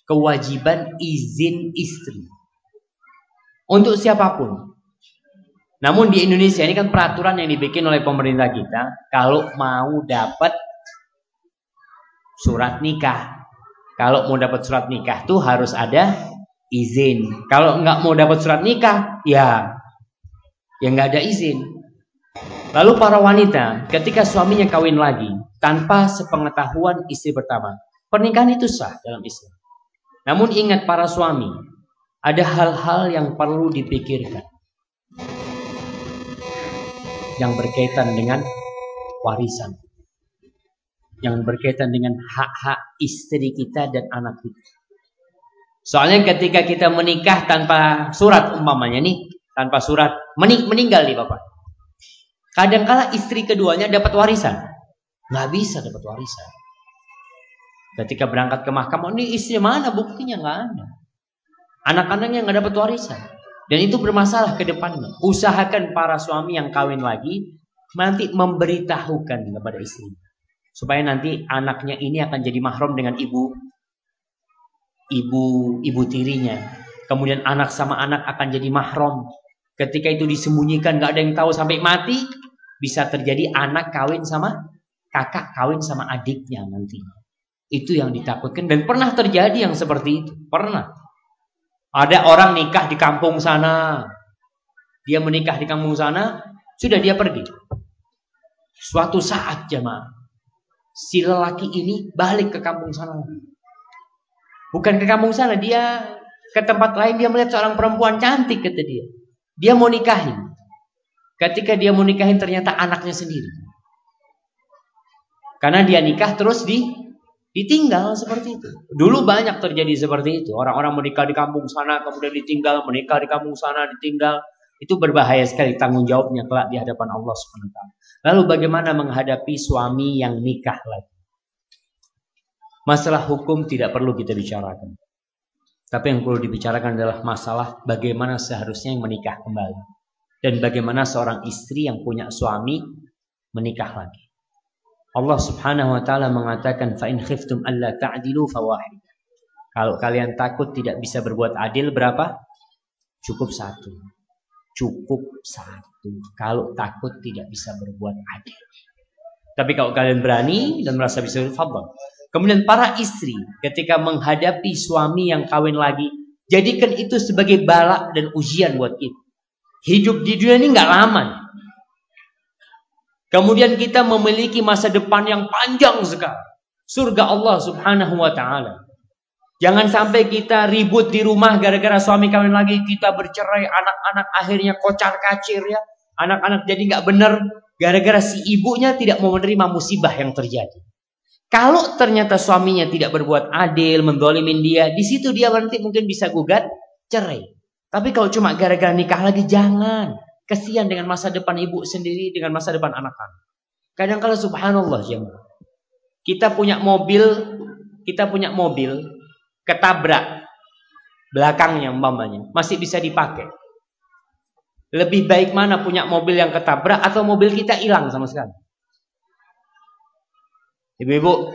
kewajiban izin istri untuk siapa pun. Namun di Indonesia ini kan peraturan yang dibikin oleh pemerintah kita kalau mau dapat surat nikah. Kalau mau dapat surat nikah tuh harus ada izin. Kalau nggak mau dapat surat nikah, ya ya nggak ada izin. Lalu para wanita ketika suaminya kawin lagi tanpa sepengetahuan istri pertama, pernikahan itu sah dalam Islam. Namun ingat para suami, ada hal-hal yang perlu dipikirkan yang berkaitan dengan warisan yang berkaitan dengan hak-hak istri kita dan anak kita. Soalnya ketika kita menikah tanpa surat umpamanya nih, tanpa surat, mening meninggal nih bapak. Kadangkala istri keduanya dapat warisan, nggak bisa dapat warisan. Ketika berangkat ke mahkamah, ini istri mana buktinya nggak ada. Anak-anaknya nggak dapat warisan. Dan itu bermasalah ke depannya. Usahakan para suami yang kawin lagi nanti memberitahukan kepada istri supaya nanti anaknya ini akan jadi mahram dengan ibu ibu ibu tirinya. Kemudian anak sama anak akan jadi mahram. Ketika itu disembunyikan nggak ada yang tahu sampai mati, bisa terjadi anak kawin sama kakak kawin sama adiknya nanti. Itu yang ditakutkan dan pernah terjadi yang seperti itu. Pernah. Ada orang nikah di kampung sana. Dia menikah di kampung sana, sudah dia pergi. Suatu saat jemaah, si lelaki ini balik ke kampung sana. Bukan ke kampung sana, dia ke tempat lain dia melihat seorang perempuan cantik kata dia. Dia mau nikahin. Ketika dia mau nikahin ternyata anaknya sendiri. Karena dia nikah terus di Ditinggal seperti itu. Dulu banyak terjadi seperti itu. Orang-orang menikah di kampung sana, kemudian ditinggal, menikah di kampung sana, ditinggal. Itu berbahaya sekali tanggung jawabnya kelak di hadapan Allah SWT. Lalu bagaimana menghadapi suami yang nikah lagi? Masalah hukum tidak perlu kita bicarakan. Tapi yang perlu dibicarakan adalah masalah bagaimana seharusnya yang menikah kembali. Dan bagaimana seorang istri yang punya suami menikah lagi. Allah Subhanahu wa taala mengatakan fa in khiftum alla ta'dilu fawahid. Kalau kalian takut tidak bisa berbuat adil berapa? Cukup satu. Cukup satu. Kalau takut tidak bisa berbuat adil. Tapi kalau kalian berani dan merasa bisa fadhal. Kemudian para istri ketika menghadapi suami yang kawin lagi, jadikan itu sebagai balak dan ujian buat kita. Hidup di dunia ini nggak lama. Kemudian kita memiliki masa depan yang panjang sekali. Surga Allah subhanahu wa ta'ala. Jangan sampai kita ribut di rumah gara-gara suami kawin lagi. Kita bercerai, anak-anak akhirnya kocar kacir ya. Anak-anak jadi nggak benar. Gara-gara si ibunya tidak mau menerima musibah yang terjadi. Kalau ternyata suaminya tidak berbuat adil, mendolimin dia, di situ dia nanti mungkin bisa gugat cerai. Tapi kalau cuma gara-gara nikah lagi, jangan. Kesian dengan masa depan ibu sendiri, dengan masa depan anak-anak. Kadang kala subhanallah jemaah. Kita punya mobil, kita punya mobil, ketabrak belakangnya umpamanya, masih bisa dipakai. Lebih baik mana punya mobil yang ketabrak atau mobil kita hilang sama sekali? Ibu-ibu,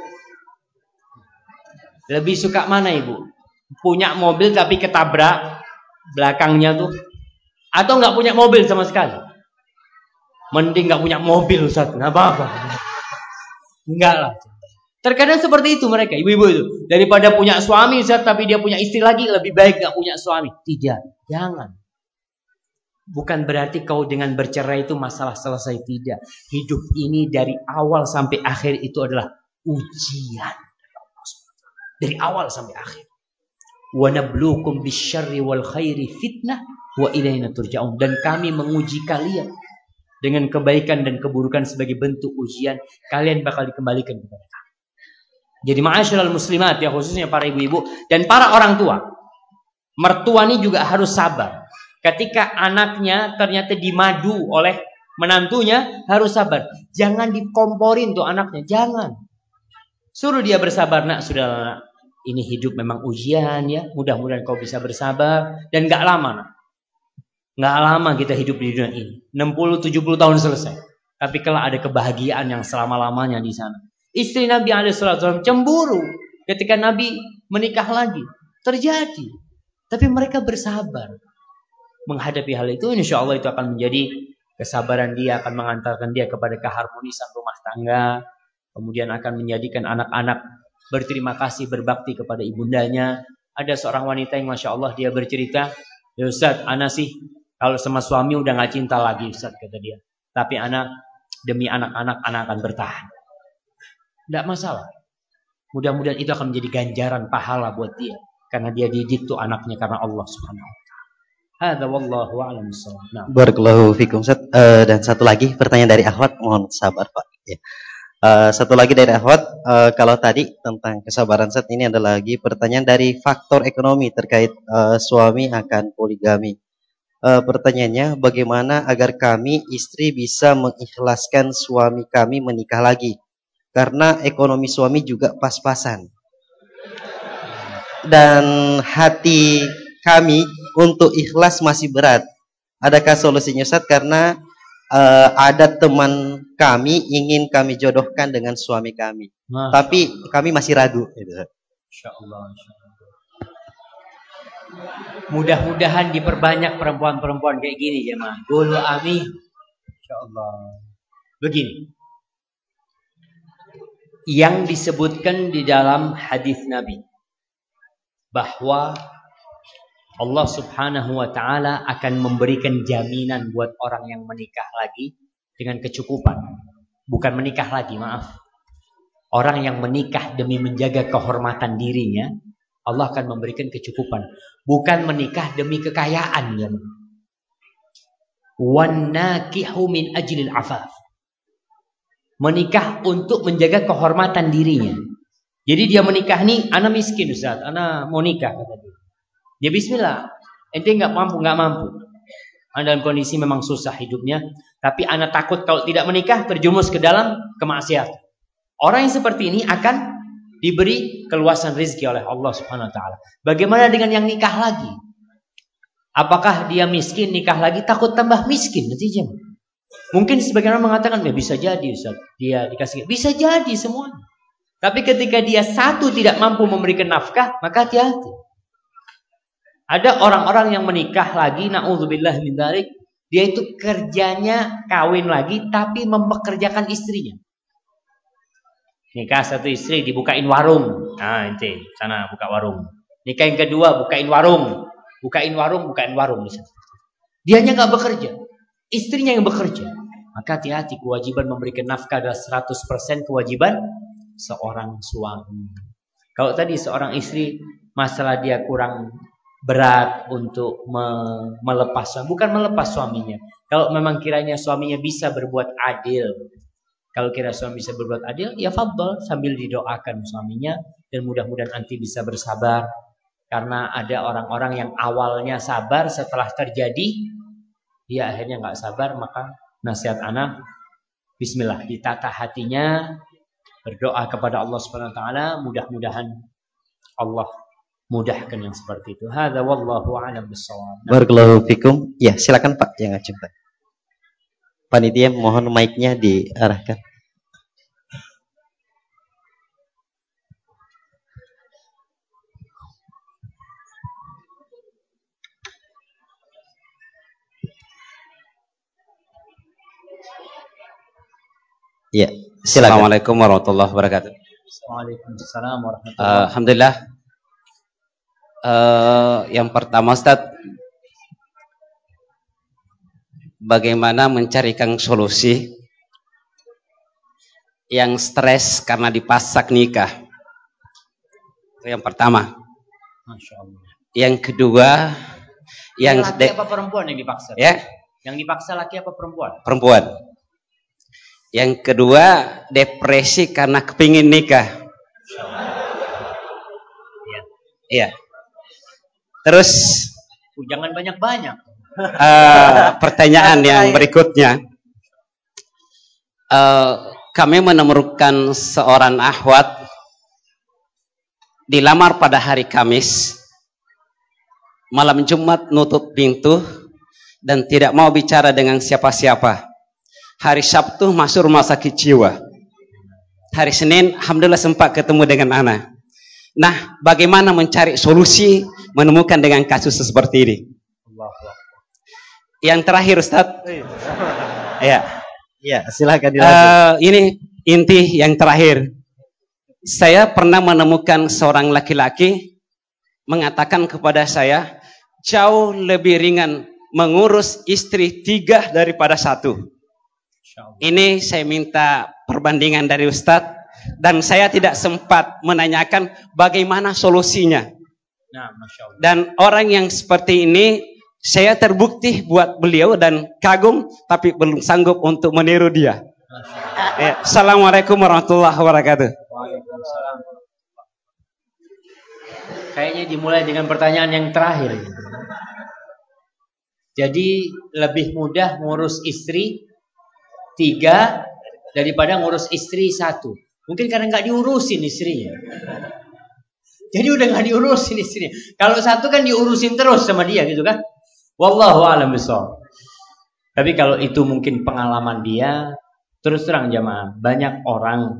lebih suka mana ibu? Punya mobil tapi ketabrak belakangnya tuh atau nggak punya mobil sama sekali? Mending nggak punya mobil Ustaz, nggak apa-apa. Enggak lah. Terkadang seperti itu mereka, ibu-ibu itu. Daripada punya suami Ustaz, tapi dia punya istri lagi, lebih baik nggak punya suami. Tidak, jangan. Bukan berarti kau dengan bercerai itu masalah selesai tidak. Hidup ini dari awal sampai akhir itu adalah ujian dari awal sampai akhir. Wa nabluukum bisyarri wal khairi fitnah wa ilaina turja'un dan kami menguji kalian dengan kebaikan dan keburukan sebagai bentuk ujian kalian bakal dikembalikan kepada kami. Jadi ma'asyiral muslimat ya khususnya para ibu-ibu dan para orang tua. Mertua ini juga harus sabar. Ketika anaknya ternyata dimadu oleh menantunya harus sabar. Jangan dikomporin tuh anaknya, jangan. Suruh dia bersabar, nak sudah ini hidup memang ujian ya. Mudah-mudahan kau bisa bersabar dan gak lama nak. Nggak lama kita hidup di dunia ini. 60-70 tahun selesai. Tapi kalau ada kebahagiaan yang selama-lamanya di sana. Istri Nabi SAW cemburu ketika Nabi menikah lagi. Terjadi. Tapi mereka bersabar. Menghadapi hal itu insya Allah itu akan menjadi kesabaran dia akan mengantarkan dia kepada keharmonisan rumah tangga. Kemudian akan menjadikan anak-anak berterima kasih berbakti kepada ibundanya. Ada seorang wanita yang Masya Allah dia bercerita, Ya Ustaz, anak sih kalau sama suami udah gak cinta lagi Ustaz kata dia. Tapi anak demi anak-anak anak akan bertahan. Tidak masalah. Mudah-mudahan itu akan menjadi ganjaran pahala buat dia karena dia didik tuh anaknya karena Allah Subhanahu wa taala. Wallahu Nah. Barakallahu fikum. Uh, dan satu lagi pertanyaan dari Ahwat, mohon sabar Pak. Ya. Uh, satu lagi dari Ahwat, uh, kalau tadi tentang kesabaran Ustaz ini ada lagi pertanyaan dari faktor ekonomi terkait uh, suami akan poligami. Uh, pertanyaannya, bagaimana agar kami istri bisa mengikhlaskan suami kami menikah lagi? Karena ekonomi suami juga pas-pasan. Dan hati kami untuk ikhlas masih berat. Adakah solusinya Ustaz? Karena uh, ada teman kami ingin kami jodohkan dengan suami kami. Masya Tapi kami masih ragu. Insya Allah, insya Allah. Mudah-mudahan diperbanyak perempuan-perempuan kayak gini mah. Gulu amin. Insya Allah. Begini. Yang disebutkan di dalam hadis Nabi bahwa Allah Subhanahu wa taala akan memberikan jaminan buat orang yang menikah lagi dengan kecukupan. Bukan menikah lagi, maaf. Orang yang menikah demi menjaga kehormatan dirinya, Allah akan memberikan kecukupan. Bukan menikah demi kekayaan. Ya. Min ajlil. Menikah untuk menjaga kehormatan dirinya. Jadi dia menikah nih, anak miskin Ustaz, anak mau nikah kata dia. Dia bismillah. Ente nggak mampu, nggak mampu. Anda dalam kondisi memang susah hidupnya, tapi anak takut kalau tidak menikah terjumus ke dalam kemaksiatan. Orang yang seperti ini akan diberi keluasan rezeki oleh Allah Subhanahu wa taala. Bagaimana dengan yang nikah lagi? Apakah dia miskin nikah lagi takut tambah miskin nanti Mungkin sebagian orang mengatakan ya bisa jadi Ustaz, dia dikasih bisa jadi semua. Tapi ketika dia satu tidak mampu memberikan nafkah, maka hati-hati. Ada orang-orang yang menikah lagi, naudzubillah min dia itu kerjanya kawin lagi tapi mempekerjakan istrinya. Nikah satu istri dibukain warung. Nah, ente sana buka warung. Nikah yang kedua bukain warung. Bukain warung, bukain warung di sana. Dianya nggak bekerja. Istrinya yang bekerja. Maka hati-hati kewajiban memberikan nafkah adalah 100% kewajiban seorang suami. Kalau tadi seorang istri masalah dia kurang berat untuk me melepas suami, bukan melepas suaminya. Kalau memang kiranya suaminya bisa berbuat adil, kalau kira suami bisa berbuat adil, ya fadl sambil didoakan suaminya dan mudah-mudahan nanti bisa bersabar karena ada orang-orang yang awalnya sabar setelah terjadi dia akhirnya nggak sabar maka nasihat anak Bismillah ditata hatinya berdoa kepada Allah Subhanahu wa taala mudah-mudahan Allah mudahkan yang seperti itu. Hadza wallahu a'lam bissawab. Barakallahu fikum. Ya, silakan Pak yang ngajak Panitia mohon mic-nya diarahkan. Ya, silakan. Assalamualaikum warahmatullahi wabarakatuh. Waalaikumsalam warahmatullahi wabarakatuh. Uh, Alhamdulillah. Uh, yang pertama Ustaz, bagaimana mencarikan solusi yang stres karena dipasak nikah. Itu yang pertama. Masya Allah. Yang kedua, yang laki apa perempuan yang dipaksa? Ya. Yang dipaksa laki apa perempuan? Perempuan. Yang kedua, depresi karena kepingin nikah. Iya. Iya. Terus jangan banyak-banyak. Uh, pertanyaan yang berikutnya. Uh, kami menemukan seorang ahwat dilamar pada hari Kamis. Malam Jumat nutup pintu dan tidak mau bicara dengan siapa-siapa. Hari Sabtu masuk rumah sakit jiwa. Hari Senin, Alhamdulillah sempat ketemu dengan Ana. Nah, bagaimana mencari solusi menemukan dengan kasus seperti ini? Yang terakhir, Ustaz. ya. Ya, silakan Uh, ini inti yang terakhir. Saya pernah menemukan seorang laki-laki mengatakan kepada saya, jauh lebih ringan mengurus istri tiga daripada satu. Ini saya minta perbandingan dari Ustadz dan saya tidak sempat menanyakan bagaimana solusinya. Nah, Dan orang yang seperti ini saya terbukti buat beliau dan kagum tapi belum sanggup untuk meniru dia. Ya, Assalamualaikum warahmatullahi wabarakatuh. Kayaknya dimulai dengan pertanyaan yang terakhir. Jadi lebih mudah ngurus istri tiga daripada ngurus istri satu. Mungkin karena nggak diurusin istrinya. Jadi udah nggak diurusin istrinya. Kalau satu kan diurusin terus sama dia gitu kan. Wallahu a'lam bishawab. Tapi kalau itu mungkin pengalaman dia, terus terang jamaah, banyak orang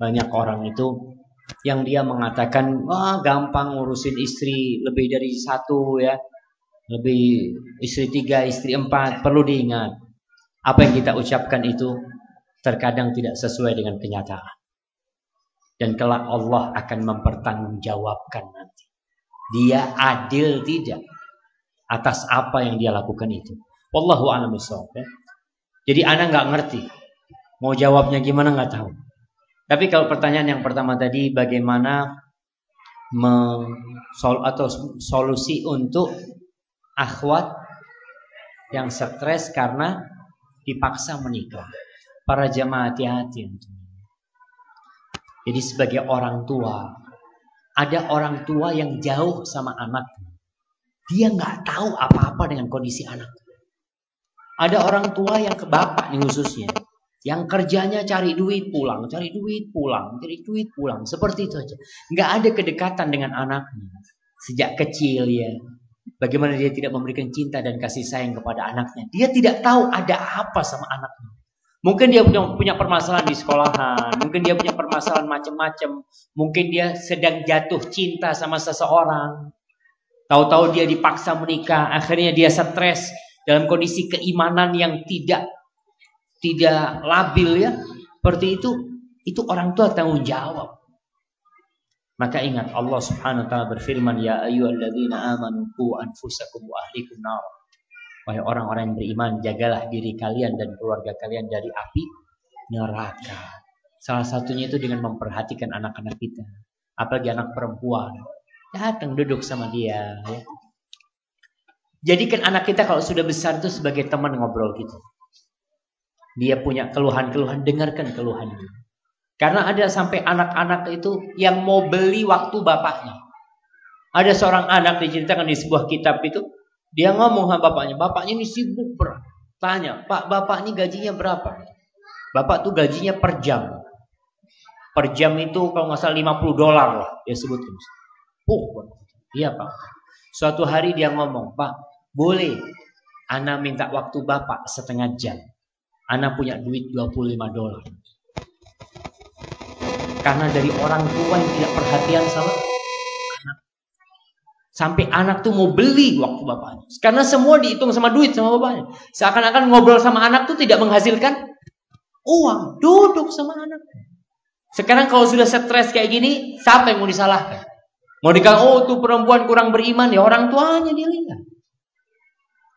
banyak orang itu yang dia mengatakan, wah gampang ngurusin istri lebih dari satu ya, lebih istri tiga, istri empat, perlu diingat. Apa yang kita ucapkan itu terkadang tidak sesuai dengan kenyataan. Dan kelak Allah akan mempertanggungjawabkan nanti. Dia adil tidak atas apa yang dia lakukan itu. Wallahu a'lam ya. Jadi anak nggak ngerti. Mau jawabnya gimana nggak tahu. Tapi kalau pertanyaan yang pertama tadi bagaimana sol atau solusi untuk akhwat yang stres karena dipaksa menikah. Para jamaah hati-hati. Jadi sebagai orang tua, ada orang tua yang jauh sama anak. Dia nggak tahu apa-apa dengan kondisi anak. Ada orang tua yang ke bapak nih khususnya. Yang kerjanya cari duit pulang, cari duit pulang, cari duit pulang. Seperti itu aja. Nggak ada kedekatan dengan anaknya. Sejak kecil ya. Bagaimana dia tidak memberikan cinta dan kasih sayang kepada anaknya. Dia tidak tahu ada apa sama anaknya. Mungkin dia punya, punya permasalahan di sekolahan. Mungkin dia punya permasalahan macam-macam. Mungkin dia sedang jatuh cinta sama seseorang. Tahu-tahu dia dipaksa menikah. Akhirnya dia stres dalam kondisi keimanan yang tidak tidak labil ya, seperti itu, itu orang tua tanggung jawab. Maka ingat Allah Subhanahu wa taala berfirman, "Ya ayyuhalladzina amanu qu anfusakum wa ahlikum nar." Wahai orang-orang yang beriman, jagalah diri kalian dan keluarga kalian dari api neraka. Salah satunya itu dengan memperhatikan anak-anak kita, apalagi anak perempuan. Datang duduk sama dia. Ya. Jadikan anak kita kalau sudah besar itu sebagai teman ngobrol kita. Dia punya keluhan-keluhan, dengarkan keluhannya. Karena ada sampai anak-anak itu yang mau beli waktu bapaknya. Ada seorang anak diceritakan di sebuah kitab itu, dia ngomong sama bapaknya, bapaknya ini sibuk berat. Tanya, Pak, bapak ini gajinya berapa? Bapak tuh gajinya per jam. Per jam itu kalau nggak salah 50 dolar lah dia sebutkan. Oh, iya Pak. Suatu hari dia ngomong, Pak, boleh Ana minta waktu Bapak setengah jam. Ana punya duit 25 dolar. Karena dari orang tua yang tidak perhatian sama anak. Sampai anak tuh mau beli waktu bapaknya. Karena semua dihitung sama duit sama bapaknya. Seakan-akan ngobrol sama anak tuh tidak menghasilkan uang. Duduk sama anak. Sekarang kalau sudah stres kayak gini, siapa yang mau disalahkan? Mau dikatakan, oh tuh perempuan kurang beriman, ya orang tuanya dia lihat.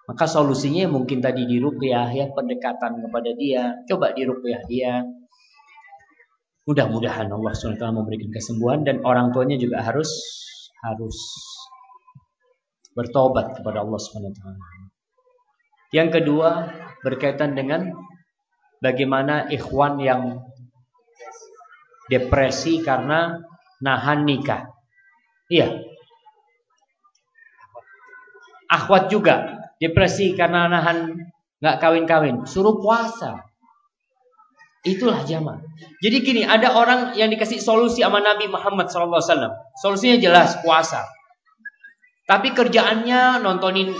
Maka solusinya mungkin tadi di ruqyah ya pendekatan kepada dia. Coba di ruqyah dia. Mudah-mudahan Allah SWT memberikan kesembuhan dan orang tuanya juga harus harus bertobat kepada Allah SWT. Yang kedua berkaitan dengan bagaimana ikhwan yang depresi karena nahan nikah. Iya. Akhwat juga depresi karena nahan nggak kawin-kawin, suruh puasa. Itulah jamaah. Jadi gini, ada orang yang dikasih solusi sama Nabi Muhammad SAW. Solusinya jelas puasa. Tapi kerjaannya nontonin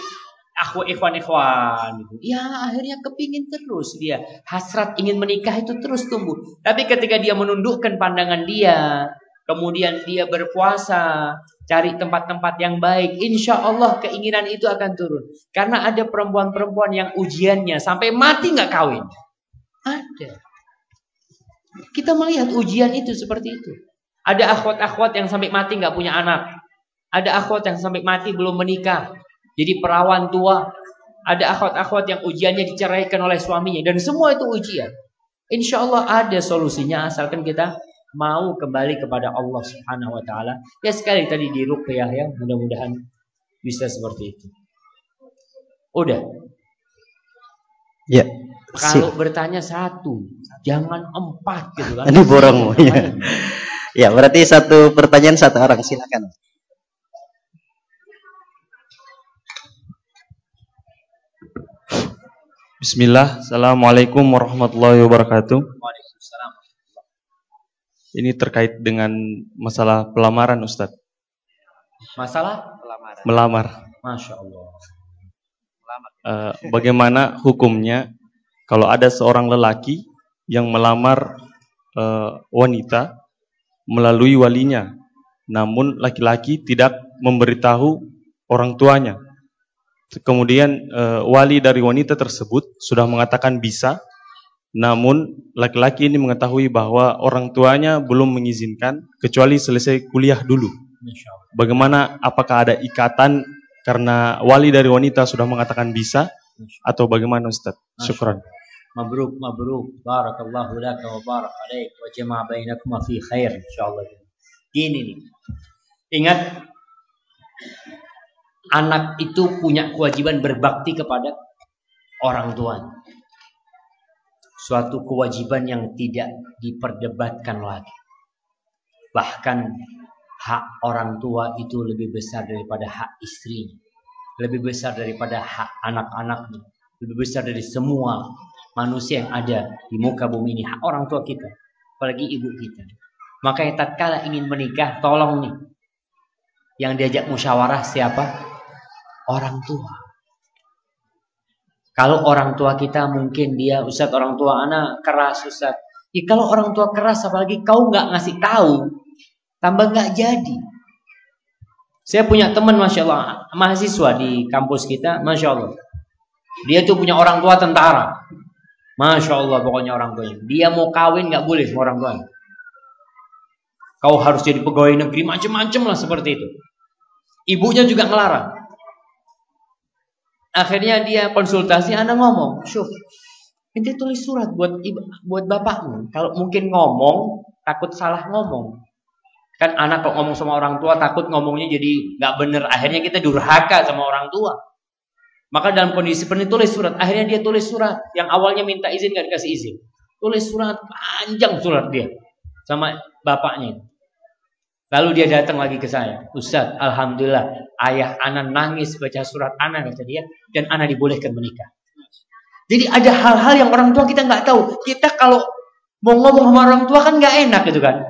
aku ikhwan ikhwan gitu. Ya akhirnya kepingin terus dia hasrat ingin menikah itu terus tumbuh. Tapi ketika dia menundukkan pandangan dia, kemudian dia berpuasa, cari tempat-tempat yang baik, insya Allah keinginan itu akan turun. Karena ada perempuan-perempuan yang ujiannya sampai mati nggak kawin. Ada. Kita melihat ujian itu seperti itu. Ada akhwat-akhwat yang sampai mati nggak punya anak. Ada akhwat yang sampai mati belum menikah. Jadi perawan tua. Ada akhwat-akhwat yang ujiannya diceraikan oleh suaminya. Dan semua itu ujian. Insya Allah ada solusinya asalkan kita mau kembali kepada Allah Subhanahu wa taala. Ya sekali tadi di ruqyah ya, mudah-mudahan bisa seperti itu. Udah. Ya. Kalau bertanya satu, jangan empat gitu kan. Ini borong ya. Ya, berarti satu pertanyaan satu orang, silakan. Bismillah, Assalamualaikum warahmatullahi wabarakatuh. Ini terkait dengan masalah pelamaran Ustadz. Masalah Melamar. Masya Allah. Eh, bagaimana hukumnya kalau ada seorang lelaki yang melamar eh, wanita melalui walinya, namun laki-laki tidak memberitahu orang tuanya. Kemudian eh, wali dari wanita tersebut sudah mengatakan bisa, namun laki-laki ini mengetahui bahwa orang tuanya belum mengizinkan kecuali selesai kuliah dulu. Bagaimana apakah ada ikatan karena wali dari wanita sudah mengatakan bisa atau bagaimana Ustaz? Syukran. Mabruk, mabruk. Barakallahu laka wa barak alaik. Wa jama'a bainakuma fi khair. InsyaAllah. Gini nih. Ingat. Anak itu punya kewajiban berbakti kepada orang tuanya. Suatu kewajiban yang tidak diperdebatkan lagi. Bahkan hak orang tua itu lebih besar daripada hak istrinya. Lebih besar daripada hak anak-anaknya. Lebih besar dari semua manusia yang ada di muka bumi ini. Hak orang tua kita. Apalagi ibu kita. Makanya tatkala ingin menikah, tolong nih. Yang diajak musyawarah siapa? Orang tua. Kalau orang tua kita mungkin dia, Ustaz orang tua anak keras Ustaz. Ya, kalau orang tua keras apalagi kau nggak ngasih tahu, tambah nggak jadi. Saya punya teman Masya Allah, mahasiswa di kampus kita, Masya Allah. Dia tuh punya orang tua tentara. Masya Allah pokoknya orang tuanya. Dia mau kawin nggak boleh sama orang tuanya. Kau harus jadi pegawai negeri macam-macam lah seperti itu. Ibunya juga ngelarang. Akhirnya dia konsultasi, anda ngomong, syuf, ente tulis surat buat buat bapakmu. Kalau mungkin ngomong, takut salah ngomong. Kan anak kalau ngomong sama orang tua takut ngomongnya jadi nggak bener. Akhirnya kita durhaka sama orang tua. Maka dalam kondisi seperti tulis surat. Akhirnya dia tulis surat. Yang awalnya minta izin nggak dikasih izin. Tulis surat panjang surat dia sama bapaknya. Lalu dia datang lagi ke saya. Ustaz, Alhamdulillah. Ayah anak nangis baca surat anak kata dia. Dan anak dibolehkan menikah. Jadi ada hal-hal yang orang tua kita nggak tahu. Kita kalau mau ngomong sama orang tua kan nggak enak gitu kan.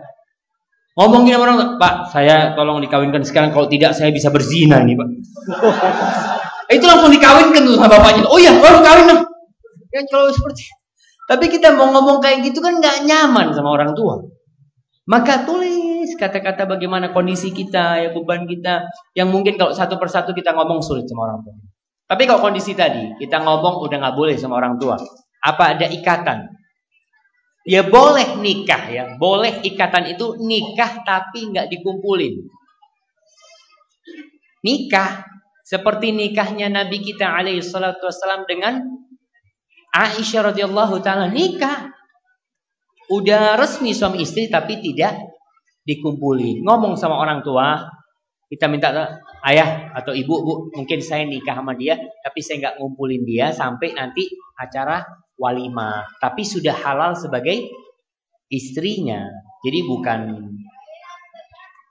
Ngomongin sama orang tua, Pak, saya tolong dikawinkan sekarang. Kalau tidak saya bisa berzina ini Pak. Itu langsung dikawinkan tuh sama bapaknya. Oh iya, baru kawin dong. Ya kalau seperti Tapi kita mau ngomong kayak gitu kan nggak nyaman sama orang tua. Maka tulis kata-kata bagaimana kondisi kita, ya beban kita, yang mungkin kalau satu persatu kita ngomong sulit sama orang tua. Tapi kalau kondisi tadi kita ngomong udah nggak boleh sama orang tua, apa ada ikatan? Ya boleh nikah ya, boleh ikatan itu nikah tapi nggak dikumpulin. Nikah seperti nikahnya Nabi kita alaihi salatu wassalam dengan Aisyah radhiyallahu taala nikah udah resmi suami istri tapi tidak dikumpulin. Ngomong sama orang tua, kita minta ayah atau ibu, bu, mungkin saya nikah sama dia, tapi saya nggak ngumpulin dia sampai nanti acara walimah. Tapi sudah halal sebagai istrinya. Jadi bukan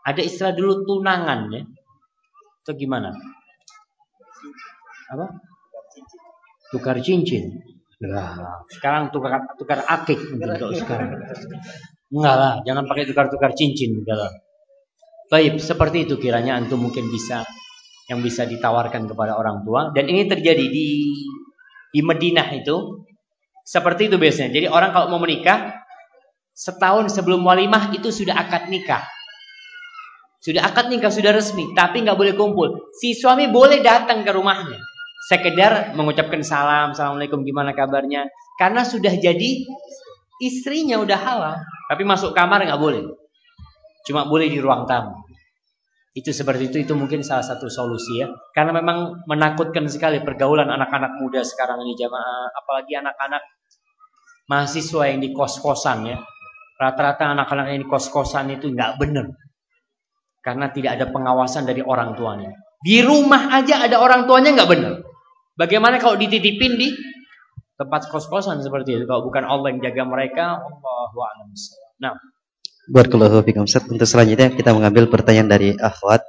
ada istilah dulu tunangan ya. Atau gimana? Apa? Tukar cincin. Lah, sekarang tukar tukar akik kalau sekarang. Enggak lah, jangan pakai tukar-tukar cincin lah. Baik, seperti itu kiranya antum mungkin bisa yang bisa ditawarkan kepada orang tua dan ini terjadi di di Madinah itu seperti itu biasanya. Jadi orang kalau mau menikah setahun sebelum walimah itu sudah akad nikah. Sudah akad nikah sudah resmi, tapi nggak boleh kumpul. Si suami boleh datang ke rumahnya sekedar mengucapkan salam, assalamualaikum gimana kabarnya, karena sudah jadi istrinya udah halal, tapi masuk kamar nggak boleh, cuma boleh di ruang tamu. Itu seperti itu, itu mungkin salah satu solusi ya, karena memang menakutkan sekali pergaulan anak-anak muda sekarang ini jamaah, apalagi anak-anak mahasiswa yang di kos-kosan ya, rata-rata anak-anak yang di kos-kosan itu nggak benar, karena tidak ada pengawasan dari orang tuanya. Di rumah aja ada orang tuanya nggak benar. Bagaimana kalau dititipin di tempat kos-kosan seperti itu? Kalau bukan Allah yang jaga mereka, Allahu a'lam. Nah, Barakallahu fikum. Untuk selanjutnya kita mengambil pertanyaan dari akhwat.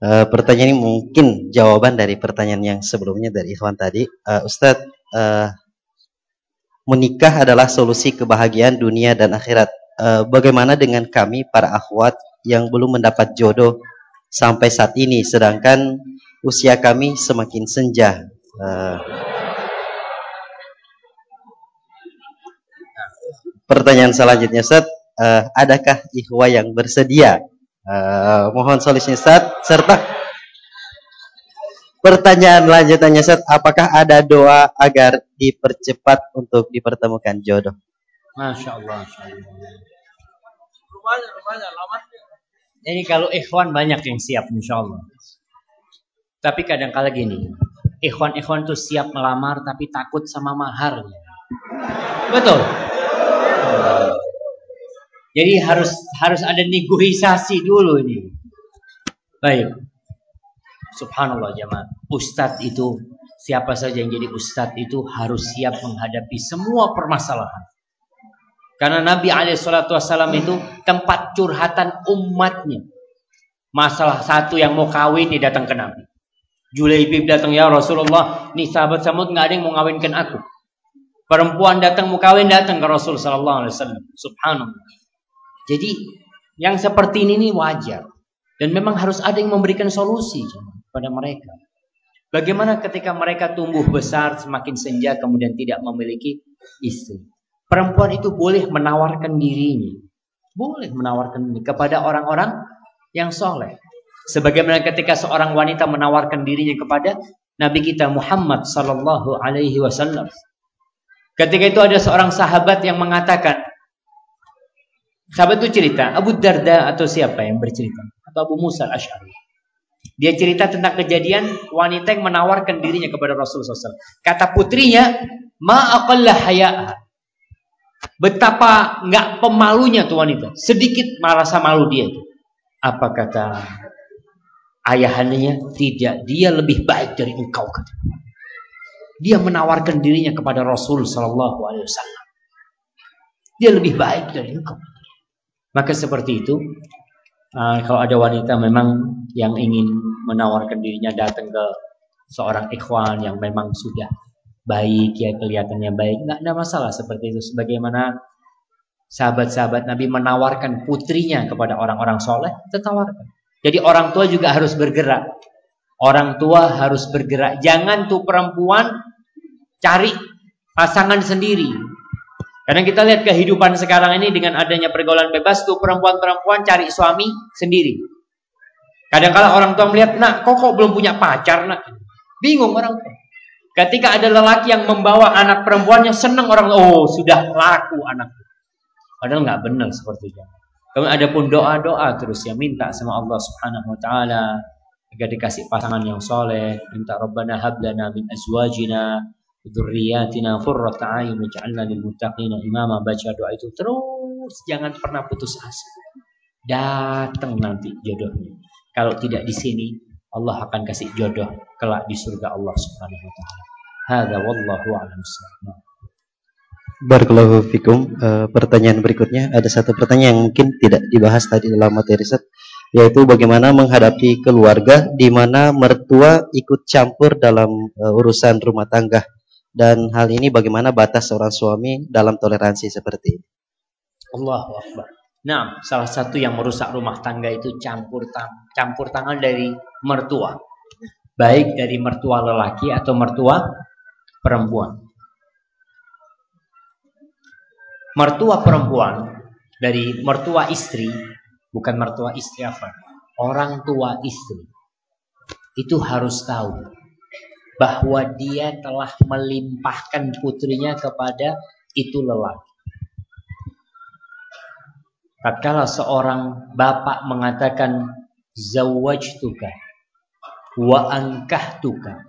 E, pertanyaan ini mungkin jawaban dari pertanyaan yang sebelumnya dari ikhwan tadi. E, Ustaz, uh, menikah adalah solusi kebahagiaan dunia dan akhirat. Uh, bagaimana dengan kami para akhwat yang belum mendapat jodoh sampai saat ini, sedangkan usia kami semakin senja. Uh, pertanyaan selanjutnya, Ustaz, uh, adakah ikhwah yang bersedia? Uh, mohon solusinya, Ustaz, serta Pertanyaan lanjutannya Ustaz, apakah ada doa agar dipercepat untuk dipertemukan jodoh? Masya Allah. Masya Allah. Ini kalau ikhwan banyak yang siap insya Allah. Tapi kadang kala gini, ikhwan-ikhwan itu siap melamar tapi takut sama maharnya. Betul. Jadi harus harus ada negosiasi dulu ini. Baik. Subhanallah jemaah. Ustadz itu siapa saja yang jadi ustadz itu harus siap menghadapi semua permasalahan. Karena Nabi Alaihissalam itu tempat curhatan umatnya. Masalah satu yang mau kawin dia datang ke Nabi. Julaibib datang ya Rasulullah, nih sahabat Samud nggak ada yang mau ngawinkan aku. Perempuan datang mau kawin datang ke Rasul Sallallahu Alaihi Wasallam. Subhanallah. Jadi yang seperti ini nih wajar dan memang harus ada yang memberikan solusi pada mereka. Bagaimana ketika mereka tumbuh besar semakin senja kemudian tidak memiliki istri. Perempuan itu boleh menawarkan dirinya. Boleh menawarkan diri kepada orang-orang yang soleh. Sebagaimana ketika seorang wanita menawarkan dirinya kepada Nabi kita Muhammad sallallahu alaihi wasallam. Ketika itu ada seorang sahabat yang mengatakan Sahabat itu cerita, Abu Darda atau siapa yang bercerita? Atau Abu Musa al-Ash'ari. Dia cerita tentang kejadian wanita yang menawarkan dirinya kepada Rasulullah SAW. Kata putrinya, ma'aqallah haya'ah. Betapa nggak pemalunya tuh wanita. Sedikit merasa malu dia itu. Apa kata ayahandanya? Tidak, dia lebih baik dari engkau. Kata. Dia menawarkan dirinya kepada Rasul Sallallahu Alaihi Wasallam. Dia lebih baik dari engkau. Maka seperti itu, uh, kalau ada wanita memang yang ingin menawarkan dirinya datang ke seorang ikhwan yang memang sudah baik ya kelihatannya baik nggak ada masalah seperti itu sebagaimana sahabat-sahabat Nabi menawarkan putrinya kepada orang-orang soleh tertawarkan jadi orang tua juga harus bergerak orang tua harus bergerak jangan tuh perempuan cari pasangan sendiri karena kita lihat kehidupan sekarang ini dengan adanya pergaulan bebas tuh perempuan-perempuan cari suami sendiri Kadang-kala orang tua melihat, nak, kok kok belum punya pacar, nak? Bingung orang tua. Ketika ada lelaki yang membawa anak perempuannya, senang orang, oh sudah laku anak. Padahal nggak benar seperti itu. Kemudian ada pun doa-doa terus ya minta sama Allah Subhanahu Wa Taala agar dikasih pasangan yang soleh. Minta Rabbana hablana min azwajina dzurriyyatina qurrata a'yun waj'alna lil muttaqina imama baca doa itu terus jangan pernah putus asa. Datang nanti jodohnya. Kalau tidak di sini, Allah akan kasih jodoh kelak di surga Allah Subhanahu wa taala. Hadza wallahu a'lam Barakallahu fikum. Uh, pertanyaan berikutnya ada satu pertanyaan yang mungkin tidak dibahas tadi dalam materi riset yaitu bagaimana menghadapi keluarga di mana mertua ikut campur dalam uh, urusan rumah tangga dan hal ini bagaimana batas seorang suami dalam toleransi seperti ini. Allahu akbar. Nah, salah satu yang merusak rumah tangga itu campur tang campur tangan dari mertua. Baik dari mertua lelaki atau mertua perempuan. Mertua perempuan dari mertua istri, bukan mertua istri apa? Orang tua istri. Itu harus tahu bahwa dia telah melimpahkan putrinya kepada itu lelaki. Tatkala seorang bapak mengatakan zawajtuka wa ankahtuka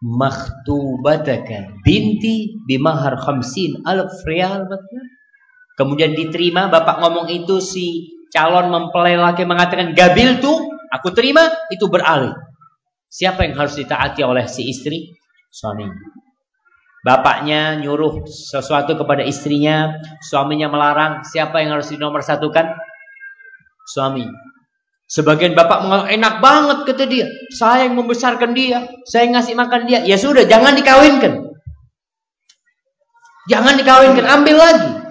makhtubataka binti bimahar khamsin alf riyal kemudian diterima bapak ngomong itu si calon mempelai laki mengatakan gabil tuh aku terima itu beralih siapa yang harus ditaati oleh si istri suaminya Bapaknya nyuruh sesuatu kepada istrinya, suaminya melarang. Siapa yang harus dinomor satukan? Suami. Sebagian bapak mengatakan enak banget kata dia. Saya yang membesarkan dia, saya yang ngasih makan dia. Ya sudah, jangan dikawinkan. Jangan dikawinkan, ambil lagi.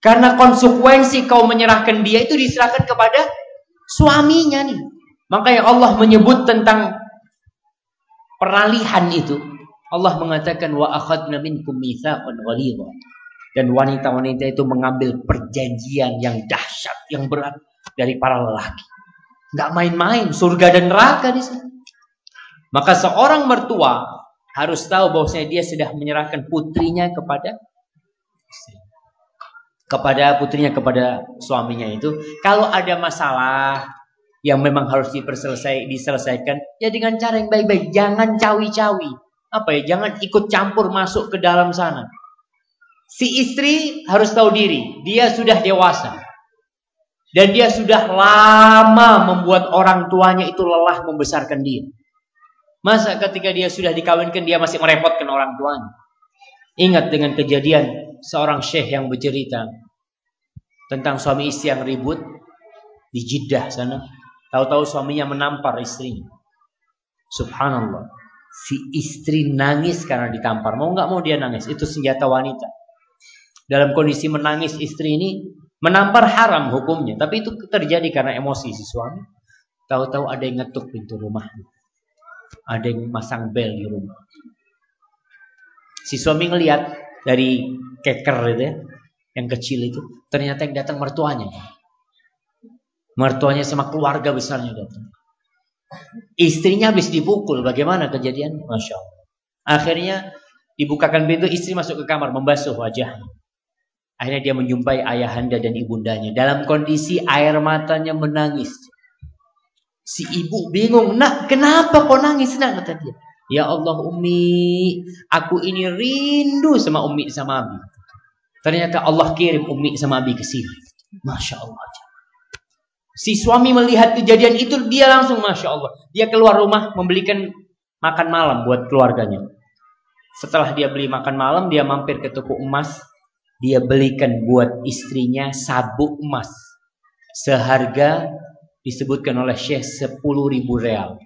Karena konsekuensi kau menyerahkan dia itu diserahkan kepada suaminya nih. Makanya Allah menyebut tentang peralihan itu. Allah mengatakan wa akhadna minkum mitsaqan ghalidha. Dan wanita-wanita itu mengambil perjanjian yang dahsyat, yang berat dari para lelaki. Enggak main-main, surga dan neraka di sini. Maka seorang mertua harus tahu bahwasanya dia sudah menyerahkan putrinya kepada kepada putrinya kepada suaminya itu kalau ada masalah yang memang harus diperselesai diselesaikan ya dengan cara yang baik-baik. Jangan cawi-cawi. Apa ya? Jangan ikut campur masuk ke dalam sana. Si istri harus tahu diri dia sudah dewasa. Dan dia sudah lama membuat orang tuanya itu lelah membesarkan dia. Masa ketika dia sudah dikawinkan dia masih merepotkan orang tuanya. Ingat dengan kejadian seorang syekh yang bercerita tentang suami istri yang ribut di Jeddah sana. Tahu-tahu suaminya menampar istrinya. Subhanallah. Si istri nangis karena ditampar. Mau nggak mau dia nangis. Itu senjata wanita. Dalam kondisi menangis istri ini menampar haram hukumnya. Tapi itu terjadi karena emosi si suami. Tahu-tahu ada yang ngetuk pintu rumah. Ada yang masang bel di rumah. Si suami ngelihat dari keker itu ya, yang kecil itu, ternyata yang datang mertuanya. Mertuanya sama keluarga besarnya datang. Istrinya habis dipukul, bagaimana kejadian? Masya Allah. Akhirnya dibukakan pintu, istri masuk ke kamar membasuh wajahnya. Akhirnya dia menjumpai ayahanda dan ibundanya. Dalam kondisi air matanya menangis. Si ibu bingung, nak kenapa kau nangis nak kata dia. Ya Allah Umi, aku ini rindu sama Umi sama Abi. Ternyata Allah kirim Umi sama Abi ke sini. Masya Allah. Si suami melihat kejadian itu, dia langsung Masya Allah. Dia keluar rumah membelikan makan malam buat keluarganya. Setelah dia beli makan malam, dia mampir ke toko emas. Dia belikan buat istrinya sabuk emas. Seharga disebutkan oleh Syekh 10 ribu real.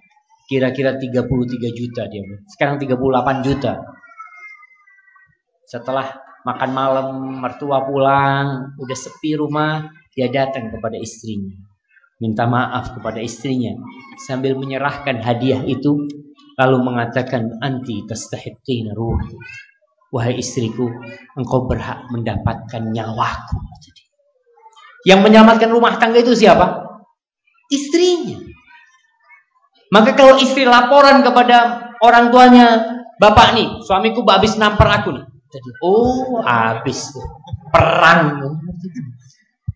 Kira-kira 33 juta dia. Sekarang 38 juta. Setelah makan malam, mertua pulang, udah sepi rumah, dia datang kepada istrinya. Minta maaf kepada istrinya sambil menyerahkan hadiah itu lalu mengatakan anti tastahiqina ruhi. Wahai istriku, engkau berhak mendapatkan nyawaku. Yang menyelamatkan rumah tangga itu siapa? Istrinya. Maka kalau istri laporan kepada orang tuanya, bapak nih, suamiku habis nampar aku nih. Jadi, oh habis perang.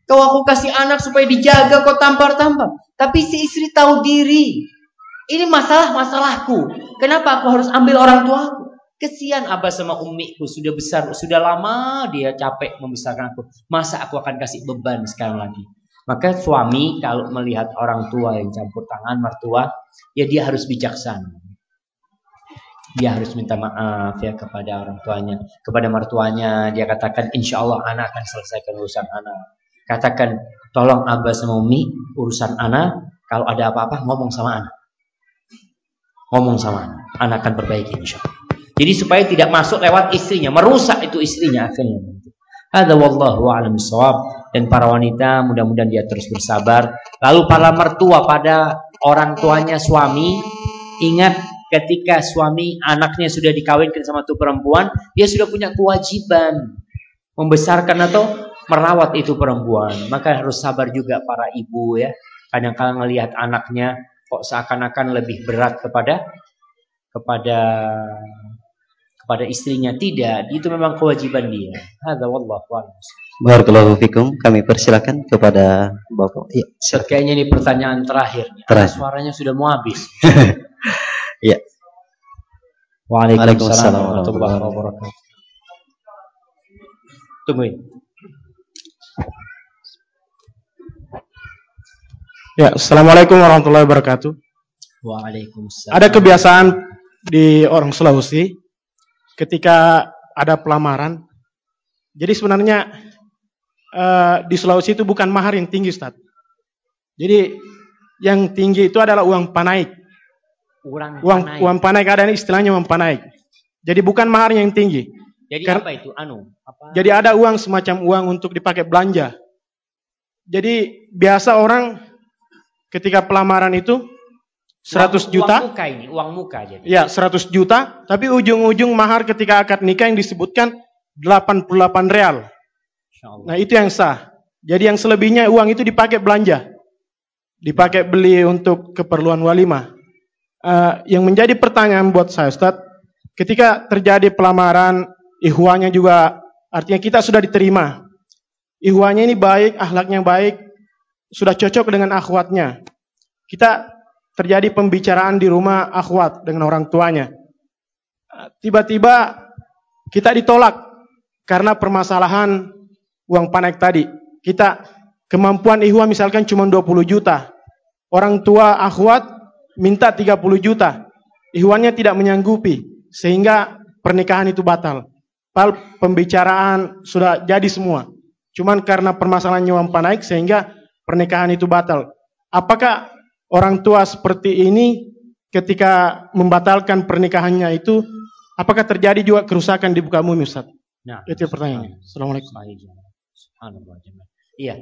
Kau aku kasih anak supaya dijaga, kau tampar-tampar. Tapi si istri tahu diri. Ini masalah masalahku. Kenapa aku harus ambil orang tuaku? Kesian abah sama umiku sudah besar, sudah lama dia capek membesarkan aku. Masa aku akan kasih beban sekarang lagi? Maka suami kalau melihat orang tua yang campur tangan mertua, ya dia harus bijaksana. Dia harus minta maaf ya kepada orang tuanya, kepada mertuanya. Dia katakan, insya Allah anak akan selesaikan urusan anak. Katakan, tolong abah sama umi urusan anak. Kalau ada apa-apa ngomong sama anak. Ngomong sama anak, anak akan perbaiki insya Allah. Jadi supaya tidak masuk lewat istrinya, merusak itu istrinya akhirnya. Ada wallahu a'lam dan para wanita mudah-mudahan dia terus bersabar. Lalu para mertua pada orang tuanya suami ingat ketika suami anaknya sudah dikawinkan sama tuh perempuan, dia sudah punya kewajiban membesarkan atau merawat itu perempuan. Maka harus sabar juga para ibu ya. Kadang-kadang melihat anaknya kok seakan-akan lebih berat kepada kepada kepada istrinya tidak, itu memang kewajiban dia. Hadza wallahu a'lam. Barakallahu fikum. Kami persilakan kepada Bapak. Ya, Kayaknya ini pertanyaan terakhir. terakhir. Suaranya sudah mau habis. ya. Waalaikumsalam warahmatullahi wabarakatuh. Tungguin. Ya, Assalamualaikum warahmatullahi wabarakatuh. Waalaikumsalam. Ada kebiasaan di orang Sulawesi ketika ada pelamaran. Jadi sebenarnya uh, di Sulawesi itu bukan mahar yang tinggi, Ustaz. Jadi yang tinggi itu adalah uang panaik. Uang, uang panaik. Uang panaik ada istilahnya uang panaik. Jadi bukan mahar yang tinggi. Jadi Kar- apa itu? Anu, apa? Jadi ada uang semacam uang untuk dipakai belanja. Jadi biasa orang ketika pelamaran itu 100 Uang- juta, Uang muka ini, uang muka jadi. ya 100 juta, tapi ujung-ujung mahar ketika akad nikah yang disebutkan 88 real. Nah itu yang sah. Jadi yang selebihnya uang itu dipakai belanja. Dipakai beli untuk keperluan walimah. Eh, yang menjadi pertanyaan buat saya Ustaz, ketika terjadi pelamaran, ihwanya juga, artinya kita sudah diterima. Ihwanya ini baik, akhlaknya baik, sudah cocok dengan akhwatnya. Kita terjadi pembicaraan di rumah akhwat dengan orang tuanya. Tiba-tiba kita ditolak karena permasalahan uang panek tadi. Kita kemampuan ihwa misalkan cuma 20 juta. Orang tua akhwat minta 30 juta. Ihwannya tidak menyanggupi sehingga pernikahan itu batal. Padahal pembicaraan sudah jadi semua. Cuman karena permasalahan uang panek sehingga pernikahan itu batal. Apakah orang tua seperti ini ketika membatalkan pernikahannya itu apakah terjadi juga kerusakan di buka bumi Ustaz? Nah, Itu pertanyaannya. Assalamualaikum. Iya.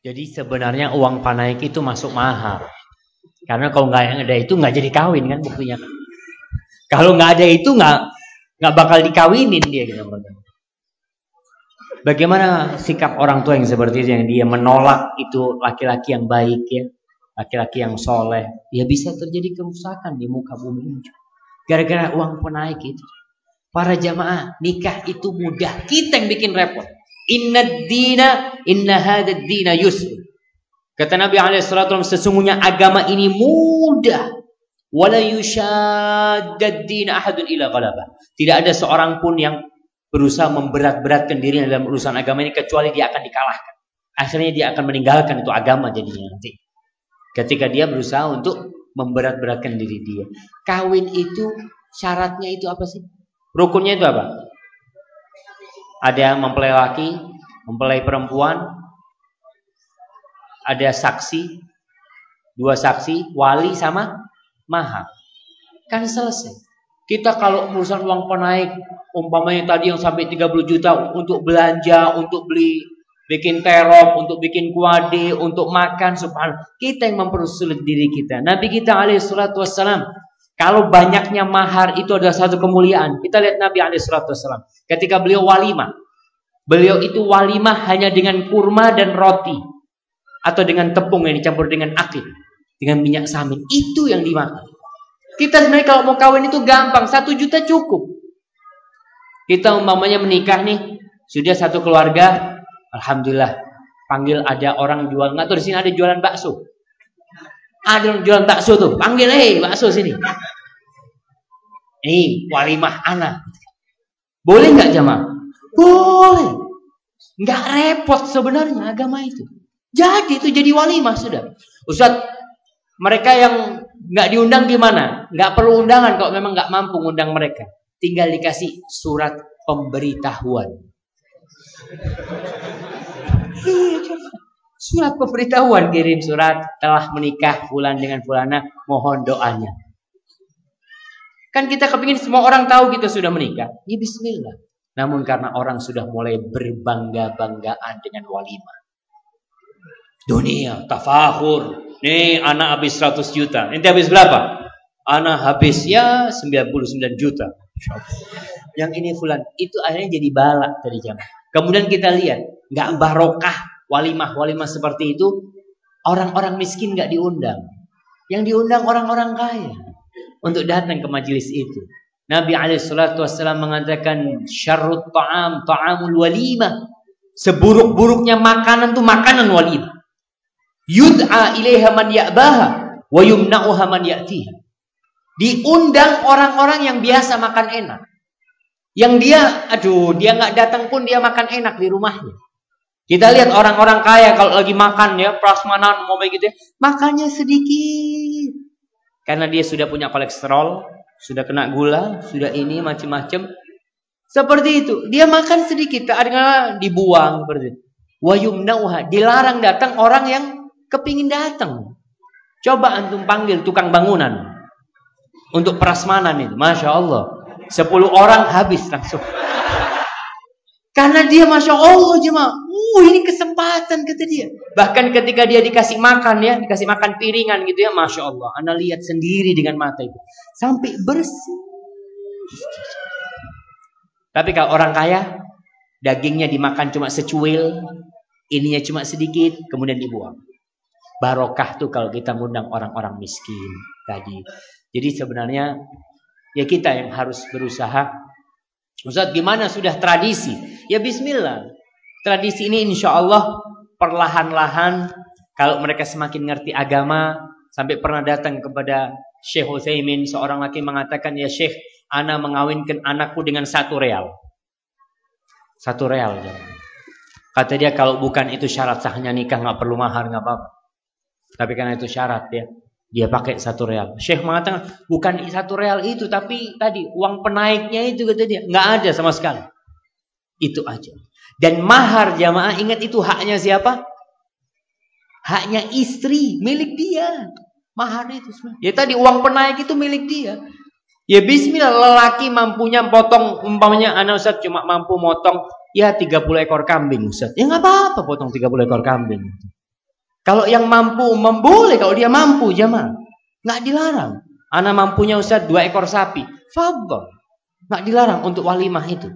Jadi sebenarnya uang panaik itu masuk mahar. Karena kalau nggak ada itu nggak jadi kawin kan buktinya. Kalau nggak ada itu nggak nggak bakal dikawinin dia gitu. Bagaimana sikap orang tua yang seperti itu yang dia menolak itu laki-laki yang baik ya, laki-laki yang soleh, ya bisa terjadi kerusakan di muka bumi ini. Gara-gara uang penaik itu. Para jamaah nikah itu mudah, kita yang bikin repot. Inna dina inna hadad dina yusr. Kata Nabi wasallam sesungguhnya agama ini mudah. Wala yushaddad din ahadun ila ghalabah. Tidak ada seorang pun yang berusaha memberat-beratkan dirinya dalam urusan agama ini kecuali dia akan dikalahkan. Akhirnya dia akan meninggalkan itu agama jadinya nanti. Ketika dia berusaha untuk memberat-beratkan diri dia. Kawin itu syaratnya itu apa sih? Rukunnya itu apa? Ada mempelai laki, mempelai perempuan, ada saksi, dua saksi, wali sama mahar. Kan selesai. Kita kalau urusan uang penaik, umpamanya tadi yang sampai 30 juta untuk belanja, untuk beli bikin terop, untuk bikin kuade, untuk makan, subhanallah. Kita yang mempersulit diri kita. Nabi kita alaihi salatu wassalam, kalau banyaknya mahar itu adalah satu kemuliaan. Kita lihat Nabi alaihi salatu wassalam. Ketika beliau walimah, beliau itu walimah hanya dengan kurma dan roti. Atau dengan tepung yang dicampur dengan akid. Dengan minyak samin. Itu yang dimakan. Kita sebenarnya kalau mau kawin itu gampang. Satu juta cukup. Kita umpamanya menikah nih. Sudah satu keluarga. Alhamdulillah. Panggil ada orang jual. Nggak tahu di sini ada jualan bakso. Ada yang jualan bakso tuh. Panggil, hei bakso sini. Nih, walimah anak. Boleh nggak jamaah? Boleh. Nggak repot sebenarnya agama itu. Jadi itu jadi walimah sudah. Ustaz, mereka yang nggak diundang gimana? Nggak perlu undangan kalau memang nggak mampu undang mereka. Tinggal dikasih surat pemberitahuan. Surat pemberitahuan kirim surat telah menikah bulan dengan fulana mohon doanya. Kan kita kepingin semua orang tahu kita sudah menikah. Ya bismillah. Namun karena orang sudah mulai berbangga-banggaan dengan walimah. Dunia, tafahur. Nih anak habis 100 juta. Nanti habis berapa? Anak habis ya 99 juta. Yang ini fulan. Itu akhirnya jadi balak dari jam. Kemudian kita lihat. Nggak barokah walimah-walimah seperti itu. Orang-orang miskin nggak diundang. Yang diundang orang-orang kaya. Untuk datang ke majelis itu. Nabi alaihissalatu wassalam mengatakan syarrut ta'am ta'amul walimah. Seburuk-buruknya makanan tuh makanan walimah. Yud'a ilaiha man ya'baha wa yumna'uha man ya'tiha. Diundang orang-orang yang biasa makan enak. Yang dia, aduh, dia nggak datang pun dia makan enak di rumahnya. Kita lihat orang-orang kaya kalau lagi makan ya, prasmanan mau begitu, ya, makannya sedikit. Karena dia sudah punya kolesterol, sudah kena gula, sudah ini macam-macam. Seperti itu, dia makan sedikit, kadang dibuang seperti itu. Wa yumna'uha, dilarang datang orang yang kepingin datang. Coba antum panggil tukang bangunan untuk prasmanan itu, masya Allah. Sepuluh orang habis langsung. Karena dia Masya Allah jemaah. Uh, ini kesempatan kata dia. Bahkan ketika dia dikasih makan ya. Dikasih makan piringan gitu ya. Masya Allah. Anda lihat sendiri dengan mata itu. Sampai bersih. Tapi kalau orang kaya. Dagingnya dimakan cuma secuil. Ininya cuma sedikit. Kemudian dibuang. Barokah tuh kalau kita ngundang orang-orang miskin tadi. Jadi sebenarnya ya kita yang harus berusaha Ustaz gimana sudah tradisi? Ya bismillah. Tradisi ini insya Allah perlahan-lahan kalau mereka semakin ngerti agama sampai pernah datang kepada Syekh Utsaimin seorang laki mengatakan ya Syekh ana mengawinkan anakku dengan satu real. Satu real Kata dia kalau bukan itu syarat sahnya nikah nggak perlu mahar nggak apa-apa. Tapi karena itu syarat ya. Dia pakai satu real. Syekh mengatakan bukan satu real itu, tapi tadi uang penaiknya itu kata dia nggak ada sama sekali. Itu aja. Dan mahar jamaah ingat itu haknya siapa? Haknya istri, milik dia. Mahar itu semua. Ya tadi uang penaik itu milik dia. Ya bismillah lelaki mampunya potong umpamanya anak Ustaz cuma mampu motong ya 30 ekor kambing Ustaz. Ya nggak apa-apa potong 30 ekor kambing. Kalau yang mampu memboleh kalau dia mampu jemaah. Nggak dilarang. Anak mampunya Ustaz dua ekor sapi. Fadol. Nggak dilarang untuk walimah itu.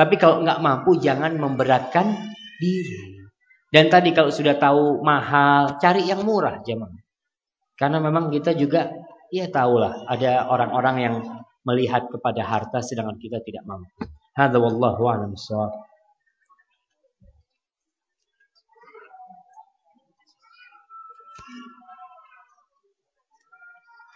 Tapi kalau nggak mampu jangan memberatkan diri. Dan tadi kalau sudah tahu mahal, cari yang murah jemaah. Karena memang kita juga ya tahulah ada orang-orang yang melihat kepada harta sedangkan kita tidak mampu. Hadza wallahu a'lam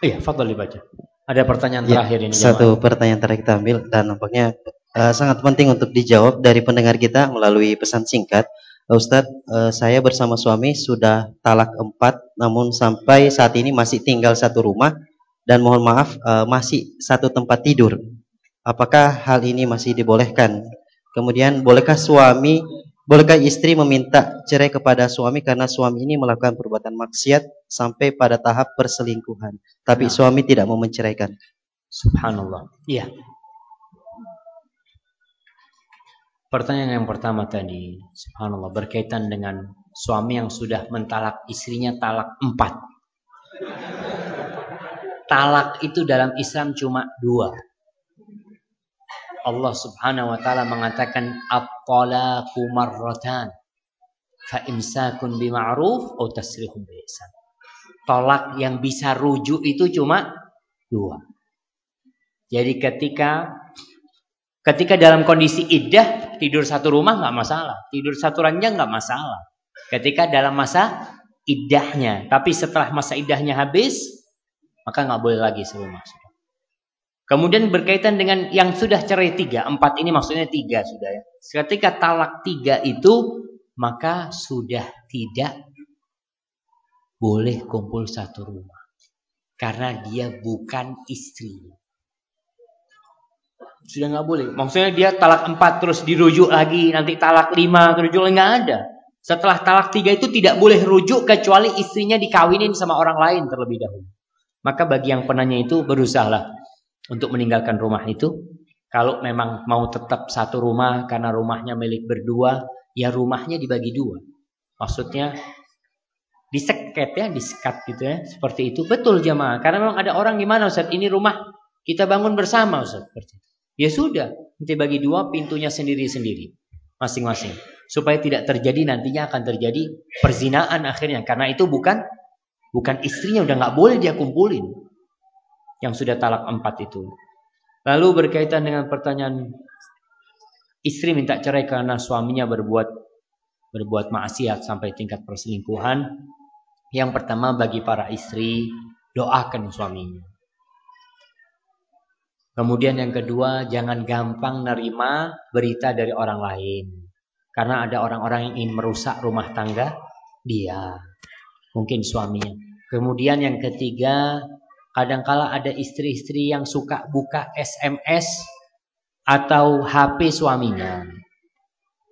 Iya, fadhal dibaca. Ada pertanyaan ya, terakhir ini. Satu pertanyaan terakhir kita ambil dan nampaknya uh, sangat penting untuk dijawab dari pendengar kita melalui pesan singkat. Uh, Ustadz, uh, saya bersama suami sudah talak empat, namun sampai saat ini masih tinggal satu rumah dan mohon maaf uh, masih satu tempat tidur. Apakah hal ini masih dibolehkan? Kemudian bolehkah suami Bolehkah istri meminta cerai kepada suami karena suami ini melakukan perbuatan maksiat sampai pada tahap perselingkuhan, tapi nah. suami tidak mau menceraikan? Subhanallah. Iya. Pertanyaan yang pertama tadi, subhanallah, berkaitan dengan suami yang sudah mentalak istrinya talak empat. Talak itu dalam Islam cuma dua. Allah Subhanahu wa taala mengatakan at-talaqu marratan fa imsakun bima'ruf biihsan. Tolak yang bisa rujuk itu cuma dua. Jadi ketika ketika dalam kondisi iddah tidur satu rumah nggak masalah, tidur satu ranjang nggak masalah. Ketika dalam masa iddahnya, tapi setelah masa iddahnya habis maka nggak boleh lagi serumah. Kemudian berkaitan dengan yang sudah cerai tiga, empat ini maksudnya tiga sudah ya. Ketika talak tiga itu, maka sudah tidak boleh kumpul satu rumah. Karena dia bukan istri. Sudah nggak boleh. Maksudnya dia talak empat terus dirujuk lagi, nanti talak lima terus dirujuk nggak ada. Setelah talak tiga itu tidak boleh rujuk kecuali istrinya dikawinin sama orang lain terlebih dahulu. Maka bagi yang penanya itu berusahalah untuk meninggalkan rumah itu. Kalau memang mau tetap satu rumah karena rumahnya milik berdua, ya rumahnya dibagi dua. Maksudnya diseket ya, disekat gitu ya, seperti itu. Betul jamaah. Karena memang ada orang gimana Ustaz, ini rumah kita bangun bersama Ustaz. Ya sudah, nanti bagi dua pintunya sendiri-sendiri. Masing-masing. Supaya tidak terjadi nantinya akan terjadi perzinaan akhirnya. Karena itu bukan bukan istrinya, udah nggak boleh dia kumpulin yang sudah talak empat itu. Lalu berkaitan dengan pertanyaan istri minta cerai karena suaminya berbuat berbuat maksiat sampai tingkat perselingkuhan. Yang pertama bagi para istri doakan suaminya. Kemudian yang kedua jangan gampang nerima berita dari orang lain. Karena ada orang-orang yang ingin merusak rumah tangga dia. Mungkin suaminya. Kemudian yang ketiga Kadangkala ada istri-istri yang suka buka SMS atau HP suaminya.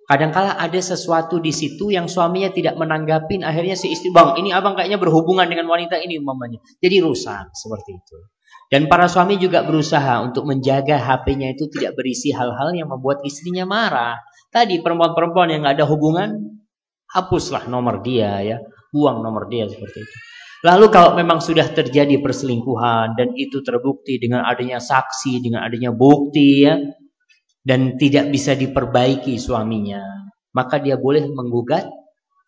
Kadangkala ada sesuatu di situ yang suaminya tidak menanggapin, akhirnya si istri, "Bang, ini abang kayaknya berhubungan dengan wanita ini umpamanya." Jadi rusak seperti itu. Dan para suami juga berusaha untuk menjaga HP-nya itu tidak berisi hal-hal yang membuat istrinya marah. Tadi perempuan-perempuan yang nggak ada hubungan, hapuslah nomor dia ya, buang nomor dia seperti itu. Lalu kalau memang sudah terjadi perselingkuhan dan itu terbukti dengan adanya saksi, dengan adanya bukti ya, dan tidak bisa diperbaiki suaminya, maka dia boleh menggugat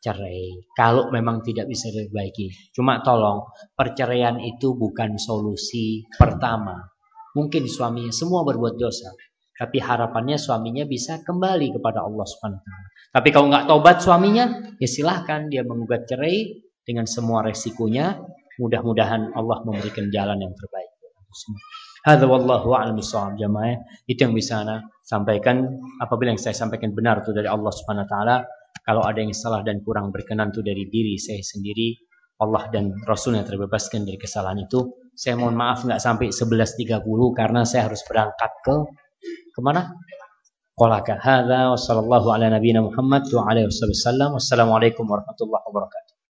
cerai. Kalau memang tidak bisa diperbaiki. Cuma tolong, perceraian itu bukan solusi pertama. Mungkin suaminya semua berbuat dosa. Tapi harapannya suaminya bisa kembali kepada Allah Subhanahu wa Tapi kalau nggak tobat suaminya, ya silahkan dia menggugat cerai dengan semua resikonya. Mudah-mudahan Allah memberikan jalan yang terbaik. Hadza wallahu a'lam jamaah. Itu yang bisa saya sampaikan apabila yang saya sampaikan benar itu dari Allah Subhanahu wa taala kalau ada yang salah dan kurang berkenan itu dari diri saya sendiri, Allah dan Rasulnya terbebaskan dari kesalahan itu. Saya mohon maaf nggak sampai 11.30 karena saya harus berangkat ke ke mana? Kolaka. Hadza wa sallallahu ala nabiyina Muhammad wa alaihi wasallam. Wassalamualaikum warahmatullahi wabarakatuh.